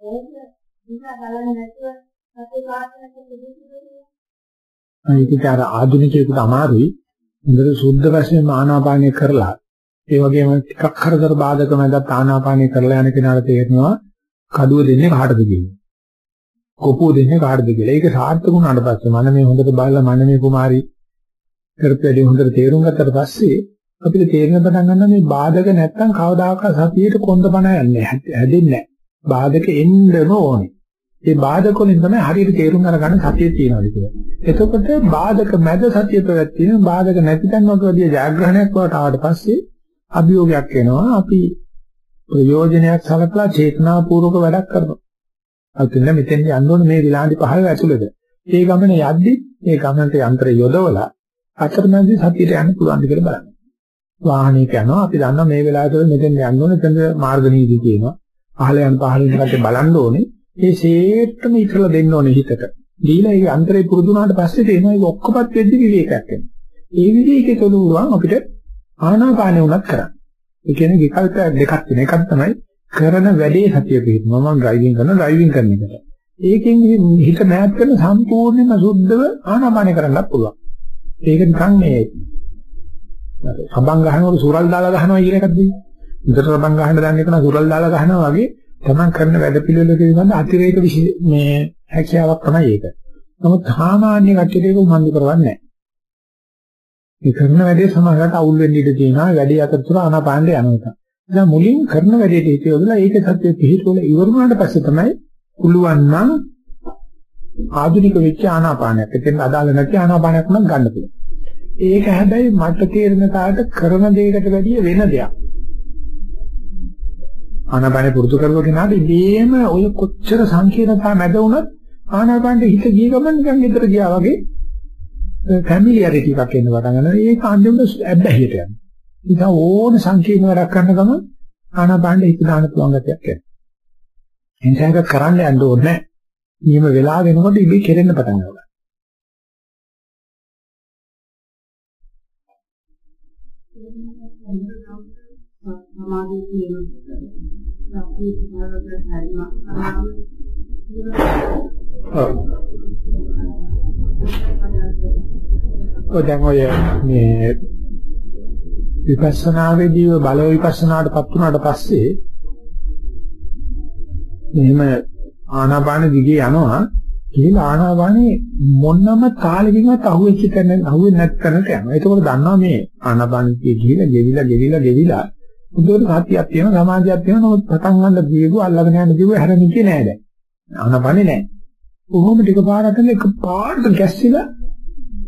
ඒක දිහා බලන්නේ නැතුව අපේ වාසනක පිළිතුරු ඒකට අර ආධුනිකයෙකුට අමාරුයි. හොඳට සුද්ධ වශයෙන් ආනාපානය කරලා ඒ වගේම ටිකක් කරදර බාධක මැදත් ආනාපානය කරලා යන කෙනාට තේරෙනවා කඩුව දෙන්නේ කාටද කියන්නේ. කොපුව දෙන්නේ කාටද කියලා. ඒක සාර්ථක වුණාට පස්සේ මම මේ හොඳට බලලා මම මේ කුමාරි කරපු වැඩි හොඳට තේරුම් ගත්තට පස්සේ අපිට තේරෙන පටන් ගන්නවා මේ බාධක නැත්තම් කවදාකවත් සතියේට කොන්දපණ යන්නේ හැදෙන්නේ නැහැ. බාධක එන්නම ඕනේ. ඒ බාධක වලින් තමයි හරියට තේරුම් අරගන්න සතිය තියනවාද කියලා. එතකොට බාධක මැද සතිය පැවැත්වීම බාධක නැති තැනකට වැඩිය ජයග්‍රහණයක් වට ආවට පස්සේ අභියෝගයක් එනවා. අපි ප්‍රයෝජනයක් සලකලා චේතනාපූර්වක වැඩක් කරනවා. අතන මෙතෙන් යන්න ඕනේ මේ විලාඩි 5 ඇතුළත. ඒ ගමන යද්දි ඒ ගමනට යන්ත්‍රය යොදවලා අතරමැදි සතියට යන්න පුළුවන් කියලා බලන්න. වාහනයක යනවා අපි දන්නවා මේ වෙලාවට මෙතෙන් යන්න ඕනේ එතන මාර්ග නීති කියනවා. පහළ යන පහළ යන කටේ බලන්න ඕනේ. ඒ සේට්ටම ඉතලා දෙන්න ඕනේ හිතට. දීලා ඒ අන්තරේ පුරුදු වුණාට පස්සේ තේනවා ඒක ඔක්කොමත් වෙද්දි විවේකයක් එනවා. ඒ විවේකයේ තොලුරුවන් අපිට ආනාපානෙ උනත් කරන්න. ඒ කියන්නේ විකල්ප දෙකක් තියෙන එකක් තමයි කරන වැඩේ සතිය පිළිබඳව මම ඩ්‍රයිවිං කරනවා ඩ්‍රයිවිං කරන එකට. ඒකෙන් හිත මෑත් කරන සම්පූර්ණයෙන්ම සුද්ධව ආනාපානෙ කරන්නත් පුළුවන්. ඒක නිකන් මේ සබන් ගහනකොට සුරල් දාලා ගහනවා කියන එකක්ද? උදේට සබන් ගහන්න දන්නේ කෙනා සුරල් දාලා ගහනවා වගේ තමන් කරන වැඩ පිළිවෙල පිළිබඳ අතිරේක මේ හැකියාවක් තමයි ඒක. නමුත් සාමාන්‍ය කට්ටියට ඒක උනන්දු කරවන්නේ නැහැ. මේ කරන වැඩේ සමහරකට අවුල් වෙන්න ඉඩ තියෙනවා වැඩි අතරතුර ආනාපානෙ යනවා. දැන් මුලින් කරන වැඩේට හිත යොදලා ඒක සත්‍ය පිළිතුර ඉවර වුණාට පස්සේ තමයි පුළුවන් නම් ආධුනික වෙච්ච ආනාපානයක්. එතෙන් අදාළ නැති ආනාපානයක් නම් ගන්න පුළුවන්. ඒක හැබැයි මට තේරෙන කාට කරන දෙයකට වැඩිය වෙන දෙයක්. ආනාපානෙ පුරුදු කරව කෙනාට ඉබේම ඔය කොච්චර සංකීර්ණතා මැද වුණත් ආනාපානෙ හිත ගිය ගමන් නිකන් ගෙදර ගියා වගේ ෆැමිලියරිටි එකක් එන්න පටන් ගන්නවා. ඒක අන්තිමට ඇබ්බැහියට යනවා. ඉතින් ඕන සංකීර්ණ වැඩක් කරන ගමන් ආනාපානෙ හිත දාන්න පුළුවන් ගැටයක් එනවා. එනිසා ඒක කරන්න යන්න ඕනේ නැහැ. නියම වෙලා වෙනකොට ඉබේ කෙරෙන්න පටන් ගන්නවා. සමාධිය කියන අපි ඉස්සරහට හරිම ඔව්. ඔය දැන් ඔය මේ විපස්සනාවේදී බල විපස්සනාටපත් වුණාට පස්සේ මෙහෙම ආනාපාන දිගේ යනවා කියලා ආනාපානේ මොනම තාලකින්වත් අහුවෙච්ච තැන අහුවෙන්නේ නැත්නම්ට යනවා. ඒකෝට දන්නවා මේ ආනාපානතිය ගිහිලා ගෙවිලා ගෙවිලා ගෙවිලා උදේට සතියක් තියෙනවා සමාධියක් තියෙනවා නමුත් පටන් ගන්න දීගු අල්ලගෙන යන දීගු හැරෙන්නේ නෑ දැන්. ආනාපානේ නෑ. කොහොම ටික පාරකට එක පාරට ගැස්සිලා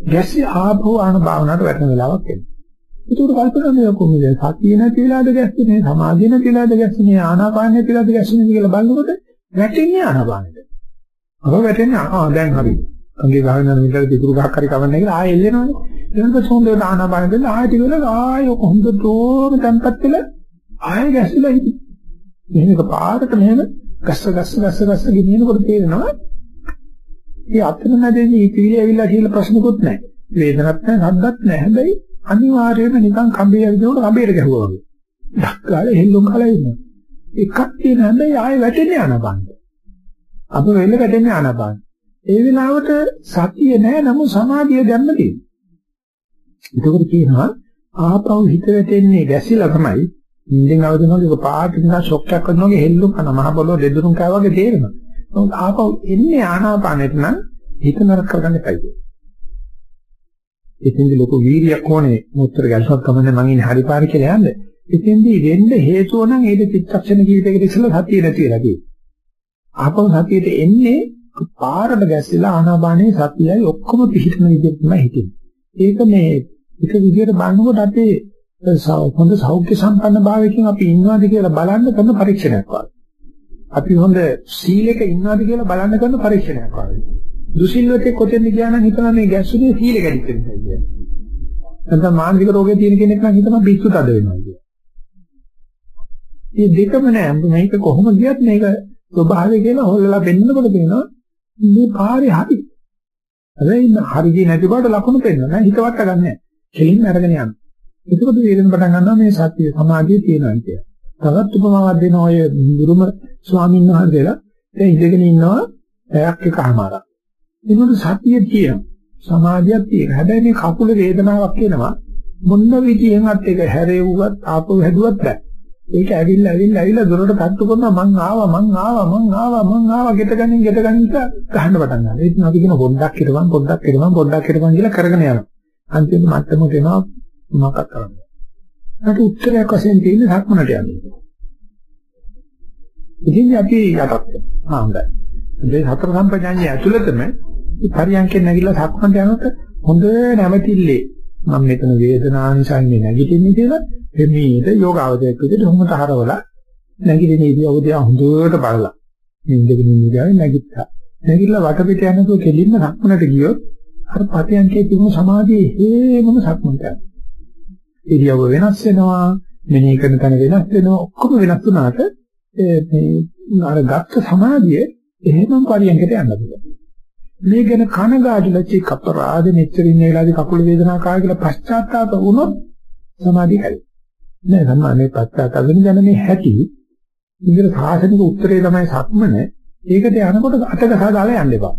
ගැස්සි ආපහු ආන භාවනාවට වැටෙන වෙලාවක් එනවා. ඒක කල්පනා මේ කොහොමද සතිය නැති වෙලාද ගැස්සෙන්නේ සමාධිය නැති වෙලාද ගැස්සෙන්නේ ආනාපාන නැති වෙලාද ගැස්සෙන්නේ කියලා බලනකොට වැටෙන්නේ ආනාපානෙට. අර වැටෙන්නේ ආ දැන් හරි. අංගේ ගහන යන මිලට පිටුරු ගහක් හරි කවන්නේ කියලා ආයෙ එල්ලෙනවනේ. ඊළඟට සෝන්දේට ආනාපාන දෙන්න ආයෙ ටික වෙලා ආයෙ කොහොමද තෝම තැම්පත් වෙලා ආයෙ ගැස්සලා හිටි. මේක පාරට මෙහෙම ගස්ස ගස්ස ගස්ස ගස්ස ගෙනියනකොට තේරෙනවා ඒ අතරමැදදී ඉතිවිලි ඇවිල්ලා කියලා ප්‍රශ්නකුත් නැහැ. වේදනක් නැහැ, සද්දක් නැහැ. හැබැයි අනිවාර්යයෙන්ම නිකන් කඹේ ඇවිදිනකොට කඹේට ගැහුවා වගේ. ඩක්කාලේ හෙල්ලුම් කාලා ඉන්නවා. එකක් තියෙන හැබැයි ආයෙ වැටෙන්නේ ආනපානට. අප වෙල වැටෙන්නේ ආනපාන. ඒ වෙලාවට සතිය නැහැ නමුත් සමාධිය ගන්න තියෙනවා. ඒකෝට කියනවා ආපහු හිත වැටෙන්නේ ගැසිලා තමයි. ඉන්දින් අවදිනකොට පාට නිකන් ෂොක් එකක් වගේ හෙල්ලුම් කරන මහ බොලෝ දෙදුරුම් කා වගේ තේරෙනවා. නමුත් ආපහු එන්නේ ආනාපානෙට නම් හිත නරක කරගන්න එපයි. ඉතින්දි ලොකු වීර්යයක් ඕනේ මුත්තර ගැලසක් කමන්නේ මං ඉන්නේ හරි පාර කියලා යන්නේ. ඉතින්දි වෙන්න හේතුව නම් ඒක චිත්තක්ෂණ කීපයකට ඉස්සෙල්ලා සතිය නැති වෙලා තියෙන්නේ. ආපහු සතියට එන්නේ පාරට ගැස්සලා ආනාපානේ සතියයි ඔක්කොම පිහිටන විදිහට තමයි හිතෙන්නේ. ඒක මේ එක විදිහට බලනකොට අපේ හොඳ සෞඛ්‍ය සම්පන්න භාවයකින් අපි ඉන්නවාද කියලා බලන්න කරන පරීක්ෂණයක් වගේ. අපි හොඳ සීලයක ඉන්නවාද කියලා බලන්න කරන පරීක්ෂණයක් වගේ. දුසිල්වතේ කොතෙන්ද ගියා නම් හිතනවා මේ ගැස්සුනේ සීල කැඩිච්ච නිසා කියලා. නැත්නම් මානසික රෝගේ තියෙන කෙනෙක් නම් හිතනවා පිස්සු තද වෙනවා කියලා. මේ දෙකම නෑ මේක කොහොම ගියත් මේක ස්වභාවය කියලා හොල්ලලා බෙන්නකොට කියනවා මේ පාරේ හරි. හැබැයි හරි ගියේ නැති බවට ලකුණු පෙන්නනවා හිතවට ගන්නෑ. කෙලින්ම අරගෙන යනවා. එතකොට වේදෙන පටන් ගන්නවා මේ සත්‍ය සමාධිය තියෙනවා කියලා. තවත් උපමාවක් දෙනවා ඔය ගුරුම ස්වාමීන් වහන්සේලා දැන් ඉඳගෙන ඉන්නවා පැයක් එකමාරක්. ඒකට සතිය තියෙනවා. සමාධියක් තියෙනවා. හැබැයි මේ කකුල වේදනාවක් එනවා. මොන විදියෙන්වත් ඒක හැරෙව්වත් ආපහු හැදුවත් බෑ. ඒක ඇවිල්ලා ඇවිල්ලා ඇවිල්ලා දොරට තට්ටු කරනවා මං ආවා මං ආවා මං ආවා මං ආවා ගෙට ගනින් ගෙට ගනින් කියලා ගහන්න පටන් ගන්නවා. ඒත් අපි කියන පොඩ්ඩක් හිටපන් පොඩ්ඩක් හිටපන් පොඩ්ඩක් හිටපන් කියලා කරගෙන යනවා. අන්තිමට මට්ටමට එනවා මොනවක්ද කරන්නේ. ඒකට උත්තරයක් වශයෙන් තියෙන්නේ සක්මනට යන්නේ. ඉතින් අපි යටත් වෙනවා. හොඳයි. මේ හතර සම්පජාඤ්ඤය ඇතුළතම පරියන්කෙන් නැගිලා සක්මන්ට යනකොට හොඳ නැවතිල්ලේ මම මෙතන වේදනාංශන්නේ නැගිටින්නේ කියලා එමෙයිද යෝගාවදයක් විදිහට හොමත හරවලා නැගිටින ඉරියව්ව හොඳට බලලා ඉඳගෙන ඉඳගෙන නැගිට්ටා. නැගිටලා වටපිට යනකොට කෙලින්ම සක්මනට ගියොත් අර පරියන්කේ තිබුණු සමාධියේ හේමම සක්මන්ට යනවා. ඉරියව්ව වෙනස් වෙනවා, මෙනෙහි කරන තැන වෙනස් වෙනවා, ඔක්කොම වෙනස් වුණාට මේ අර ගත්ත සමාධිය එහෙමම පරියන්කට යන්න පුළුවන්. මේ ගැන කනගාටුලා චික අපරාධ මෙච්චර ඉන්න වෙලාවේදී කකුල වේදනාව කාය කියලා පශ්චාත්තාප වුණොත් සමාධිය හැදෙයි. නෑ සම්මානේ පශ්චාත්තාප වෙන දැන මේ හැටි ඉන්ද්‍ර සාසනික උත්තරේ තමයි සක්මන. ඒකට යනකොට අතකසා දාලා යන්න එපා.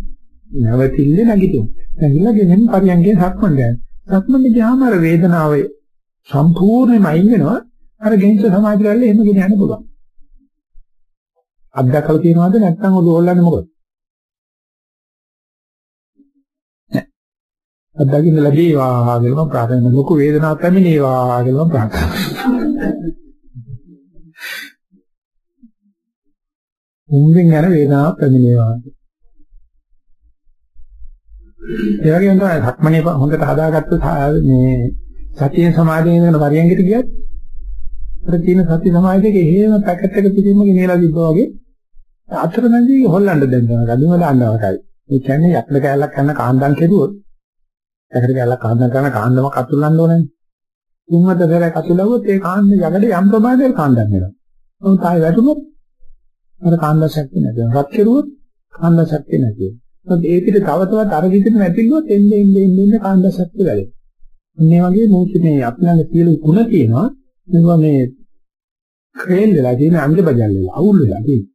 නැවතිල්ලේ නැගිටින්න. නැගිලා ගෙනෙන් පරියන්ගේ සක්මන් දැන්. සක්මන් ගියාම අර වේදනාවේ සම්පූර්ණයෙන්ම අයින් වෙනවා. අර ගෙන්ස සමාධිය වල එහෙම ගෙන යන්න පුළුවන්. අත්දකලා තියෙනවද නැත්නම් ඔය ඕල්ලන්නේ මොකද? අත්දකින්න ලැබේවා කියලා මම ප්‍රාර්ථනා කරනවා. ලොකු වේදනාවක් පැමිණේවා කියලා මම ප්‍රාර්ථනා කරනවා. මුංගෙන් යන වේදනාවක් පැමිණේවා. ඒ වගේම තමයි සක්මණේ හොඳට හදාගත්ත මේ සතියෙන් සමාධියෙන් වෙන පරියන්ගෙට ගියත් අර තියෙන සති සමාධියක හේම පැකට් එක පිටින්ම ගෙනලා තිබ්බා වගේ අතරමැදි හොල්ලන්න දැන් ගලිම දාන්නවටයි. ඒ කියන්නේ යක්ල කැලක් කරන කාන්දම් කෙරුවොත් යකට කැලක් කාන්දම් කරන කාන්දමක් අතුල්ලන්න ඕනේ. තුන්වත සැරයක් අතුලවුවොත් ඒ කාන්ද යකඩ යම් ප්‍රමාණයක කාන්දම් වෙනවා. මොකද ආයෙ වැටුනොත් අර කාන්ද ශක්තිය නැති වෙනවා. රත් කෙරුවොත් කාන්ද ශක්තිය නැති වෙනවා. මොකද ඒ පිට තව තවත් අර විදිහට නැතිලුවොත් එන්නේ එන්නේ එන්නේ කාන්ද ශක්තිය වැඩි. මේ වගේ මූත්‍රමේ අපලඟ සියලු ಗುಣ තියෙනවා. ඒවා මේ ක්‍රේල් වෙලා තියෙන අංග බජල් වල අවුල් වෙලා තියෙන.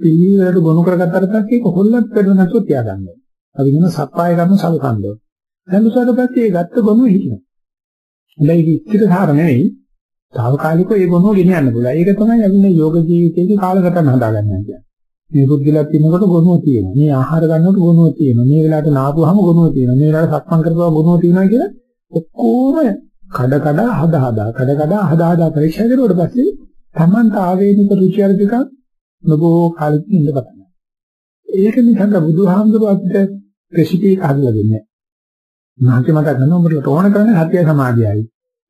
පිළිවෙලට ගොනු කරගත්තට පස්සේ කොහොල්ලත් වැඩ නැතුව තියාගන්න. අපි කියන සප්පාය ගන්න සලකන්නේ. දැන්ුසාට පස්සේ ඒ ගත්ත ගොනු හිටිනවා. හැබැයි ඒක ඉච්ඡිත සාර නෙවෙයි. తాවකාලිකව ඒ ගොනුව ගෙන යන්න පුළුවන්. ඒක තමයි අපි මේ යෝග ජීවිතයේ කාලසටහන හදාගන්නේ කියන්නේ. මේ පුද්ගලයාත් ඉන්නකොට ගොනුව තියෙනවා. මේ ආහාර ගන්නකොට ගොනුව තියෙනවා. මේ වෙලාවට නාපුවාම ගොනුව තියෙනවා. මේ වෙලාවට සක්මන් කරපුවා ගොනුව තියෙනවා කියලා ඔක්කොම කඩ කඩ හදා හදා කඩ කඩ හදා හදා පරීක්ෂා කරුවට පස්සේ Tamanta ආවේනික රුචි අරුචික නොබෝ කාලෙක ඉන්න පටන් ගන්නවා. ඒක නිසා බුදුහාමුදුරුවෝ අපිට රෙසිපි එක හදලා දෙන්නේ. මහත්ය මතක් කරනවා ඔබට ඕන කරන්නේ සත්‍ය සමාධියයි.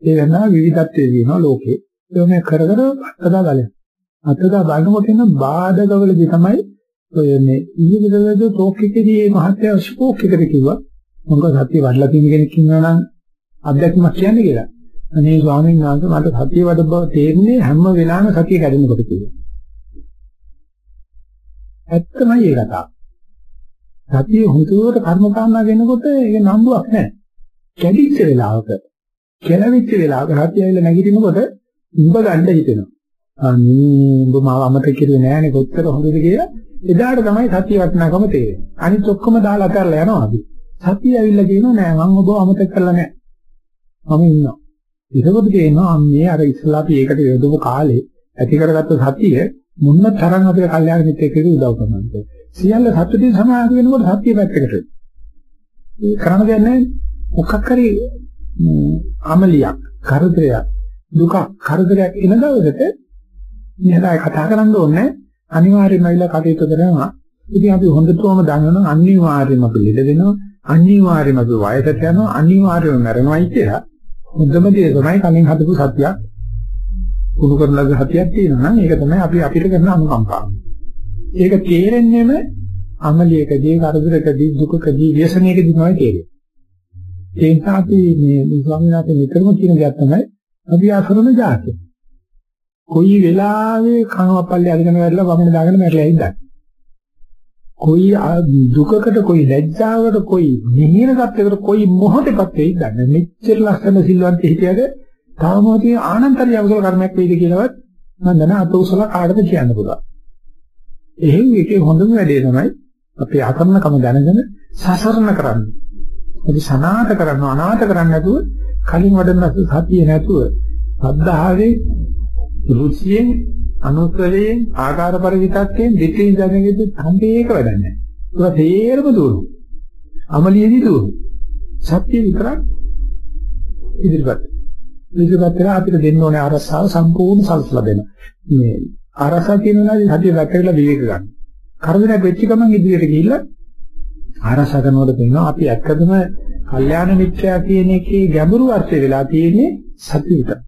ඒ වෙනවා විවිධත්වයේ දිනන ලෝකේ. ඒක මේ කර කර අත්දා බලන්න. අත්දා බලනකොට එන බාධකවලදී තමයි ඔය මේ ඊවිදවද ටෝක් එකේදී මේ මහත්ය ස්පෝක් එකට කිව්වා. මොකද සත්‍ය වඩලා තියෙන කෙනෙක් ඉන්නවා නම් අත්දැකීමක් කියන්නේ කියලා. අනේ ස්වාමීන් වහන්සේ මට සතිය වඩ බව තේරෙන්නේ හැම වෙලාවෙම සතිය කැඩෙනකොට කියලා. ඇත්තමයි ඒ කතාව. සතිය හුදුවට කර්ම කාරණා වෙනකොට ඒක නම්බුවක් නැහැ. කැඩිච්ච වෙලාවක කෙලවිච්ච වෙලාවක සතිය ඇවිල්ලා නැගිටිනකොට උඹ ගන්න හිතෙනවා. අනේ උඹ මාව අමතක කරුවේ නෑනේ කොච්චර හොඳද කියලා එදාට තමයි සතිය වටිනාකම තේරෙන්නේ. අනිත් ඔක්කොම දාලා අතහැරලා යනවා අපි. සතිය ඇවිල්ලා කියනවා නෑ මම ඔබ අමතක කරලා නෑ. මම ඉන්නවා. ඒකකොට කියනවා මේ අර ඉස්ලාපි ඒකට යොදපු කාලේ ඇති කරගත්ත සතිය මුන්න තරම් අපේ කල්යාණ මිත්‍රයෙක් උදව් කරනවා. සියල්ල සතුටින් සමාධි වෙනකොට සත්‍ය පැත්තකට. ඒ කරණ දෙයක් නැහැ. මොකක් හරි අමලියක්, කරදරයක්, දුක, කරදරයක් එන දවසට මෙහෙලා කතා කරන්න ඕනේ අනිවාර්යයෙන්ම ඇවිල්ලා කටයුතු කරනවා. ඉතින් අපි හොඳටම දන්නවා අනිවාර්යයෙන්ම අපි ලෙඩ වෙනවා, අනිවාර්යයෙන්ම අපි වයසට යනවා, අනිවාර්යයෙන්ම මැරෙනවායි කියලා. හොඳම දේ තමයි කලින් හදපු සත්‍යයක් කුණු කරන ලද සතියක් තියෙනවා නම් ඒක තමයි අපි අපිට කරන අනුකම්පාව. ඒක තේරෙන්නේම අමලියකදී, කරදරකදී, දුකකදී, ව්‍යසනයකදී තමයි තේරෙන්නේ. ඒ නිසා අපි මේ ස්වාමීන් වහන්සේ නිතරම කියන දෙයක් තමයි අපි අසරණ જાතිය. කොයි වෙලාවෙ කනවපල්ලේ අරගෙන වැරලා වමන දාගෙන මැරලා ඉඳන්. කොයි දුකකට කොයි ලැජ්ජාවකට කොයි නිහින තත්යකට කොයි මොහොතකත් වෙයි දන්නේ. මෙච්චර ලස්සන සිල්වන්ත හිටියද තාම තියෙන ආනන්තරිය අවසල කර්මයක් වෙයිද කියලාවත් මම දන්න අත උසලා කාටද කියන්න පුළුවන්. එහෙන් එකේ හොඳම වැඩේ තමයි අපේ අකරණකම දැනගෙන සසරණ කරන්නේ. ඉතින් සනාත කරන්න අනාත කරන්න නැතුව කලින් වඩන සතිය නැතුව සද්ධාවේ රුචියෙන් අනුතරයෙන් ආකාර පරිවිතක්යෙන් දෙකෙන් දැනගෙද්දි සම්පේක වැඩක් නැහැ. ඒක තේරම දුරු. අමලියේදී දුරු. සත්‍ය විතරක් ඉදිරිපත්. ඉදිරිපත් කරලා අපිට දෙන්න ඕනේ අරසාව සම්පූර්ණ සල්සලා දෙන්න. මේ අරසාව කියන වෙලාවේදී හදිය වැටෙලා විවේක ගන්න. කරදරයක් වෙච්ච ගමන් ඉදිරියට ගිහිල්ලා ආරසා කරනකොට පේනවා අපි ඇත්තටම කල්යාණ මිත්‍යා කියන එකේ ගැඹුරු අර්ථය වෙලා තියෙන්නේ සතිය විතර.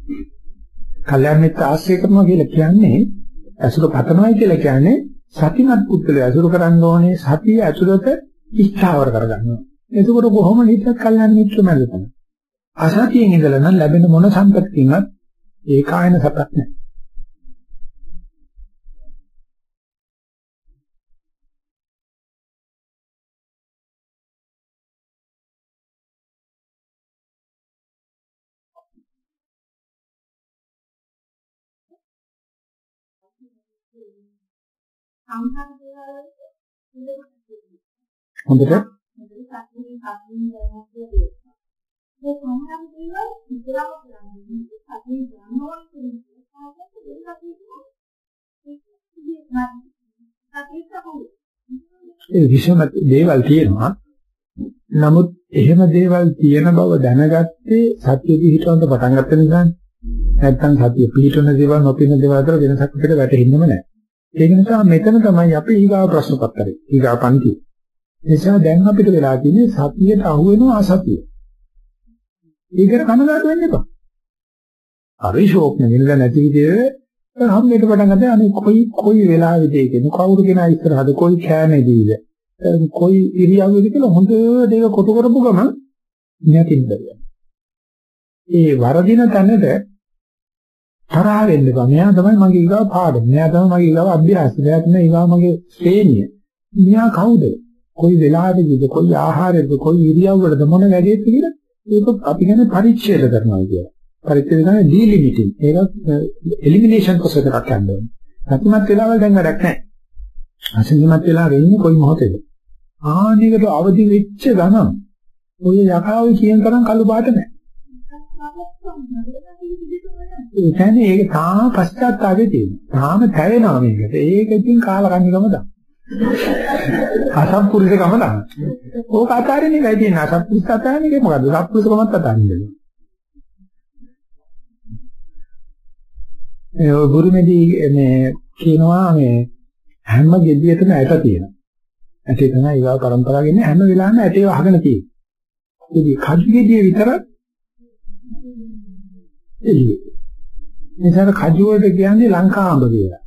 කල්යාණ මිත්‍ර ආශ්‍රය කරනවා කියලා කියන්නේ අසුර පතනවායි කියලා කියන්නේ සතිමත් පුද්ගලයා අසුර කරන්න ඕනේ සතිය ඇතුළත ඉස්තාවර කරගන්නවා. එතකොට කොහොම හිතත් කල්යාණ මිත්‍ර මැද තමයි. අසතියෙන් ඉඳලා නම් ලැබෙන මොන සම්පත්තියක්වත් ඒකායන සපක් නැහැ. සංඛාර දේවල් හොඳට ඒ සංඛාර දේවල් ඉතරම කරන්නේ අපි යනවා ඒ විෂම දේවල් තියෙනවා. නමුත් එහෙම දේවල් තියෙන බව දැනගත්තේ සත්‍ය පිහිටවන්න පටන් ගත්ත නිසානේ. නැත්තම් සත්‍ය පිහිටවන දේවල් නොපින දේවල් අතර වෙනසක් අපිට වැටහෙන්නේම නැහැ. ඒක නිසා මෙතන තමයි අපි ඊගාව ප්‍රශ්න පත්‍රේ. ඊගාව පන්ති. නිසා දැන් අපිට වෙලා තියෙන්නේ සතියට අහු වෙනවා අසතිය. ඒකට කනගාටු වෙන්න එපා. හරි ෂෝක් නෙවෙයි නැති විදිහේ හම්බෙට පටන් ගත්තා අනේ කොයි කොයි වෙලාවෙද කියන්නේ කවුරු කෙනා ඉස්සරහද කොයි කෑමේදීද කොයි ඉරියව්වෙද කියලා හොඳ දේක කොටු කරපු ගමන් නැතිද ඒ වරදින තැනට තරහ වෙන්න බෑ. මෙයා තමයි මගේ ඊගාව පාඩම. මෙයා තමයි මගේ ඊගාව අභ්‍යාසය. මෙයා තමයි ඊගාව මගේ ශ්‍රේණිය. මෙයා කවුද? කොයි වෙලාවෙදිද? කොයි ආහාරයද? කොයි ඉරියව්වලද මොන වැඩේද කියලා ඒක අපි කියන්නේ පරිච්ඡේද කරනවා කියලා. පරිච්ඡේද කියන්නේ ඩීලිමිටින්. ඒක එලිමිනේෂන් ප්‍රොසෙස් එකක් යනවා. සතුටුමත් වෙලාවල් දැන් වැඩක් නැහැ. අසංගිමත් වෙලා වෙන්නේ කොයි මොහොතේද? ආනිකට අවදි වෙච්ච ගමන් ඔය යකාවේ කියන තරම් කළු පාට නැහැ. ඒ කියන්නේ ඒක තාම පශ්චාත්තාපේ තියෙනවා. තාම තැවෙනවා මේකට. ඒක ඉතින් කාලකන්නිකම තමයි. අසත්පුරුෂකම තමයි. ඕක අතාරින්නේ නැයි තියෙන අසත්පුරුෂ අතාරින්නේ මොකද්ද? සත්පුරුෂකමත් අතාරින්නේ. ඒ ගුරුමෙදී මේ කියනවා මේ හැම ගෙඩියකම ඇට තියෙනවා. ඇටේ තමයි ඊගා પરම්පරාවෙ ඉන්නේ හැම වෙලාවෙම ඇටේ වහගෙන තියෙන්නේ. ඉතින් කඩු ගෙඩිය විතර එළිය. නිසා කජු වලට කියන්නේ ලංකාඹ කියලා.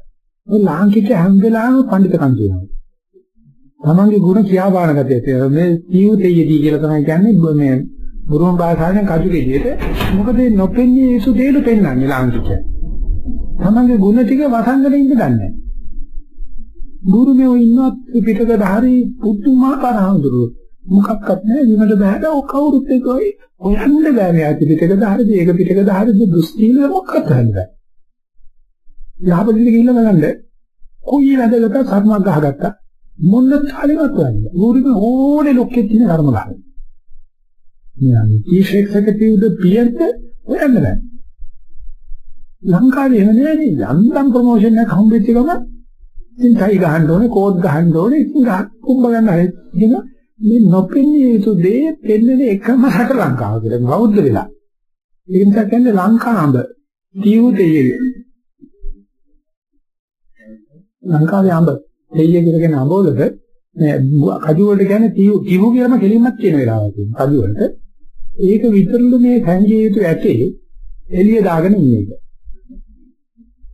ඔය ලාංකික හැම වෙලාවෙම පඬිතකම් කියනවා. තමන්ගේ ගුණ කියා බාන ගතිය තියෙනවා. මේ ජීවිතයේදී කියලා තමයි කියන්නේ මේ බුරුම භාෂාවෙන් කජු ගෙඩියට මොකද නොපෙන්නේ යසු දෙයලු පෙන්වන්නේ ලාංකික. තමන්ගේ ගුණ ටික වසංගන ඉඳ ගන්නෑ. ගුරුමෙෝ ඉන්නත් පිටකද හරි පුදුමාකාර හඳුරු මොකක්වත් නැහැ. විමද බෑද ඔය කවුරුත් එකයි හොයන්න බෑ මෙයා පිටකද හරිද ඒක පිටකද හරිද දුස්තිල මොකක්ද හරිද යහපතින් ගිහිල්ලා බලන්න. කොයි වැදගත් කර්මයක් ගහගත්තා? මොන තාලෙවත් වන්නේ. ගුරුම ඕනේ ලොක්කෙත් ඉන්න කර්ම ගහන මෙයා චීෆ් එක්සිකියුටිව් ද පියන්ට හොයන්න බෑ. ලංකාවේ එහෙම නෑනේ යන්තම් ප්‍රොමෝෂන් එකක් හම්බෙච්ච ගමන් ඉතින් ටයි ගහන්න ඕනේ කෝඩ් ගහන්න ඕනේ. ඉතින් ගහ කුඹ ගන්න හරි ඉතින් මේ නොපෙනී යුතු දේ පෙන්වන එකම රට ලංකාව කියලා බෞද්ධ වෙලා. ඒ නිසා කියන්නේ ලංකාඹ දීවුතේ ලංකාවේ අඹ දෙයිය කියලා කියන අඹ වලට මේ කජු වලට කියන්නේ තීවු තීවු කියලාම කෙලින්මත් කියන වෙලාවක් තියෙනවා කජු වලට. ඒක විතරලු මේ සංජී යුතු ඇටේ එළිය දාගෙන ඉන්නේ ඒක.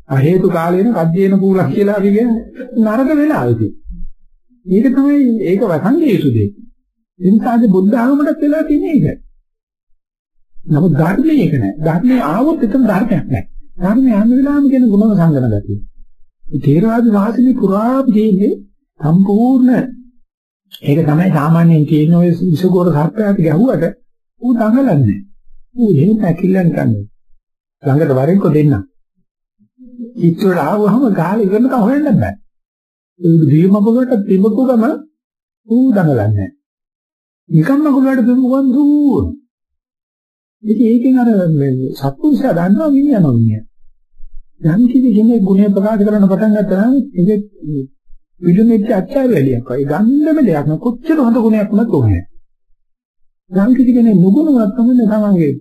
අ හේතු කාලේන කජ්ජේන පූලක් කියලා අපි කියන්නේ නරක වෙලාවදී. ඒක තමයි ඒක වසංගය යුතු දෙයක්. ඒ නිසා අද බුද්ධ ආගමකට වෙලා තියෙන්නේ ඒක. නමුත් ධර්මයේ ඒක නෑ. ධර්මයේ ආවොත් එතන ධර්මයක් නෑ. ධර්මයේ හැම වෙලාවෙම කියන ගුණ සංගන ගතිය. තේරවාද වාසිනේ පුරා ජීන්නේ සම්පූර්ණ ඒක තමයි සාමාන්‍යයෙන් කියන ඔය විසගෝර සර්පයාට ගැහුවට ඌ දඟලන්නේ. ඌ එහෙම ඇකිල්ලන් කන්නේ. ළඟට වරෙන්කො දෙන්න. චිත්‍රවල ආවම ගහලා ඉවරනකම් හොයන්න බෑ. ඒ දීමපොකට තිබපු ගම ඌ දඟලන්නේ නැහැ. නිකම්ම කුලට තිබුණන් දුර. ඉතින් ඒකෙන් අර සත්පුරුෂයා දන්නවා මිනිහනවා මිනිහ. යම් කිසි කෙනෙක් ගුණය ප්‍රකාශ කරන්න පටන් ගත්තා නම් ඒක පිළිමෙච්ච අච්චාර වැඩියක්. ඒ ගන්නම දෙයක් නෑ කොච්චර හොඳ ගුණයක් වුණත් ඕනේ. යම් කිසි කෙනෙක් නුගුණවත් තමයි තමන්ගේ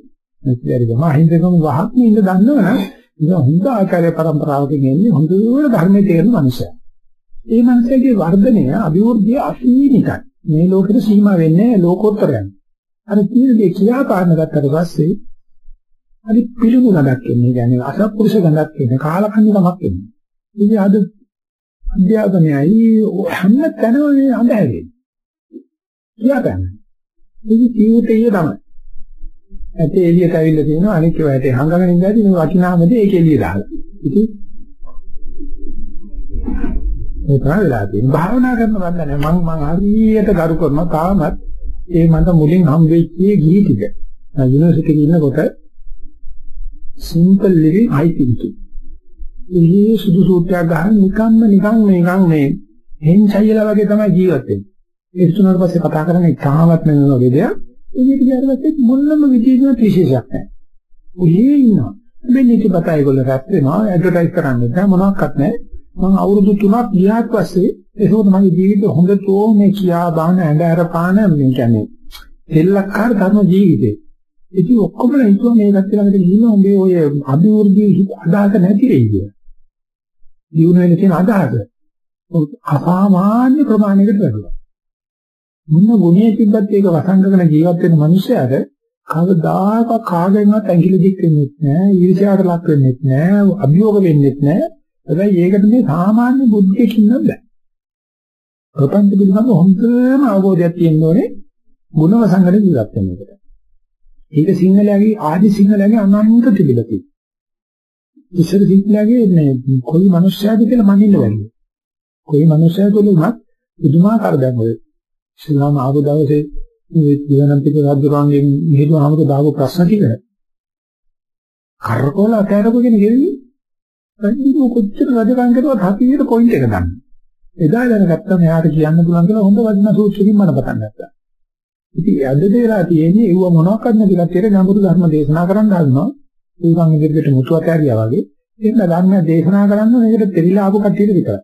නැතිවරිද මහින්දකම වහක් නින්ද දන්නවනම් ඉතින් හොඳ ආචාර්ය પરම්පරාවකින් එන්නේ හොඳට ධර්මයේ තේරෙන මනුස්සයා. ඒ මනුස්සයාගේ වර්ධනය අභිවෘද්ධිය අසීමිතයි. මේ ලෝකෙට සීමා වෙන්නේ ලෝකෝත්තරයන්. අර කියන දේ කියා පාන්න ගත්තට පස්සේ අනි පිළිගු ගඳක් එන්නේ. කියන්නේ අසත්පුරුෂ ගඳක් එන්නේ. කාලකන්නිකමක් එන්නේ. ඉතින් අද අධ්‍යාපනයයි හැම තැනම මේ අඳහැරෙන්නේ. කියා ගන්න. ඉතින් ජීවිතය තමයි. ඇටේ එළියට ඇවිල්ලා තියෙනවා අනික ඒවා ඇටේ හංගගෙන ඉඳලා මේ වටිනාමද ඒක එළිය දාලා. ඉතින් ඒ තමයි වෙලා තියෙන්නේ. භාවනා කරන බඳ නැහැ. මම මම හරියට ගරු කරනවා තාමත් ඒ මන්ට මුලින් හම්බෙච්ච ගිහි ටික. යුනිවර්සිටි එකේ ඉන්නකොට simple living I thinking. ඒ සුදු සූත්‍රයක් ගන්න නිකම්ම නිකන් නිකන් මේ හෙන්චයිලා වගේ තමයි ජීවත් වෙන්නේ. ඒ තුනට පස්සේ කතා කරන්නේ තාමත් නෙවෙයි වගේ දෙයක්. ඒකට ගියාට මොනම විදිහකට විශේෂයක් නැහැ. ඔහේ ඉන්නවා. හැබැයි නිතිපත ඒගොල්ලෝ රැස් වෙනවා ඇඩ්වර්ටයිස් කරන්නේ නැහැ මොනවත් නැහැ. මම අවුරුදු 3ක් ගියාට පස්සේ ඒකෝට මගේ ජීවිතේ හොඳටෝ මේ කියා බාන ඇඳ අර පාන මේ කියන්නේ දෙල්ලක්කාර ධර්ම ජීවිතේ. ඉතින් ඔක්කොම හිතුවා මේ ගැත්ත ළඟට ගිහින් උඹේ ඔය අභිවෘද්ධි අදහස නැති වෙයි කියලා. දිනු වෙන තියෙන අදහස. අසාමාන්‍ය ප්‍රමාණයකට වැඩිලා. මොන ගුණයේ තිබ්බත් ඒක වසංගකන ජීවත් වෙන මිනිසයාට කවදාක කාගෙන්වත් ඇඟිලි දික් වෙන්නේ නැහැ, ඊර්ෂ්‍යාවට ලක් වෙන්නේ නැහැ, අභියෝග වෙන්නේ නැහැ. හැබැයි ඒකට මේ සාමාන්‍ය බුද්ධියකින් නම් බෑ. ප්‍රපංච පිළිබඳව හොඳම අවබෝධයක් තියෙන්න ඕනේ ගුණ වසංගන ජීවත් වෙන එකට. ඒක සිංහලයේ ආදි සිංහලයේ අනන්ත තිබිලා තියෙනවා. ඉස්සර සිංහලයේ මේ කොයි මිනිස්සයාද කියලා මනින්න බැහැ. කොයි මිනිස්සයා තුළ උනත් පුදුමාකාර දැන් ඔය ඉස්ලාම ආපු දවසේ මේ දිවනන්තික රජුරන්ගෙන් මෙහෙදුවාමක දාපු ප්‍රශ්න ටික කරකෝල අතහැරපුගෙන ගෙවි රජු කොච්චර රජකම් කරුවත් හතියට පොයින්ට් එක ගන්න. එදා දැනගත්තා මෙයාට කියන්න පුළුවන් කියලා හොඳ වදින සූත්‍රකින් මම පටන් ගත්තා. ඉතින් අද දෙලා තියෙන්නේ ඒව මොනවාක්වත් නැති කච්චර ගැඹුරු ධර්ම දේශනා කරන්න හදනවා. ඒකන් ඉදිරියට මුතු අතහැරියා වගේ. එහෙනම් ධර්ම දේශනා කරන්න මේකට දෙරිලා ආපු කට්ටියට විතරයි.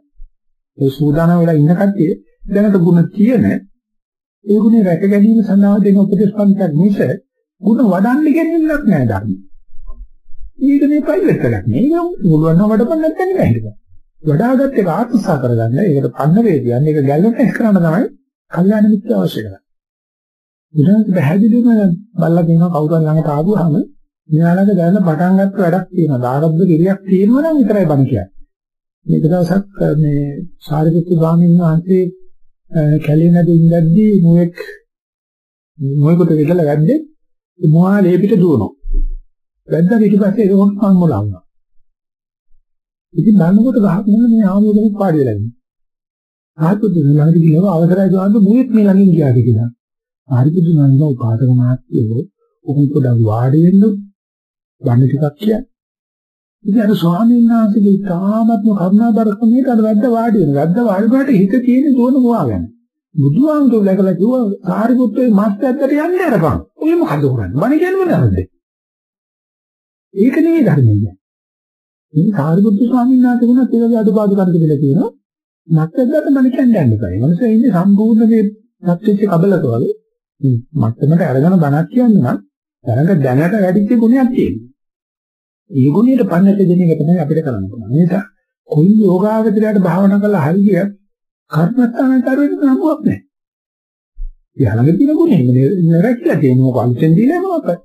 ඒ සූදානම් වෙලා ඉන්න කට්ටිය දැනට ಗುಣ තියෙන ඒ ගුණ රැක ගැනීම සඳහා දෙන උපදේශ පන්තියක් මිස ගුණ වඩන්න ගැනීමක් නෑ ධර්ම. ඊට මේ පයිලට් එකක් නේ. ඒක මුලවන්න වඩපන් නැත්නම් නෑ. වඩාගත් එක ආත්මසා කරගන්න. ඒකට පන්න වේදියන්නේ ඒක ගැලවෙන්න කරන්න තමයි කල්යාණ මිත්‍ය අවශ්‍ය කරන්නේ. ඊට පැහැදිලිවම බල්ලා කියනවා කවුරුන් ළඟට ආවම මෙයාලට දැනන පටන් ගන්න වැඩක් තියෙනවා. ආරම්භ කිරියක් තියෙනවා නම් විතරයි බණ කියන්නේ. මේක දවසක් මේ සාරිපුත්තු ස්වාමීන් වහන්සේ කැලේ නැද ඉඳද්දී මුවෙක් මුවෙකුට විදලා වැද්දේ මොහා ලේපිට දුවනවා. වැද්දා ඊට පස්සේ ඒක මං මොලා වුණා. ඉතින් බලනකොට ගහක් මොන මේ ආමෝදෙක පාඩි වෙලා ඉන්නේ. ආතුදු ළඟට ගිහම අවසරයි ගාන්න මුවෙක් මේ ළඟින් ගියාද කියලා. ආරිපුදු නන්ද උපාදක මාත්‍යෝ උන් පොඩක් වාඩි වෙන්න බන්න ටිකක් කියයි. ඉතින් අර ස්වාමීන් වහන්සේගේ තාමත්ම කරුණාබරකමේට අර වැද්ද වාඩි වෙන. වැද්ද වාඩි වුණාට හිත තියෙන දුවන මොවාගෙන. බුදුහාමුදුරුවෝ läගලා කිව්වා සාරිපුත්‍රේ මස් ඇද්දට යන්න අරපන්. ඔය මොකද කරන්නේ? බණ කියන්නේ මොනවද? ඒක නෙවෙයි ධර්මය. මේ සාරිපුත්‍ර ස්වාමීන් වහන්සේ වුණත් ඒ වගේ අඩුපාඩු කර දෙලා තියෙනවා. මස් ඇද්දට බණ කියන්න යන්න එපා. මනසේ ඉන්නේ සම්පූර්ණ මේ සත්‍යෙච්ච කබලක වගේ. මත්තමට අරගෙන බණක් කියන්න නම් දැනග දැනට වැඩිච්ච ගුණයක් තියෙනවා. ඒ ගුණයට පන්නට දෙන එක තමයි අපිට කරන්න පුළුවන්. ඒක කොයි යෝගාවචරයට භාවනා කරලා හරිය කර්මස්ථානතරෙට නමුවක් නැහැ. ඊළඟ තියෙන ගුණය නරකිලා තියෙන මොකක් අලුතෙන් දීලා මොකක්ද?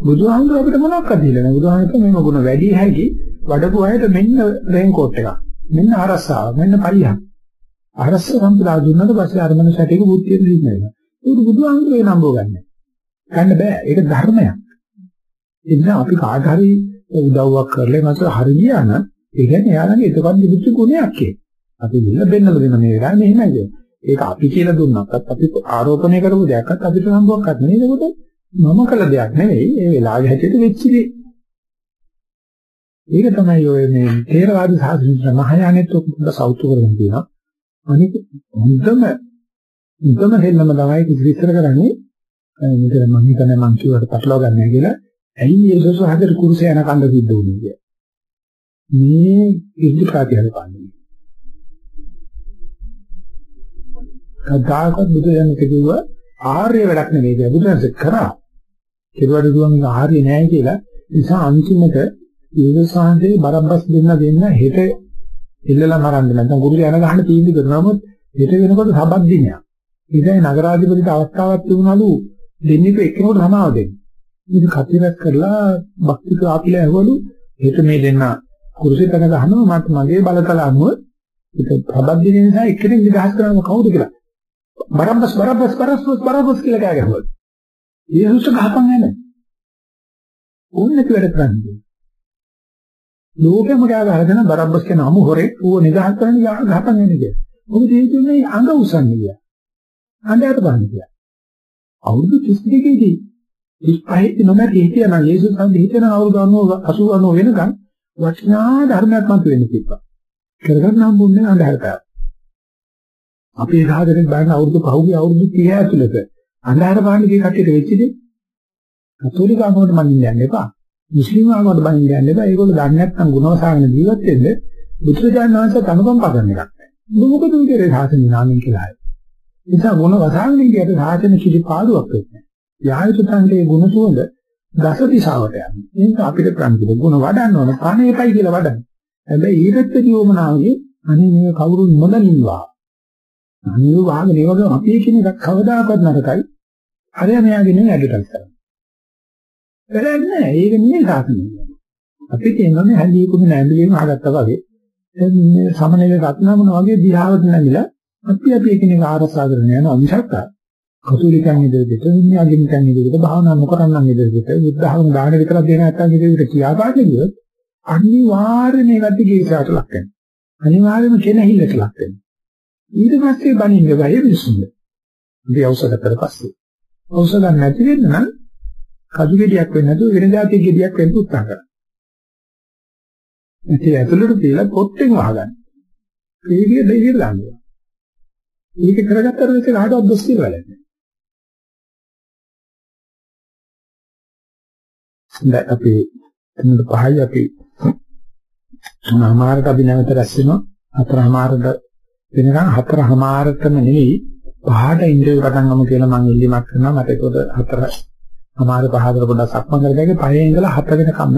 බුදුහාමුදුර අපිට මොනවක්ද දීලා නැහැ. බුදුහාමුදුර මේ ගුණ වැඩි හැකි වඩපු අයට මෙන්න රේන්කෝට් එකක්. මෙන්න ආරස්සාව, මෙන්න පරිහක්. ආරස්ස සම්පදා දුන්නාට පස්සේ අර මනසට ඒක බුද්ධියට දින්නවා. ඒක බුදුහාමුදුරේ නම්බෝ ගන්න. ගන්න බෑ. ඒක ධර්මයක්. ඒ නිසා අපි කාට හරි උදව්වක් කරලා නැත හරි ගියා නම් ඒ කියන්නේ එයාලගේ එතකොට දිවිච්ච ගුණයක් ඒ. අපි දෙන්න බෙන්නල දෙන මේ වෙලාවේ මෙහෙමයි. ඒක අපි කියලා දුන්නත් අපි ආරෝපණය කරපු දෙයක්වත් අපිට සම්බවක්වත් නෙවෙයි. ඒකට මම කළ දෙයක් නෙවෙයි. ඒ වෙලාවේ හැටියට වෙච්ච දේ. ඒක තමයි ඔය මේ තේරවාද සාධනෙට මහායානෙත් ඔක පොඩ්ඩක් සෞතු කරගෙන තියෙනවා. අනික හොඳම හොඳම හෙල්ලම තමයි විස්තර කරන්නේ මෙතන මම හිතන්නේ මං කියවට පටලවා ගන්නෑ කියලා. ඇයි යේසුස් වහන්සේට කුරුසේ යන කන්ද සිද්ධ වුනේ කියලා. මේ ඉද්ධි ප්‍රාතිහාර පාන්නේ. කදාක බුදුන් කිව්වා ආර්ය වැඩක් නෙවෙයි කියලා බුදුන්සේ කරා. කෙරුවට දුවන් ආර්ය නෑ කියලා. නිසා අන්තිමට යේසුස් වහන්සේ බරබ්බස් දෙන්න දෙන්න හෙට ඉල්ලලා මරන්න නැත්නම් ගුරුගේ යන ගහන්න තීන්දුව කරනවොත් හෙට වෙනකොට සබත් දිනයක්. ඉතින් නගරාධිපතිට අවස්ථාවක් තිබුණලු දෙන්නෙක් එක්කෙනෙකුට සමාව දෙන්න. ඉතින් කතිරක් කරලා භක්තික ආපිලා ඇහවලු හෙට මේ දෙන්න කුරුසෙ තන ගහනවා මට මගේ බලතල අනුව ඒක සබත් දින නිසා එක්කෙනෙක් නිදහස් කරනව කවුද කියලා. බරබ්බස් බරබ්බස් බරබ්බස් බරබ්බස් කියලා කෑ ගැහුවා. යේසුස් ගහපන් නැහැ. ඕනෙක වැඩ කරන්නේ. ලෝකෙම ගා ගහගෙන බරබ්බස් කියන අමු හොරේ ඌව නිදහස් කරන්න ගහපන් නැහැ කියලා. මොකද ඒ කියන්නේ අඟ උසන්නේ කියලා. අඬයට බලන්න කියලා. අවුරුදු 32 දී 35 නොමැති හිටියනම් යේසුස් වහන්සේ හිටියනම් අවුරුදු 90 80 වෙනකන් වටිනා ධර්මයක් මත වෙන්න තිබ්බා. කරගන්න හම්බුන්නේ අඳහරට. අපි සාධනෙන් බලන අවුරුදු පහුගිය අවුරුදු 30 ඇතුළත අඳහර පාන්නේ කී කට්ටියට වෙච්ච දේ. කතෝලික ආගමකට මනින්න යන්න එපා. මුස්ලිම් ආගමකට මනින්න යන්න එපා. ඒගොල්ලෝ දන්නේ නැත්නම් ගුණවසාගෙන ජීවත් වෙන්න බුදුරජාණන් වහන්සේ අනුකම්පා කරන එකක් නැහැ. මොකද උන්ගේ සාසන නාමයෙන් කියලා. නිසා ගුණ වසාගෙන ගියට සාසන කිසි පාඩුවක් වෙන්නේ නැහැ. යායුතන්ගේ ගුණ සුවඳ දස දිශාවට යන්නේ. ඒක අපිට ප්‍රන්තිද ගුණ වඩන්න ඕන. කණේපයි කියලා වඩන්න. හැබැයි ඊටත් ජීවමනාවේ අනේ මේක කවුරු නොදන්නවා. අනිව වාගෙන ඒ වගේ අපි කියන එක කවදාකවත් නරකයි. අරය මෙයාගේ නෙවෙයි ඇඩ්වර්ටයිස් කරන්නේ. වැඩක් නැහැ. ඒක නෙවෙයි සාසනය. අපි කියන්නේ හැදී කුඩු නැඹලීම අහගත්තා වගේ. මේ සමනලේ රත්නමන වගේ දිහාවට නැමිලා අපි අපි එකිනෙක ආරසා කරගෙන යනවා මිසක් කතෝලිකයන් ඉදිරියට විඤ්ඤාණිකයන් ඉදිරියට භාවනා නොකරනන් ඉදිරියට බුද්ධහම දාන විතරක් දෙන නැත්නම් ඉදිරියට කියා ගන්න ගියොත් අනිවාර්යයෙන් මේකට ගීසාට ලක් වෙනවා. අනිවාර්යයෙන්ම කෙනහිල්ලට ලක් වෙනවා. ඊට පස්සේ බණින්න බය විශ්ුන්ද. ඉතින් ඖෂධ කරපස්සේ. ඖෂධ නැති වෙන්න නම් කජු ගෙඩියක් වෙන්න නැතුව වෙන જાතිය ගෙඩියක් වෙන්න උත්සාහ කරන්න. ඉතින් ඇතුළට තියලා පොත්තෙන් වහගන්න. ඒකේ දෙවියන් දානවා. ඒක කරගත්තට පස්සේ කාටවත් දොස් කියලා නැහැ. දැන් අපි එන්නද පහයි අපි තුනමාරට අපි නැවත රැස් වෙනවා හතරමාරට වෙනකන් හතරමාරටම නෙවෙයි පහට ඉන්ද්‍රිය පටන් ගමු කියලා මම ඉල්ලීමක් කරනවා. මට ඒකද හතර අමාරු පහතර පොඩ්ඩක් සක්මන් කරගන්න පහේ ඉඳලා හත වෙනකම්ම